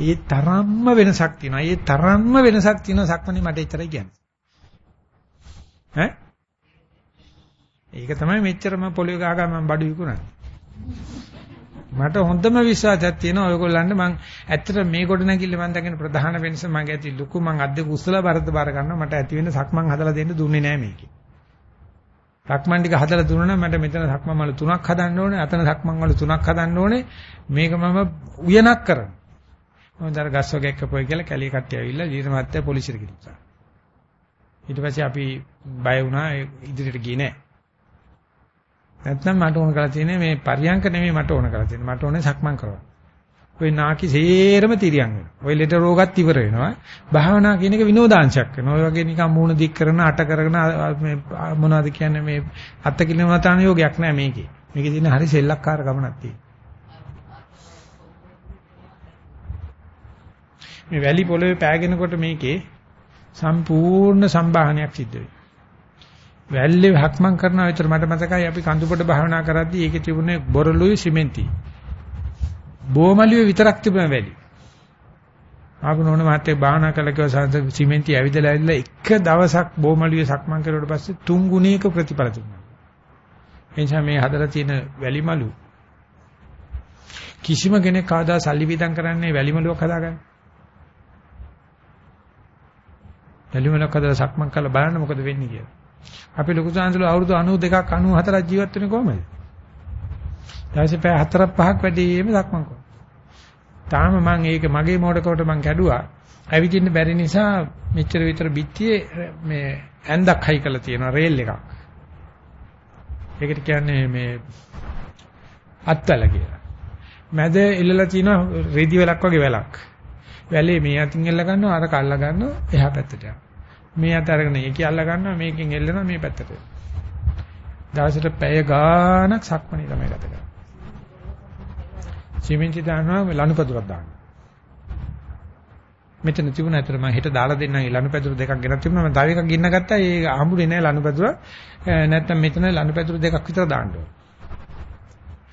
ඒ තරම්ම වෙනසක් තියෙනවා. ඒ තරම්ම වෙනසක් තියෙනවා සක්මනේ මට එච්චරයි කියන්නේ. ඈ? ඒක තමයි මෙච්චරම පොලිය ගහගා මම බඩු විකුණන්නේ. මට හොඳම විශ්වාසයක් තියෙනවා ඔයගොල්ලන්ට මම ඇත්තට මේ කොට නැගිල්ල මම දකින ප්‍රධාන වෙනස මගේ ඇති ලুকু මම අද්දක උස්සලා බරද බාර ගන්නවා මට ඇති වෙන සක්මන් හදලා දෙන්න දුන්නේ නැහැ මේකේ. සක්මන් ටික හදලා දුන්නා මට මෙතන සක්මන් වල තුනක් හදන්න ඕනේ අතන සක්මන් වල තුනක් හදන්න ඕනේ මේක මම උයනක් කරනවා. මම දර ගස් වගේක් කපුවයි කියලා කැලේ කට්ටිය ඇවිල්ලා ජීවිත මහත්තයා පොලිසියට ගිහිල්ලා. ඊට පස්සේ අපි බය වුණා ඉදිරියට ගියේ නෑ. නැත්නම් මට ඕන කරලා තියෙන්නේ මේ පරියංක නෙමෙයි මට ඕන කරලා තියෙන්නේ. මට ඕනේ සක්මන් කරවන්න. ඔය නාකි සේරම තිරියන් වෙනවා. ඔය ලෙඩ රෝගත් ඉවර වෙනවා. භාවනා කියන එක විනෝදාංශයක් වෙනවා. ඔය වගේ නිකන් මූණ දික් කරන අට කරන මේ මොනවද කියන්නේ මේ අත්ති කිලමතාන යෝගයක් නෑ මේකේ. මේකේ තියෙන හරි සෙල්ලක්කාර ගමනක් තියෙනවා. මේ වැලි පොළවේ පෑගෙනකොට මේකේ සම්පූර්ණ සම්භාහනයක් සිද්ධ වෙනවා. වැල්ලේ හක්මන් කරනවා විතර මට මතකයි අපි කඳුපොඩ භාවනා කරද්දී ඒකේ තිබුණේ බොරළුයි සිමෙන්ති. බෝමලිය විතරක් තිබුණ වැලි. ආපු නෝන මහත්තයා භාවනා කළ කිව්ව සංස සිමෙන්ති ඇවිදලා ඇවිල්ලා එක දවසක් බෝමලිය සක්මන් කරුවට පස්සේ තුන් ගුණයක ප්‍රතිඵල තිබුණා. එනිසා මේ හදලා තියෙන වැලිමලු කිසිම කෙනෙක් කවදා සල්ලි විදන් කරන්නේ වැලිමලුවක් හදාගන්න. වැලිමලුවක් හදලා සක්මන් කරලා බලන්න මොකද වෙන්නේ කියලා. අපි ලොකු සාන්සල අවුරුදු 92ක් 94ක් ජීවත් වෙන්නේ කොහමද? දවසේ පැය 4ක් 5ක් වැඩිම සක්මන් කරනවා. තාම මම ඒක මගේ මෝඩකවට මම කැඩුවා. ඇවිදින්න බැරි නිසා මෙච්චර විතර බිත්තියේ මේ ඇඳක් හයි කරලා තියෙනවා රේල් එකක්. ඒකට කියන්නේ මේ අත්තල කියලා. මැද ඉල්ලලා තියෙන රෙදි වලක් වගේ වැලක්. වැලේ මේ අතින් එල්ල ගන්නවා අර කල්ලා ගන්නවා එහා පැත්තට යනවා. මේ අත අරගෙන ඒක අල්ල ගන්නවා මේකෙන් එල්ලනවා මේ පැත්තට. දවසට පැය ගාණක් සක්මණේ තමයි ගත කරන්නේ. සිමෙන්ති දානවා ලනුපැදුරක් දානවා. මෙතන තිබුණ ඇතර මම හෙට දාලා දෙන්නම් ඒ ලනුපැදුර දෙකක් ගෙනත් තිබුණා මම තව එකක් ගින්න ගත්තා ඒ හම්බුනේ නැහැ ලනුපැදුර. නැත්තම් මෙතන ලනුපැදුර දෙකක් විතර දාන්න ඕන.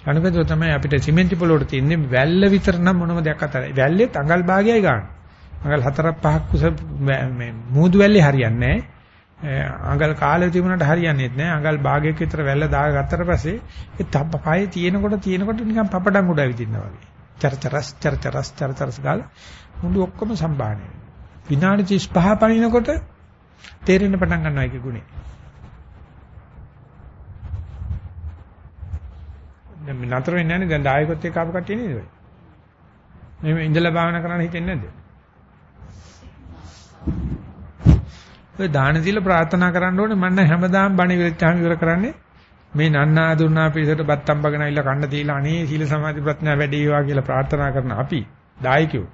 ලනුපැදුර තමයි අපිට සිමෙන්ති පොළොවට තියෙන්නේ වැල්ල විතර නම් මොනම දෙයක් අතරයි. වැල්ලේ තඟල් භාගයයි ගන්න. අඟල් හතරක් පහක් කුස මේ මූදු වැල්ලේ හරියන්නේ නැහැ. අඟල් කාලේ තිබුණාට හරියන්නේ නැහැ. අඟල් භාගයක විතර වැල්ල දාගත්තට පස්සේ ඒ තප්ප පයේ තියෙනකොට තියෙනකොට නිකන් පපඩම් උඩ ඇවිදිනවා වගේ. චරචරස් චරචරස් චරචරස් ගාල මුළු ඔක්කොම සම්බාහනය වෙනවා. විනාඩි 35 පනිනකොට තේරෙන්න පටන් ගන්නවා ඒකේ ගුණේ. දැන් නතර වෙන්නේ නැහැ දැන් ඩායකොත් එක්ක ආපු කට්ටිය නේද? මේ ඉඳලා භාවනා කරන්න හිතෙන්නේ නැද්ද? ඔය දාන දීලා ප්‍රාර්ථනා කරන්න ඕනේ මම හැමදාම බණ ඉවරච්චාම ඉවර කරන්නේ මේ නන්නා දුන්නා පිළිසට බත්තම් බගෙන අවිලා කන්න දීලා අනේ සීල සමාධි ප්‍රඥා වැඩි වේවා කියලා ප්‍රාර්ථනා කරන අපි දායකයෝ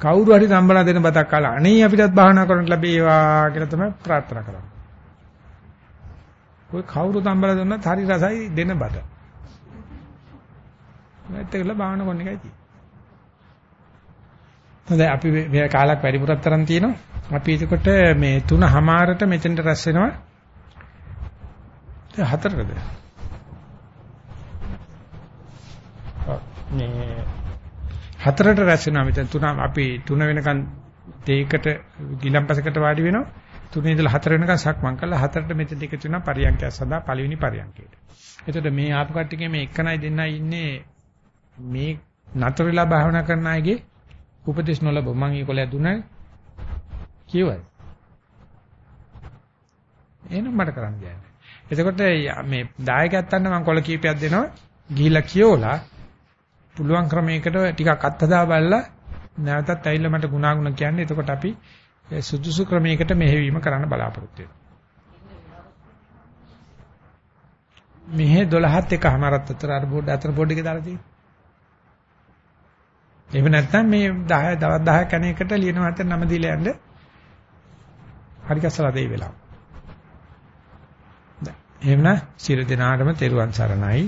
කවුරු හරි සම්බල දෙන බතක් කාලා අනේ අපිටත් භාවනා කරන්න ලැබේවා කියලා තමයි ප්‍රාර්ථනා කරන්නේ. ඔය කවුරු සම්බල දුන්නත් හරි රසයි දෙන බත. නැත්නම් කියලා භාවනා කරන එකයි තියෙන්නේ. හොඳයි අපි මේ කාලක් වැඩිපුරක් තරම් තියෙනවා. අපි එතකොට මේ තුන හමාරට මෙතෙන්ට රැස් වෙනවා. හතරකද? මේ හතරට රැස් වෙනවා මෙතන තුන අපි තුන වෙනකන් දෙයකට ගිලම්පසකට වාඩි වෙනවා. තුනේ ඉඳලා හතර වෙනකන් සක්මන් කළා හතරට මෙතෙන් ටික තුන පරියන්කය සදා පළවෙනි පරියන්කයට. එතකොට මේ ආපු කට්ටියගේ මේ එකනයි දෙන්නයි ඉන්නේ මේ නතර වෙලා භාවනා කරන අයගේ උපදේශ නොලබ මම ඒකල දුන්නා කියවයි එහෙනම් මට කරන්න දෙයක් එතකොට මේ දායකයන්ට මම කොළ කීපයක් දෙනවා. ගිහිල්ලා කියෝලා පුළුවන් ක්‍රමයකට ටිකක් අත්හදා බලලා නැවතත් ඇවිල්ලා මට ගුණාගුණ කියන්නේ. එතකොට අපි සුදුසු ක්‍රමයකට මෙහෙවීම කරන්න බලාපොරොත්තු වෙනවා. මෙහෙ 12ත් එකමාරත් අතර අර බෝඩ් අතර බෝඩ් එකේ දාලා තියෙනවා. එහෙම නැත්නම් මේ 10 දවස් 10 කණේකට ලියන මාතර නම දීලා යන්න හරි කස්සලා දෙයි වෙලාව. දැන් එහෙමනම් සියලු දෙනාටම තෙරුවන් සරණයි.